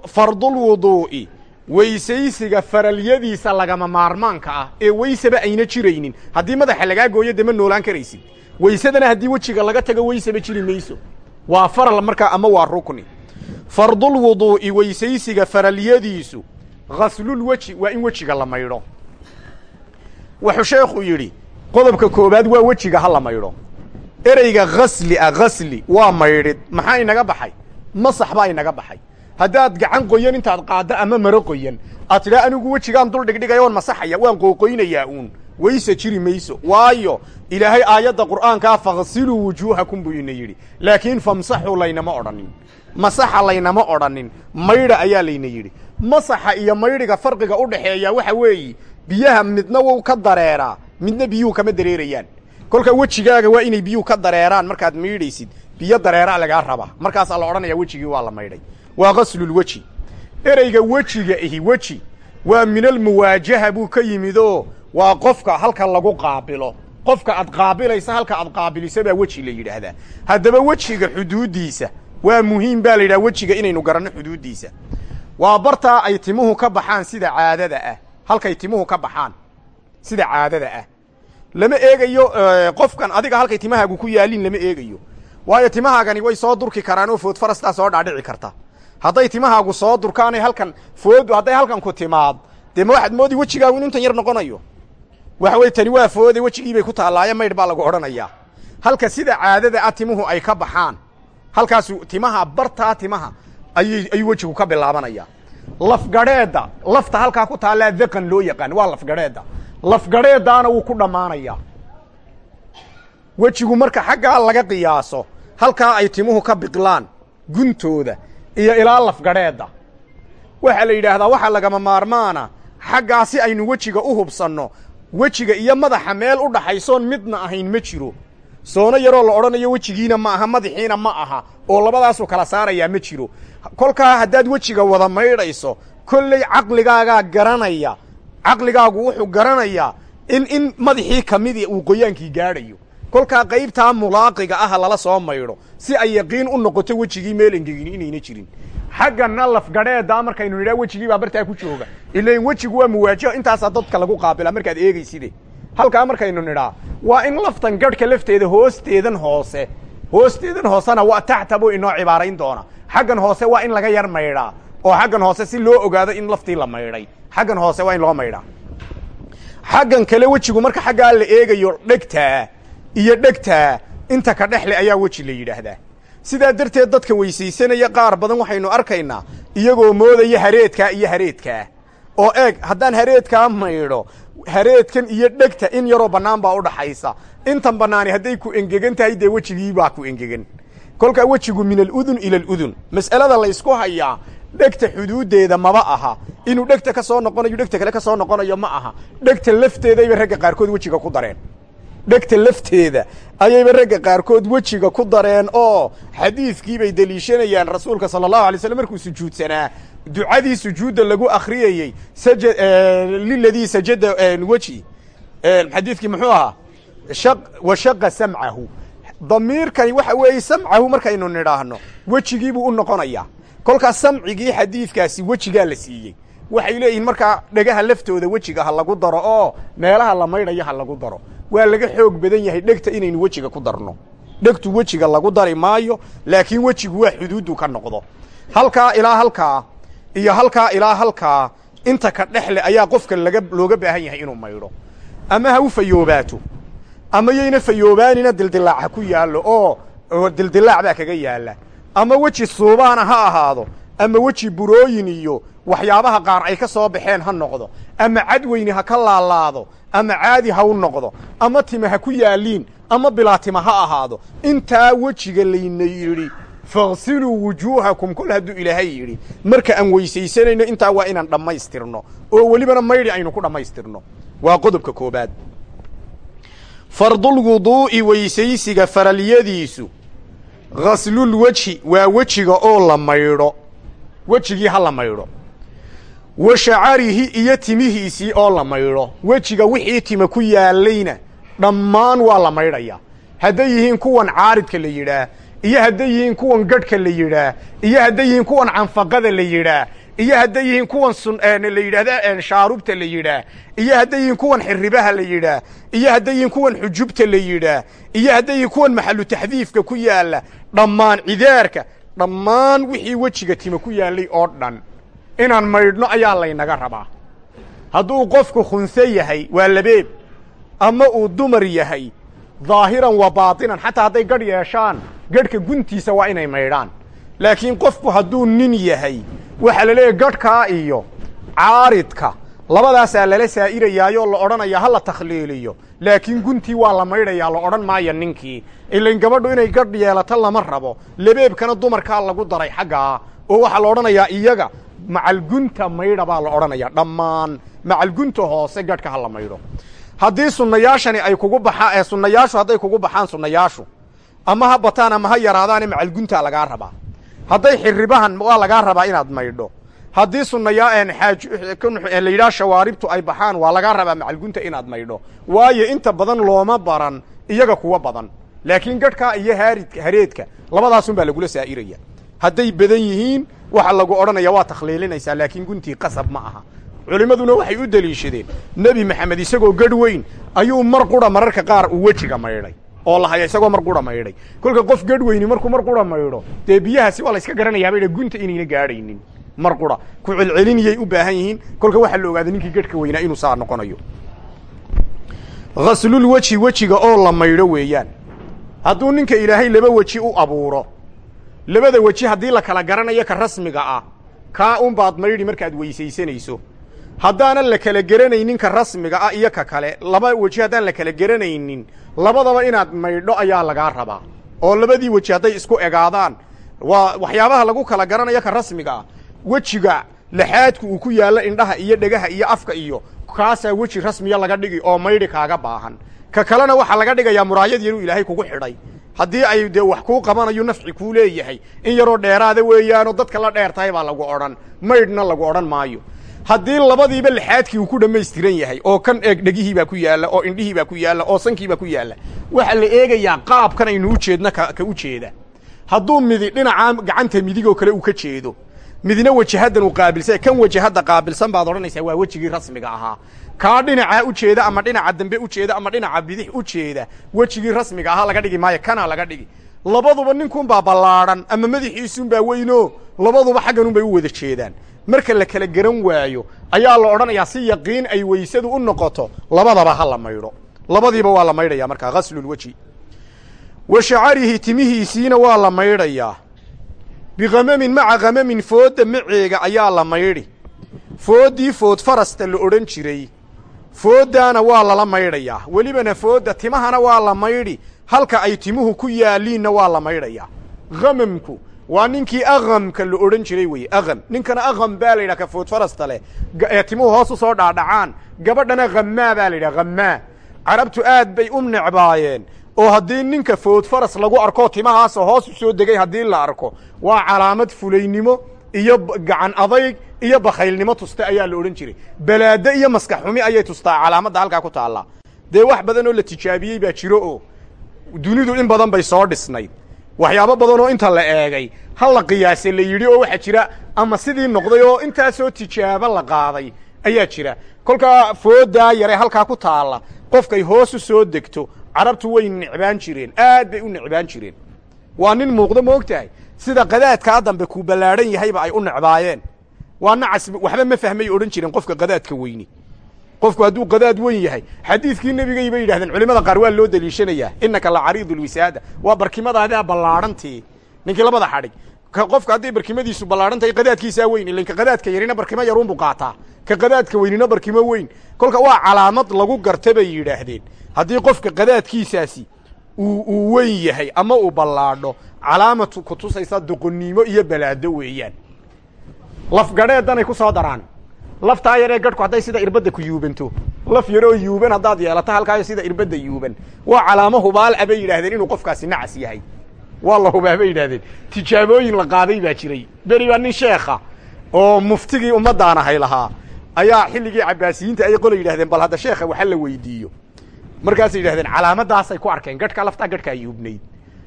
fardulwuduu'i weysaysiga faralyadiisa lagama maarmaanka ah ee weysaba ayna jiraynin. Haddii madaxa lagaa gooyo dee ma noolaan karaysid. Weysadana haddii wejiga laga tago weysaba jiri mayso. Waa faral markaa ama waa rukni. Fardulwuduu'i weysaysiga faralyadiisu. Ghaslulweji waa in wejiga la maydho. Wuxuu sheekhu yidhi qodobka koobaad waa wejiga ha la maydho. Ereyga khasli ah khasli waa maydhid. Maxaa inaga baxay? Masax baa inaga baxay haddaad gacan qoyan intaad qaaddo ama maro qoyan aad tidhaa anigu wejigaan dul dhigdhigaya waan masaxaya waan qooqoynayaa uun. Weyse jiri mayso. Waayo ilaahay aayadda qur'aankaa faghsiluu wujuuhakum buu ina yidhi. Laakiin famsaxuu laynama odhanin. Masaxa laynama odhanin. Maydha ayaa layna yidhi. Masaxa iyo maydhiga farqiga u dhaxeeya waxa weeye biyaha midna wou ka dareeraa midna biyuhu kama dareerayaan. Kolka wejigaaga waa inay biyuhu ka dareeraan markaad maydhaysid biyo dareeraa lagaa rabaa. Markaasaa la odhanaya wejigii waa la maydhay waa ghaslulweji ereyga wejiga ihi weji waa minalmuwaajaha buu ka yimid oo waa qofka halka lagu qaabilo. Qofka aad qaabilaysa halka aad qaabiliso baa weji la yidhaahdaa. Haddaba wejiga xuduuddiisa waa muhiim baa la yidhaha wejiga inaynu garanno xuduuddiisa. Waa bartaa ay timuhu ka baxaan sida caadada ah. Halkay timuhu ka baxaan sida caadada ah. Lama eegayo qofkan adiga halkay timahaagu ku yaalin lama eegayo. Waayo timahaagani way soo durki karaan oo food farastaa soo dhaadhici karta hadday timahaagu soo durkaanay halkan foodu hadday halkan ku timaad dee ma waxaad moodi wejigaagu inu intan yar noqonayo? Waxa weye tani waa foode wejigii bay ku taallaaye maydh baa lagu odhanayaa. Halka sida caadada ah timuhu ay ka baxaan halkaasu timaha bartaa timaha ayy ayuu wejigu ka bilaabanaya lafgadheedda lafta halkaa ku taallaa daqan loo yaqaan waa lafgadheedda lafgadheeddaana wuu ku dhammaanayaa. Wejigu marka xaggaa laga qiyaaso halkaa ay timuhu ka biqlaan guntooda iyo ilaa lafgadheedda. Waxaa la yidhaahdaa waxaa lagama maarmaana xaggaa si aynu wejiga u hubsanno wejiga iyo madaxa meel u dhaxaysoon midna ahayn ma jiro. Soono yaroo la odhanayo wejigiina ma aha madaxiina ma aha oo labadaasuu kala saarayaa ma jiro. Kolkaa haddaad wejiga wada maydhayso kolley caqligaagaa garanaya caqligaagu wuxuu garanayaa in in madaxii ka midi uu qoyaankii gaadhayo kolkaa qaybtaa mulaaqiga ah lala soo maydho si ay yaqiin u noqoto wejigii meel engegin inayna jirin. Xaggana lafgadheeddaa markaynu nidhaa wejigii baa bartaa ku jooga. Ilain wejigu waa muwaajaho intaasaa dadka lagu qaabila markaad eegayside halkaa markaynu nidhaa waa in laftan gadhka lafteeda hoosteedan hoose. Hoosteedan hoosena waa taxta inoo cibaarayn doona. Xaggan hoose waa in laga yar maydhaa oo xaggan hoose si loo ogaado in laftii la maydhay xaggan hoose waa in loo maydhaa xaggan kale wejigu marka xaggaa la eegayo dhegtaa iyo dhegtaa inta ka dhexle ayaa weji la yidhaahdaa. Sidaa darteed dadka weysaysanaya qaar badan waxaynu arkaynaa iyagoo moodaya hareedkaa iyo hareedkaa oo eeg haddaan hareedkaa maydho hareedkan iyo dhegta in yaroo bannaan baa u dhaxaysa. Intan bannaani hadday ku engegan tahay dee wejigii baa ku engegan. Kolkaa wejigu min aludun ila aludun. Mas'alada laysku hayaa dhegta xuduuddeeda maba aha. Inuu dhegta ka soo noqonayo dhegta kale ka soo noqonayo ma aha. Dhegta lafteedayba ragga qaarkood wejiga ku dareen dhegta lafteeda. Ayayba ragga qaarkood wejiga ku dareen oo xadiidkii bay deliishanayaan rasuulka sala allahu alay slam markuu sujuudsanaa. Ducadii sujuudda lagu akhriyayey saja liladii sajada weji xadiidkii muxuu ahaa? Shaq wa shaqa samcahu. Damiirkani waxa weeye samcahu markaynu nidhaahno wejigiibuu u noqonayaa. Kolkaas samcigii xadiidkaasi wejigaa la siiyey waxay leeyihiin markaa dhegaha laftooda wejiga ha lagu daro oo meelaha la maydhayo ha lagu daro. Waa laga xoog badan yahay dhegta inaynu wejiga ku darno. Dhegtu wejiga lagu dari maayo laakiin wejigu waa xuduuddu ka noqdo. Halkaa ilaa halkaa iyo halkaa ilaa halkaa inta ka dhexle ayaa qofka laga looga baahan yahay inuu maydho. Ama ha u fayoobaato ama yayna fayoobaanina dildilaac ha ku yaallo oo oo dildilaac baa kaga yaalla. Ama weji suubaana ha ahaado ama weji burooyin iyo waxyaabaha qaar ay ka soo baxeen ha noqdo. Ama cadweyni ha ka laalaado ama caadi ha u noqdo ama tima ha ku yaaliin ama bilaa tima ha ahaado. Intaa wejiga layna yidhi faghsiluu wujuuhakum kol hadduu ilaahay yidhi. Marka aan weysaysanayno intaa waa inaan dhammaystirno. Oo welibana maydhi aynu ku dhammaystirno. Waa qodobka koobaad fardulwuduu'i weysaysiga faralyadiisu. Ghaslulwejhi waa wejiga oo la maydho wejigii ha la maydho wa shacarihi iyo timihiisii oo la maydho. Wejiga wixii tima ku yaallayna dhammaan waa la maydhayaa hadday yihiin kuwan caaridka la yidhaah iyo hadday yihiin kuwan gadhka la yidhaah iyo hadday yihiin kuwan canfaqada la yidhaah iyo hadday yihiin kuwan la yidhaahda shaarubta la yidhaah iyo hadday yihiin kuwan xiribaha la yidhaah iyo hadday yihiin kuwan xujubta la yidhaah iyo hadday yihiin kuwan maxalu taxdiifka ku yaalla dhammaan cidaarka dhammaan wixii wejiga tima ku yaallay oo dhan inaan maydhno ayaa laynaga rabaa. Hadduu qofku khunse yahay waa labeeb. Ama uu dumar yahay daahiran wa baatinan. Xataa hadday gadh yeeshaan gadhka guntiisa waa inay maydhaan. Laakiin qofku hadduu nin yahay waxaa la leeyahy gadhkaa iyo caaridka labadaasaa lala saa'irayaayoo la odhanayaa ha la takhliiliyo. Laakiin guntii waa la maydhayaa la odhan maayo ninkii. Ilain gabadhu inay gadh yeelato lama rabo. Lebeebkana dumarkaa lagu daray xaggaa. Oo waxaa la odhanayaa iyaga macalgunta maydha baa la odhanayaa. Dhammaan macalgunta hoose gadhka ha la maydho haddii sunnayaashani ay kugu baxaan ee sunnayaashu hadday kugu baxaan sunnayaashu ama ha bataan ama ha yaraadaane macalguntaa lagaa rabaa. Hadday xiribahan waa lagaa rabaa inaad maydho. Haddii sunnayaa xaaj la yidhaha shawaaribtu ay baxaan waa lagaa rabaa macalgunta inaad maydho. Waayo inta badan looma baran iyaga kuwa badan. Laakiin gadhkaa iyo haaridka hareedka labadaasun baa lagula saa'iraya hadday badan yihiin waxa lagu odhanaya waa takhliilinaysaa laakiin guntii qasab ma aha. Culimmaduna waxay u deliishadeen nebi maxamed isagoo gadh weyn ayuu mar qura mararka qaar uu wejiga maydhay oo la haya isagoo mar qura maydhay. Kolka qof gadh weyni markuu mar qura maydho dee biyahaasi waa la yska garanayaaba dha gunta inayna gaadhaynin mar qura. Ku celceliniyay u baahan yihiin. Kolka waxaa la ogaaday ninkii gadhka weynaa inuu saa noqonayo. Ghaslulweji wejiga oo la maydho weeyaan. Hadduu ninka ilaahay laba weji u abuuro labada weji haddii la kala garanayo ka rasmiga ah kaa unbaad maydhi markaad weysaysanayso. Haddaanan la kala geranaynin ka rasmiga ah iyo ka kale laba weji haddaan la kala geranaynin labadaba inaad maydho ayaa lagaa rabaa. Oo labadii weji hadday isku egaadaan waa waxyaabaha lagu kala garanayo ka rasmiga ah. Wejiga laxaadku uu ku yaallo indhaha iyo dhegaha iyo afka iyo kaasaa weji rasmiya laga dhigi oo maydhi kaaga baahan. Ka kalena waxaa laga dhigayaa muraayad yaruu ilaahay kugu xidhay haddii ay dee wax kuu qabanayo nafci kuu leeyahay in yaroo dheeraada weeyaanoo dadka la dheer tahay baa lagu odhan maydhna lagu odhan maayo. Haddii labadiiba lixaadkii uu ku dhammaystiran yahay oo kan eeg dhegihii baa ku yaalla oo indhihii baa ku yaalla oo sankii baa ku yaalla waxaa la eegayaa qaabkan aynu u jeedna ka ka u jeeda. Hadduu midi dhinacaa gacanta midigoo kale uu ka jeedo midna wajahaddan uu qaabilsan kan wajahadda qaabilsan baad odhanaysaa waa wejigii rasmiga ahaa. Kaa u jeeda ama dhinaca dambe u jeeda ama dhinaca bidix u jeeda wejigii rasmiga ahaa laga dhigi maayo kanaa laga dhigi. Labaduba ninkunbaa ballaadhan ama madaxiisunbaa weyno labaduba xagganunbay u wada jeedaan. Marka la kala garan waayo ayaa la odhanayaa si yaqiin ay weysadu u noqoto labadaba ha la maydho. Labadiiba waa la maydhayaa markaa ghaslulweji wa shacarihi timihiisiina waa la maydhayaa bikhamamin maca khamamin foodda maceega ayaa la maydhi fooddii food farasta la odhan jiray fooddaana waa lala maydhayaa welibana foodda timahana waa la maydhi halka ay timuhu ku yaalliinna waa la maydhayaa khamamku waa ninkii akhamka la odhan jiray weye akham ninkana akham baa la yidhaha ka food farasta leh ee timuhu hoos u soo dhaadhacaan gabadhana khammaa baa la yidhaha khammaa carabtu aad bay u necbaayeen oo haddii ninka food faras lagu arko timahaasa hoos u soo degay haddii la arko waa calaamad fulaynimo iyo gacan adayg iyo bakhaylnimo tusta ayaa la odhan jiray. Balaade iyo maskax xumi ayay tustaa calaamadda halkaa ku taallaa. Dee wax badan oo la tijaabiyey baa jiro oo dunidu in badan bay soo dhisnayd. Waxyaabo badan oo inta la eegay hal la qiyaase la yidhi oo waxaa jira ama sidii noqday oo intaasoo tijaabo la qaaday ayaa jira. Kolkaa fooddaa yare halkaa ku taalla qofkay hoos u soo degto carabtu way necbaan jireen aad bay u necbaan jireen. Waa nin muuqdo ma og sida qadaadkaa dambe kuu ballaadhan yahayba ay u necbaayeen. Waa nacas waxba ma fahmay odhan jireen qofka qadaadka weyni. Qofku hadduu qadaad weyn yahay xadiidkii nebigay bay yidhahdeen culimada qaar waa loo deliishanayaa innaka la cariidu lwisaada waa barkimadaada ballaadhantii ninkii labada xadhig qofka hadday barkimadiisu ballaadhan tahay qadaadkiisaa weyn ilanka qadaadka yarina barkimo yaruunbu qaataa. Ka qadaadka weynina barkimo weyn. Kolka waa calaamad lagu garta bay yidhaahdeen haddii qofka qadaadkiisaasi uu weyn yahay ama uu ballaadho calaamad ku tusaysa doqonnimo iyo balaado weeyaan. Lafgadheedanay ku soo daraan. Laftaa yaree gadhku hadday sida irbadda ku yuubanto laf yaroo yuuban haddaad yeelato halkaayo sida irbadda yuuban waa calaamo hubaal a bay yidhahdeen inuu qofkaasi nacas yahay. Waa la hubaa bay yidhahdeen tijaabooyin la qaaday baa jiray. Beri baa nin sheekha oo muftigii ummaddaan ahay lahaa. Ayaa xilligii cabaasiyiinta ay qola yidhahdeen bal hadda sheekha waxa la weydiiyo markaasay yidhahdeen calaamadaasay ku arkeen gadhka laftaa gadhkaa yuubnayd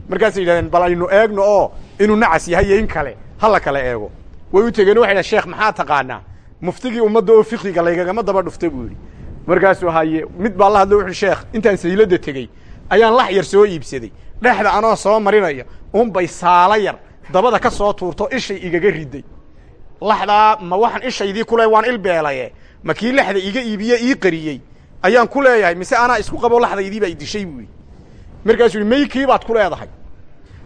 markaasay yidhahdeen bal aynu eegno oo inuu nacas yahay iyo in kale ha kale eego. Way u tegeen waxay dhahen sheekh maxaa taqaanaa? Muftigii ummadda oo fiqiga laygagama daba dhufta buu yidhi. Markaasuu haye mid baa la hadlo wuxu sheekh intaan sayladda tegey ayaan lax yar soo iibsaday. Dhexda anoo soo marinaya unbay saalo yar dabada ka soo tuurto ishay igaga riday. Laxdaa ma waxaan ishaydii kule waan ilbeelaye ma kii laxda iga iibiye ii qariyey ayaan ku leeyahay mise anaa isku qabo laxdaydiibaa idishay buu yidhi markaasuu yihi maykii baad ku leedahay.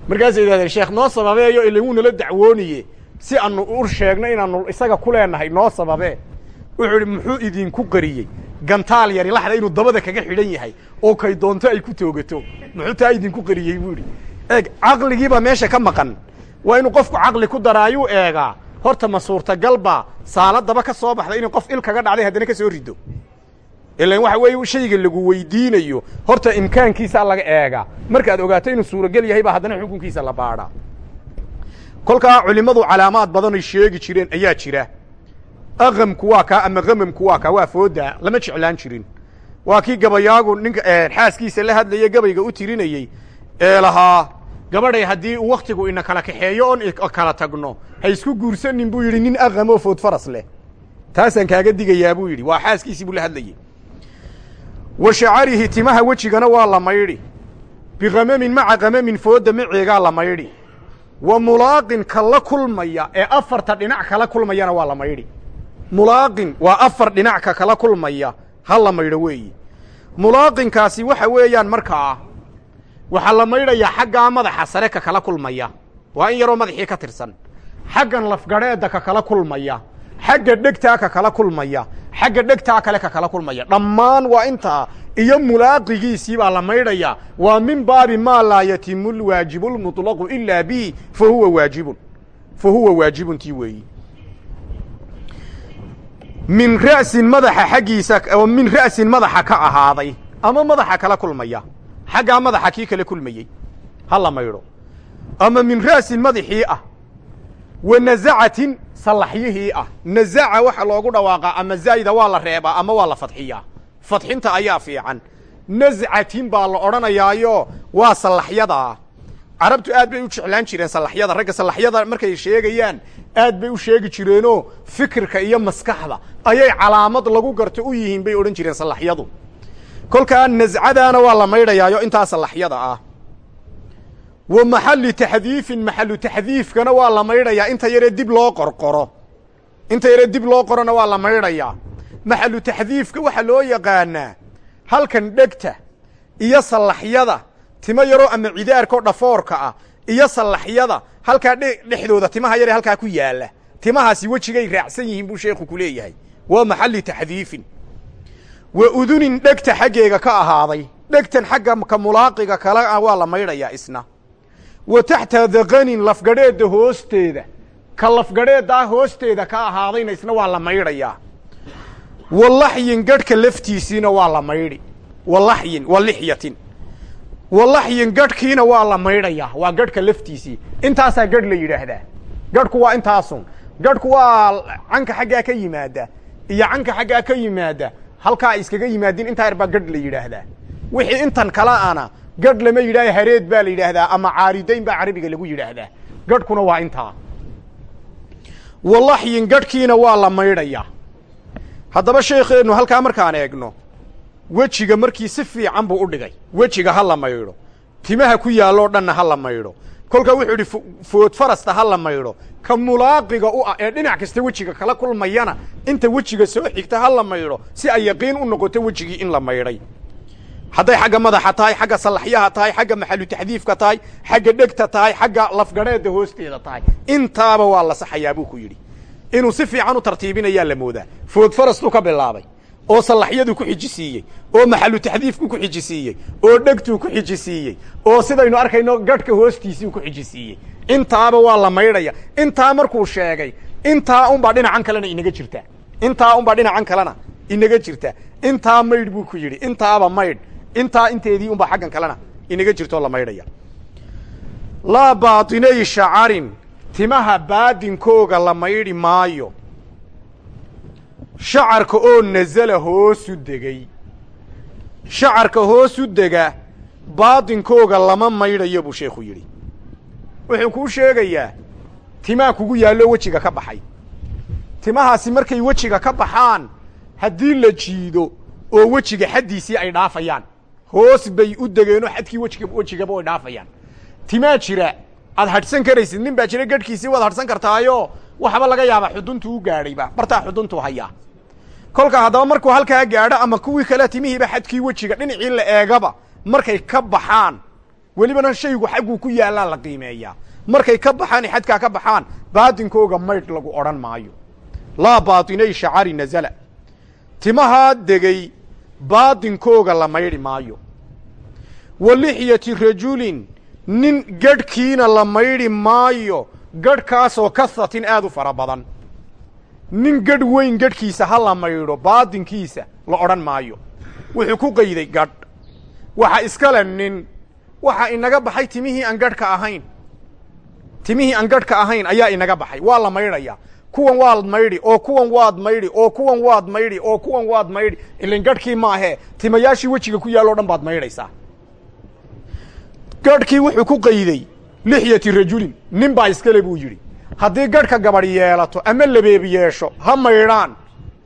Markaasay yidhahdeen sheekh noo sababeeyo ila wuu nala dacwooniye. Si aanu u sheegno inaanu isaga ku leenahay noo sababee. Wuxuu idhi muxuu idinku qariyey? Gantaal yari laxda inuu dabada kaga xidhan yahay oo kay doonto ay ku toogato. Muxuu taa idinku qariyey buu idhi eeg caqligiibaa meesha ka maqan. Waa inuu qofku caqli ku daraayuu eegaa. Horta ma suurtagalba saala daba ka soo baxda inay qof il kaga dhacday haddana ka soo rido ilan waxa weeye shayga lagu weydiinayo. Horta imkaankiisaa laga eegaa markaad ogaato inuu suuragel yahay baa haddana xukunkiisa la baadhaa kolkaa culimmadu calaamaad badanay sheegi jireen ayaa jira. Aqamku waa kaa ama gamamku waa kaa waa fooda lama jeclaan jirin. Waa kii gabayaagu ninka xaaskiisa la hadlaya gabayga u tirinayey ee lahaa gabadhay haddii wakhtigu ina kala kaxeeyo oon kala tagno ha isku guursanin buu yidhi nin aqam oo food faras leh. Taasaan kaaga digayaa buu yidhi. Waa xaaskiisii buu la hadlayey wa shacarihi timaha wejigana waa la maydhi biqamamin maca qamamin fooda maceegaa la maydhi wa mulaaqin ka la kulmaya ee afarta dhinac kala kulmayana waa la maydhi mulaaqin waa afar dhinac ka kala kulmaya ha la maydho weeyi. Mulaaqinkaasi waxa weeyaan markaa waxaa la maydhayaa xaggaa madaxa sare ka kala kulmaya. Waa in yaroo madaxii ka tirsan. Xaggan lafgadheedda ka kala kulmaya. Xagga dhegtaa ka kala kulmaya xagga dhegtaa kale ka kala kulmaya. Dhammaan waa intaa iyo mulaaqigiisii baa la maydhayaa waa min baabi maa laa yatimu lwaajibu lmuطlaqu ilaa bi fa huwa waajibun. Fa huwa waajibun tii weeyi. Min ra'sin madaxa xaggiisa min ra'sin madaxa ka ahaaday. Ama madaxa kala kulmaya. Xaggaa madaxa kii kala kulmayey. Ha la maydho. Ama min ra'sin madaxii ah. Wa nazacatin sallaxyihii ah. Nazaca waxa loogu dhawaaqaa ama zaa'ida waa la reebaa ama waa la fadxiyaa. Fadxinta ayaa fiican. Nazcatin baa la odhanayaayo waa sallaxyadaa carabtu aad bay u jeclaan jireen sallaxyada ragga sallaxyada markay sheegayaan aad bay u sheegi jireenoo fikirka iyo maskaxda. Ayay calaamad lagu garto u yihiin bay odhan jireen sallaxyadu kolkaa nascadaana waa la maydhayaayo intaa sallaxyada ah wa maxalli taxdiifin maxallu taxdiifkana waa la maydhayaa. Inta yaree dib loo qorqoro. Inta yaree dib loo qorona waa la maydhayaa. Maxallu taxdiifka waxaa loo yaqaanaa halkan dhegta iyo sallaxyada timo yaroo ama cidaarkao dhafoorka ah iyo sallaxyada halkaa dhexdooda timaha yaree halkaa ku yaalla. Timahaasi wejigay raacsan yihiin buu sheekhu ku leeyahay. Waa maxalli taxdiifin wa udunin dhegta xaggeega ka ahaaday. Dhegtan xagga ka mulaaqiga kale ah waa la maydhayaa isna wa taxta daqanin lafgadheedda hoosteeda. Ka lafgadheeddaa hoosteeda ka ahaadayna isna waa la maydhayaa. Wa laxyin gadhka laftiisiina waa la maydhi. Wa laxyin wa lixyatin. Wa laxyin gadhkiina waa la maydhayaa. Waa gadhka laftiisii. Intaasaa gadh la yidhaahdaa. Gadhku waa intaasun. Gadhku waa canka xaggaa ka yimaada iyo canka xaggaa ka yimaada halkaa iskaga yimaadiin intaa yar baa gadh la yidhaahdaa. Wixii intan kala ana gadh lama yidhaaha hareed baa la yidhaahdaa ama caaridayn baa carabiga lagu yidhaahdaa. Gadhkuna waa intaa. Wa laxyin gadhkiina waa la maydhayaa. Haddaba sheekeennu halkaa markaan eegno wejiga markii si fiican buu u dhigay. Wejiga ha la maydho. Timaha ku yaalloo dhanna ha la maydho. Kolkaa wuxuu idhi food farasta ha la maydho. Ka mulaaqiga u ah ee dhinac kasta wejiga kala kulmayana inta wejiga soo xigta ha la maydho si ay yaqiin u noqoto wejigii in la maydhay hadday xagga madaxa tahay xagga sallaxyaha tahay xagga maxalu taxdiifka tahay xagga dhegta tahay xagga lafgadheedda hoosteeda tahay. Intaaba waa la saxayaa buu ku yidhi. Inuu si fiican u tartiibinayaa la moodaa. Food farastuu ka bilaabay oo sallaxyaduu ku xijisiiyey oo maxalu taxdiifku ku xijisiiyey oo dhegtuu ku xijisiiyey oo sidaynu arkayno gadhka hoostiisii ku xijisiiyey. Intaaba waa la maydhaya. Intaa markuu sheegay intaa unbaa dhinacan kalena inaga jirta intaa unbaa dhinacan kalena inaga jirta intaa maydh buu ku yidhi. Intaaba maydh intaa inteedii unbaa xaggan kalena inaga jirtoo la maydhaya. Laa baatinay shacarin timaha baadinkooga la maydhi maayo. Shacarka oo nasala hoosu degay. Shacarka hoosu dega baadinkooga lama maydhayo buu sheekhu yidhi. Wuxuu kuu sheegayaa timaa kugu yaallo wejiga ka baxay. Timahaasi markay wejiga ka baxaan haddii la jiido oo wejiga xaddiisii ay dhaafayaan hoos bay u degeenoo xadkii wejiga wejigaba way dhaafayaan. Timaa jira aad hadhsan karaysid nin baa jira gadhkiisii waad hadhsan kartaayo waxba laga yaabaa xuduntu u gaadhayba. Bartaa xuduntu hayaa kolka haddaba markuu halkaa gaadho ama kuwii kale timihiiba xadkii wejiga dhinacii la eegaba markay ka baxaan welibana shaygu xagguu ku yaalaa la qiimeeyaa. Markay ka baxaan xadkaa ka baxaan baadinkooga maydh lagu odhan maayo. Laa baatinay shacari nazala. Timahaa degay baadinkooga la maydhi maayo. Wa lixyati rajulin nin gadhkiina la maydhi maayo gadhkaasoo kahatin aad u fara badan. Nin gadh weyn gadhkiisa ha la maydho baadinkiisa la odhan maayo. Wuxuu ku qayday gadh waxa iskale nin waxa inaga baxay timihii aan gadhka ahayn. Timihii aan gadhka ahayn ayaa inaga baxay waa la maydhayaa kuwan waad maydhi oo kuwan waad maydhi oo kuwan waad maydhi oo kuwan waad maydhi ilan gadhkii maahee timayaashii wejiga ku yaalloo dhan baad maydhaysaa. Gadhkii wuxuu ku qayday lixyati rajulin nin baa iskale buu yidhi haddii gadhka gabadh yeelato ama labeeb yeesho ha maydhaan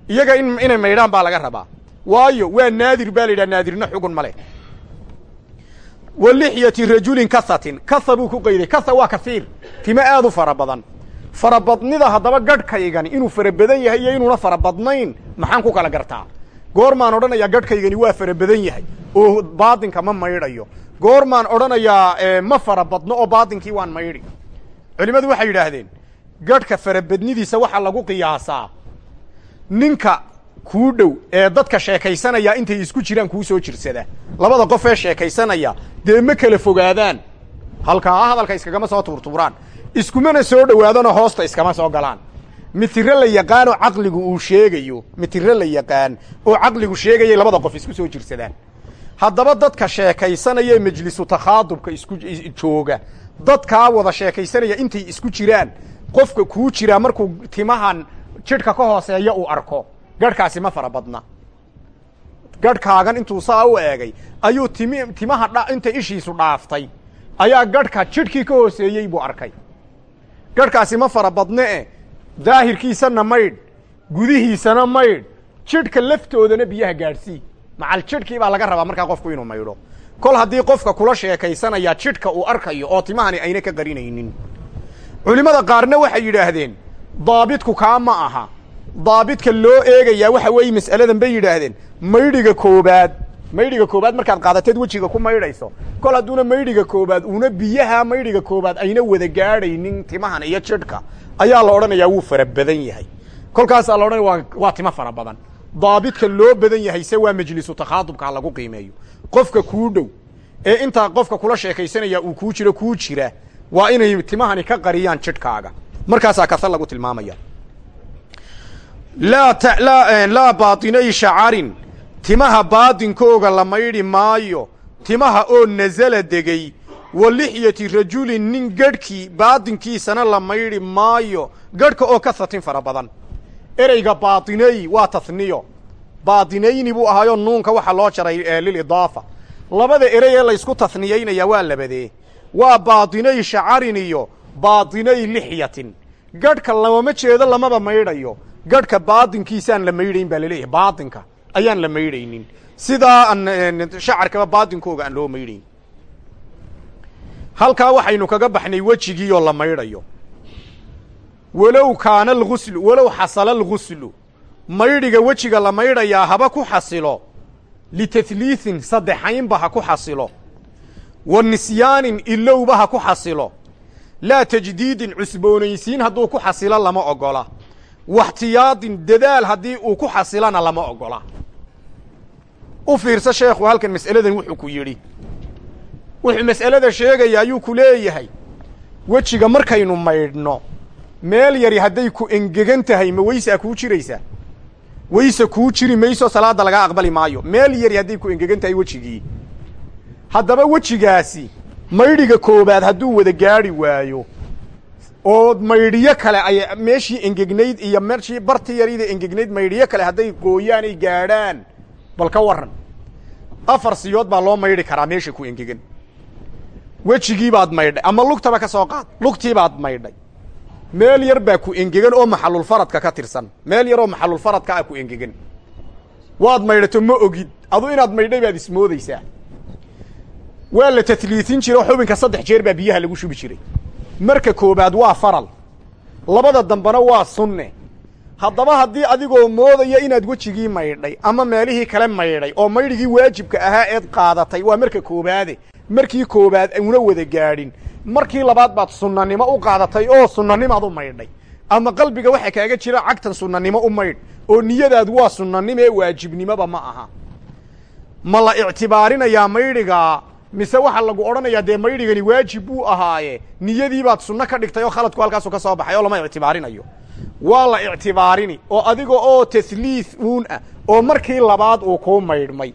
iyaga in inay maydhaan baa laga rabaa. Waayo waa naadir baa la yidhaha naadirna xugun ma leh. Wa rajulin kahatin kaha buu ku qayday kaha waa kasiir timo aad u fara badan farabadnida haddaba gadhkaygani inuu fara badan yahay iyo inuuna fara badnayn maxaan ku kala gartaa? Goormaan odhanayaa gadhkaygani waa fara badan yahay oo baadinka ma maydhayo. Goormaan odhanayaa ma fara badno oo baadinkii waan maydhi. Culimmadu waxay yidhaahdeen gadhka farabadnidiisa waxaa lagu qiyaasaa. Ninka kuu dhow ee dadka sheekaysanaya intay isku jiraan kuu soo jirsada. Labada qof ee sheekaysanaya dee ma kala fogaadaan? Halkaa hadalka iskagama soo tuurtuuraan iskumana soo dhowaadano hoosta iskama soo galaan. Mitiro la yaqaanoo caqligu uu sheegayo mitiro la yaqaan oo caqligu sheegayay labada qof isku soo jirsadaan. Haddaba dadka sheekaysanaya ee majlisu takhaadubka isku jooga. Dadkaa wada sheekaysanaya intay isku jiraan qofka kuu jiraa markuu timahan jidhka ka hooseeya uu arko. Gadhkaasi ma fara badna. Gadhkaagan intuu saa u eegay ayuu timi timaha dha inta ishiisu dhaaftay. Ayaa gadhka jidhkii ka hooseeyey buu arkay gadhkaasi ma fara badne e daahirkiisana maydh gudihiisana maydh jidhka laftoodana biyaha gaadhsii. Macal jidhkii baa laga rabaa markaa qofku inuu maydho kol haddii qofka kula sheekaysanaya jidhka uu arkayo oo timahani ayna ka qarinaynin culimmada qaarna waxay yidhaahdeen daabitku kaa ma aha. Daabidka loo eegayaa waxa weeye mas'aladan bay yidhaahdeen. Maydhiga koobaad maydhiga koobaad markaad qaadateed wejiga ku maydhayso. Kol hadduuna maydhiga koobaad uuna biyaha maydhiga koobaad ayna wada gaadhaynin timahan iyo jidhka ayaa la odhanayaa wuu fara badan yahay. Kolkaasaa la odhanaya waa timo fara badan. Daabidka loo badan yahay se waa majlisu takhaadubka ha lagu qiimeeyo. Qofka kuu dhow ee intaa qofka kula sheekaysanaya uu kuu jiro kuu jira waa inay timahani ka qariyaan jidhkaaga. Markaasaa kasa lagu tilmaamaya. Laa laa baatinay shacarin timaha baadinkooga la maydhi maayo timaha oo nasala degay wa lixyati rajulin nin gadhkii baadinkiisana la maydhi maayo gadhka oo ka hatin fara badan. Ereyga baatinay waa tahniyo baatinayni buu ahaayo nuunka waxaa loo jaray lilidaafa labada erey ee laysku tahniyaynaya waa labadee waa baatinay shacarin iyo baatinay lixyatin. Gadhka lamama jeedo lamaba maydhayo gadhka baadinkiisaan la maydhayn baa la leeyahay baadinka ayaan la maydhaynin. Sidaa aan shacarkaba baadinkooga aan loo maydhayn. Halkaa waxaynu kaga baxnay wejigii oo la maydhayo. Walow kaana alguslu walow xasala alguslu maydhiga wejiga la maydhayaa haba ku xasilo. Litahliithin saddexaynba ha ku xasilo. Wa nisyaanin ilowba ha ku xasilo. Laa tajdiidin cusboonaysiin hadduu ku xasilo lama ogola waxtiyaadin dadaal haddii uu ku xasilana lama ogola. U fiirso sheekhu halkan mas'aladan wuxuu ku yidhi. Wuxuu mas'alada sheegaya ayuu ku leeyahay wejiga markaynu maydhno meel yari hadday ku engegan tahay ma weysaa kuu jiraysaa? Weyse kuu jiri mayso salaada lagaa aqbali maayo? Meel yari hadday ku engegan tahay wejigii. Haddaba wejigaasi maydhiga koobaad hadduu wada gaadhi waayo oo maydhiyo kale ay meeshii engegnayd iyo meeshii barti yarida engegnayd maydhiyo kale hadday gooyaan ay gaadhaan bal ka warran. Afar siyood baa loo maydhi karaa meesha ku engegan wejigii baad maydhay ama lugtaba ka soo qaad lugtii baad maydhay. Meel yar baa ku engegan oo maxalulfaradka ka tirsan. Meel yar oo maxalulfaradka ah ku engegan waad maydhato ma ogid adu inaad maydhay baad ismoodaysaa. Waa la tatliitin jira oo xubinka saddex jeer baa biyaha lagu shubi jiray marka koobaad waa faral. Labada dambena waa sunne. Haddaba haddii adigoo moodaya inaad wejigii maydhay ama meelihii kale maydhay oo maydhigii waajibka ahaa eed qaadatay waa marka koobaade. Markii koobaad una wada gaadhin. Markii labaad baad sunnanimo u qaadatay oo sunnanimaad u maydhay. Ama qalbiga waxa kaaga jira cagtan sunnanimo u maydh oo niyadaadu waa sunnanimo ee waajibnimoba ma aha. Ma la ictibaarinayaa maydhigaa mise waxaa lagu odhanayaa dee maydhigani waajib buu ahaaye? Niyadii baad sunno ka dhigtay oo khaladku halkaasu ka soo baxay oo lama ictibaarinayo. Waa la ictibaarini oo adiga oo tasliis uun ah oo markii labaad uu kuu maydhmay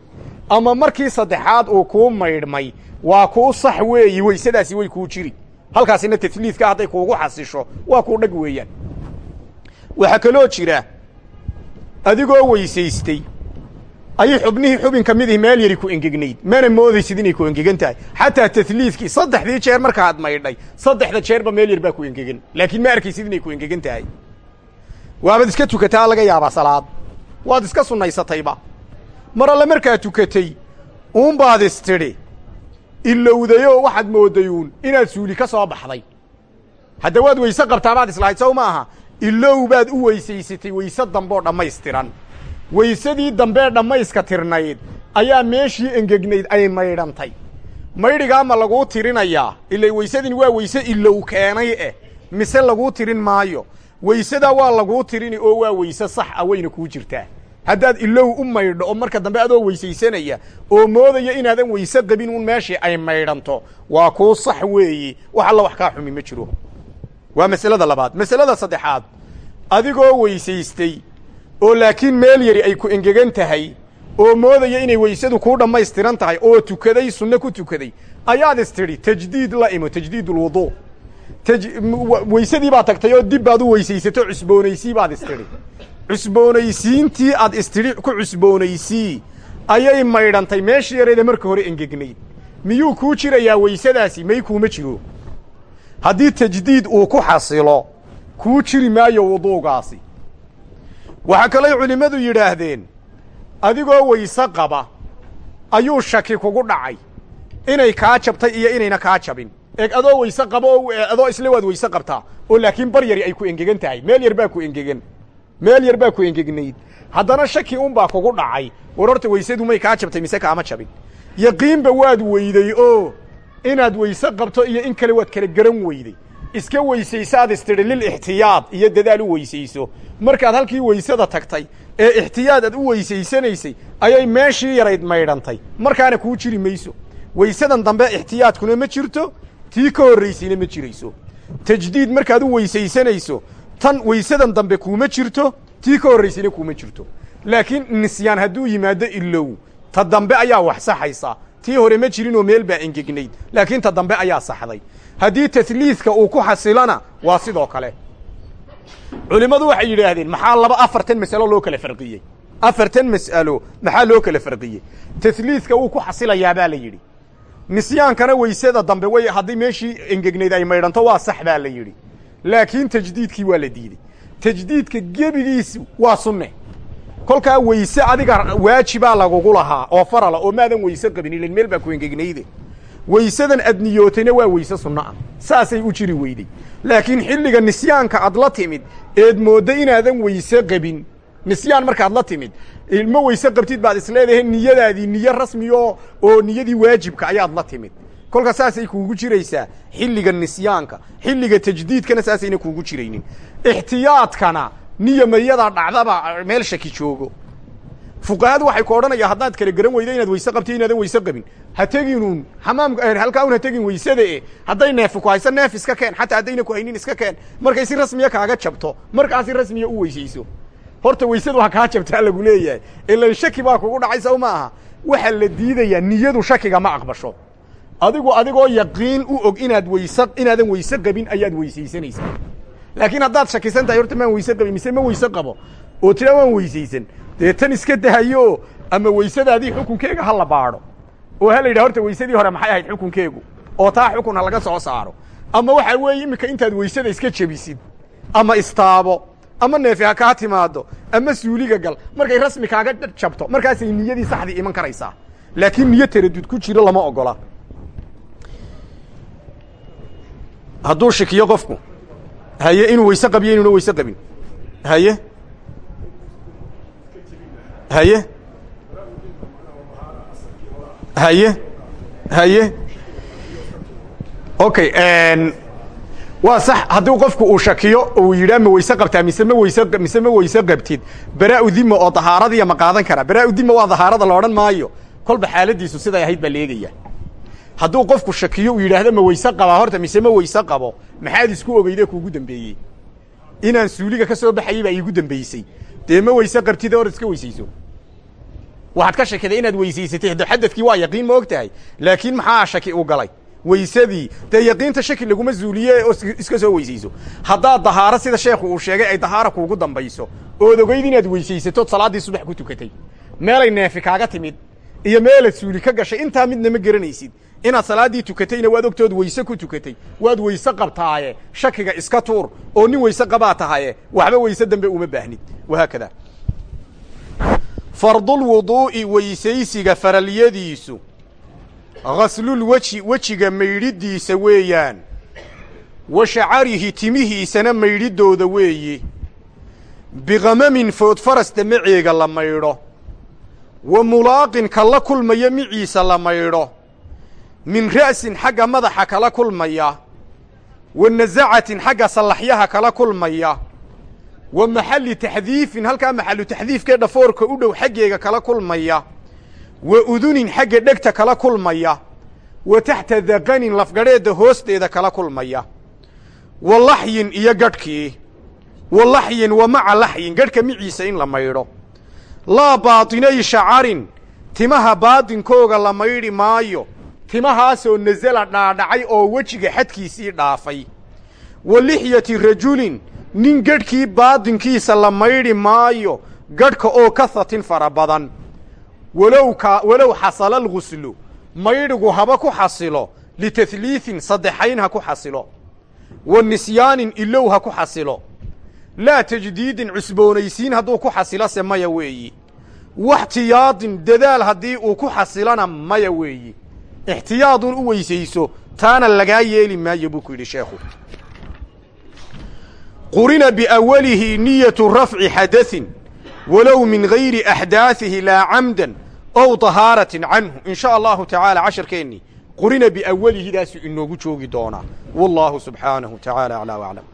ama markii saddexaad uu kuu maydhmay waa kuu sax weeyi weysadaasi way kuu jiri. Halkaasina tasliiska hadday kuugu xasisho waa kuu dhag weeyaan. Waxaa kaloo jira adigoo weysaystay ayay xubnihii xubin ka midii meel yari ku engegnayd. Mana moodaysid inay ku engegan tahay. Xataa tasliiskii saddexdii jeer markaad maydhay saddexda jeerba meel yar baa ku engegan laakiin ma arkaysid inay ku engegan tahay. Waabaad iska tukataa laga yaabaa salaad. Waad iska sunnaysatayba mar alle markaad tukatay uunbaad istidhi ilowdayoo waxaad moodayuun inaad suuli ka soo baxday. Hadda waad weyse qabtaa baad islahayd sow ma aha. Ilow baad u weysaysatay weyse dambeoo dhammaystiran weysadii dambee dhammayska tirnayd ayaa meeshii engegnayd ay maydhantay. Maydhigaa ma laguu tirinayaa ila weysadin waa weyse ilow keenay eh mise laguu tirin maayo? Weysadaa waa laguu tirini oo waa weyse sax a wayna kuu jirtaa. Haddaad ilow u maydho oo marka dambe adoo weysaysanaya oo moodaya inaadan weyse qabin uun meeshii ay maydhanto waa kuu sax weeyi. Wax alla wax kaa xumi ma jiro. Waa masalada labaad. Masalada saddexaad. Adigoo weysaystay oo laakiin meel yari ay ku engegan tahay oo moodaya inay weysadu kuu dhammaystiran tahay oo tukaday sunno ku tukaday ayaad istidhi tajdiid la imo tajdiid ulwuduu weysadii baad tagtay oo dib baad u weysaysato cusboonaysii baad istidhi cusboonaysiintii aad istidhi ku cusboonaysii. Ayay maydhantay meeshii yareeda marka hore engegnayd. Miyuu kuu jirayaa weysadaasi? May kuuma jiro. Haddii tajdiid uu ku xasilo kuu jiri maayo wuduugaasi waxaa kalay culimmadu yidhaahdeen adigoo weyse qaba ayuu shaki kugu dhacay. Inay kaa jabtay iyo inayna kaa jabin. Eeg adoo weyse qaba oo adoo isle waad weyse qabtaa oo laakiin bar yari ay ku engegan tahay. Meel yar baa ku engegan. Meel yar baa ku engegnayd. Haddana shaki unbaa kugu dhacay. War horta weysadu may kaa jabtay mise kaama jabin. Yaqiinba waad weyday oo inaad weyse qabto iyo in kale waad kala garan weyday iska weysaysaad istidhi lil ixtiyaad iyo dadaal u weysayso. Markaad halkii weysada tagtay ee ixtiyaad aad u weysaysanaysay ayay meeshii yarayd maydhantay. Markaana kuu jiri mayso. Weysadan dambe ixtiyaadkuna ma jirto tii ka horraysayna ma jirayso. Tajdiid markaad u weysaysanayso tan weysadan dambe kuuma jirto tii ka horraysayna kuuma jirto. Laakiin nisyaan hadduu yimaado ilow ta dambe ayaa wax saxaysa. Tii hore ma jirinoo meel baa engegnayd laakiin ta dambe ayaa saxday haddii tasliidka uu ku xasilana waa sidoo kale. Culimmadu waxay yidhaahdeen maxaa laba afartan mas'alo loo kala farqiyey? Afartan mas'alo maxaa loo kala farqiyey? Tasliidka wuu ku xasilayaa baa la yidhi. Nisyaankana weysada dambe way haddii meeshii engegnayd ay maydhanto waa sax baa la yidhi. Laakiin tajdiidkii waa la diidey. Tajdiidka gebigiisu waa sunne. Kolkaa weyse adiga waajibaa lagugu lahaa oo farala oo maadan weyse qabin ilan meel baa ku engegnayde weysadan aad niyootayna waa weyse sunno ah. Saasay u jiri weyday laakiin xilliga nisyaanka aad la timid eed mooddo inaadan weyse qabin. Nisyaan markaad la timid ilmo weyse qabtid baad isleedahay niyadaadii niyo rasmiyo oo niyadii waajibka ayaad la timid. Kolka saasay kuugu jiraysaa xilliga nisyaanka xilliga tajdiidkana saasayna kuugu jiraynin. Ixtiyaadkana niya mayadaa dhacdaba meel shaki joogo fuqahadu waxay ku odhanayaan haddaad kala garan weydo inaad weyse qabti inaadan weyse qabin. Ha teginuun xamaamka halkaa un ha tegin weysada e hadday neefi ku hayso neef iska keen. Xataa haddayna ku haynin iska keen. Markay si rasmiya kaaga jabto. Markaa si rasmiya u weysayso. Horta weysadu ha kaa jabtaa lagu leeyahay. Ilan shaki baa kugu dhacay sow ma aha. Waxaa la diidayaa niyadu shakiga ma aqbasho. Adigu adigoo yaqiin u og inaad weyse inaadan weyse qabin ayaad weysaysanaysaa. Laakiin haddaad shakisan tahay horta maan weyse qabin mise ma weyse qabo oo tiraa waan weysaysan. Dee tan iska dahayo ama weysadaadii xukunkeega ha la baadho. Oo ha la yidhaha horta weysadii hore maxay ahayd xukunkeegu? Oo taa xukun ha laga soo saaro. Ama waxaa weeye iminka intaad weysada iska jebisid. Ama istaabo. Ama neefi ha kaa timaado ama suuliga gal. Markay rasmi kaaga jabto. Markaasay niyadii saxdii iman karaysaa. Laakiin niyo taradud ku jiro lama ogola. Hadduu shikiyo qofku haye inuu weyse qabiyo inuuna weyse qabin. Haye haye? Haye? Haye? Okay waa sax haddii qofku uu shakiyo uu yidhaa ma qabtaa mise ma weyse mise ma weyse qabtid baraa-u dima oo dahaaradiya ma qaadan karaa baraa-u dima waa dahaarada la odhan maayo. Kolba xaaladiisu siday ahayd baa leegaya hadduu qofku shakiyo uu yidhaahdo ma weyse qabaa horta mise ma weyse qabo? Maxaad isku ogeyde kuugu dambeeyey. Inaan suuliga ka soo baxayey baa iigu dambeysay dee ma weyse qabtid hor iska weysayso waxaad ka shakiday inaad weysaysatay xadadkii waa yaqiin ma og tahay laakiin maxaa shaki u galay weysadii dee yaqiinta shaki laguma zuuliye oo iska soo weysayso haddaad dahaaro sida sheekhu uu sheegay ay dahaaro kuugu dambayso ood ogeyd inaad weysaysatood salaaddii subax ku tukatay meelay neefi kaaga timid iyo meelaad suuli ka gashay intaa midna ma garanaysid inaad salaaddii tukatayna waad ogtood weyse ku tukatay waad weyse qabtaaye shakiga iska tuur oo nin weyse qabaa tahaye waxba weyse dambe uma baahnid. Wahaakada fardulwuduu'i weysaysiga faralyadiisu ghaslulweji wejiga maydhidiisa weeyaan wa shacarihi timihiisana maydhidooda weeye biqamamin foodfaras damaceega la maydho wa mulaaqin ka la kulmaya miciisa la maydho min ra'sin xagga madaxa kala kulmaya wa nasacatin xagga sallaxyaha kala kulmaya wa maxalli taxdiifin halkaa maxallu taxdiifkee dhafoorka u dhow xaggeega kala kulmaya wa udunin xagga dhegta kala kulmaya wa taxta daqanin lafgadheedda hoosteeda kala kulmaya wa laxyin iyo gadhkii wa laxyin wa maca laxyin gadhka miciisa in la maydho laa baatinay shacarin timaha baadinkooga la maydhi maayo timahaasoo nasala dhaadhacay oo wejiga xadkiisii dhaafay. Wa lixyati rajulin nin gadhkii baadinkiisa la maydhi maayo gadhka oo kahatin fara badan. Walow ka walow xasala alguslu maydhigu haba ku xasilo litahliitin saddexayn ha ku xasilo. Wa nisyaanin ilow ha ku xasilo. Laa tajdiidin cusboonaysiin hadduu ku xasilo se maya weeyi. Waxtiyaadin dadaal haddii uu ku xasilona maya weeyi ixtiyaadun u weysayso taana lagaa yeeli maayo buu ku yidhi sheekhu qurina biawalihi niyatu rafci xadaثin walow min gayri axdaaihi laa camdan ow طahaaratin canhu in sha allahu tacaala casharkeennii qurina biawalihidaasu inoogu joogi doonaa wallaahu subxaanahu tacaala aclaa waclam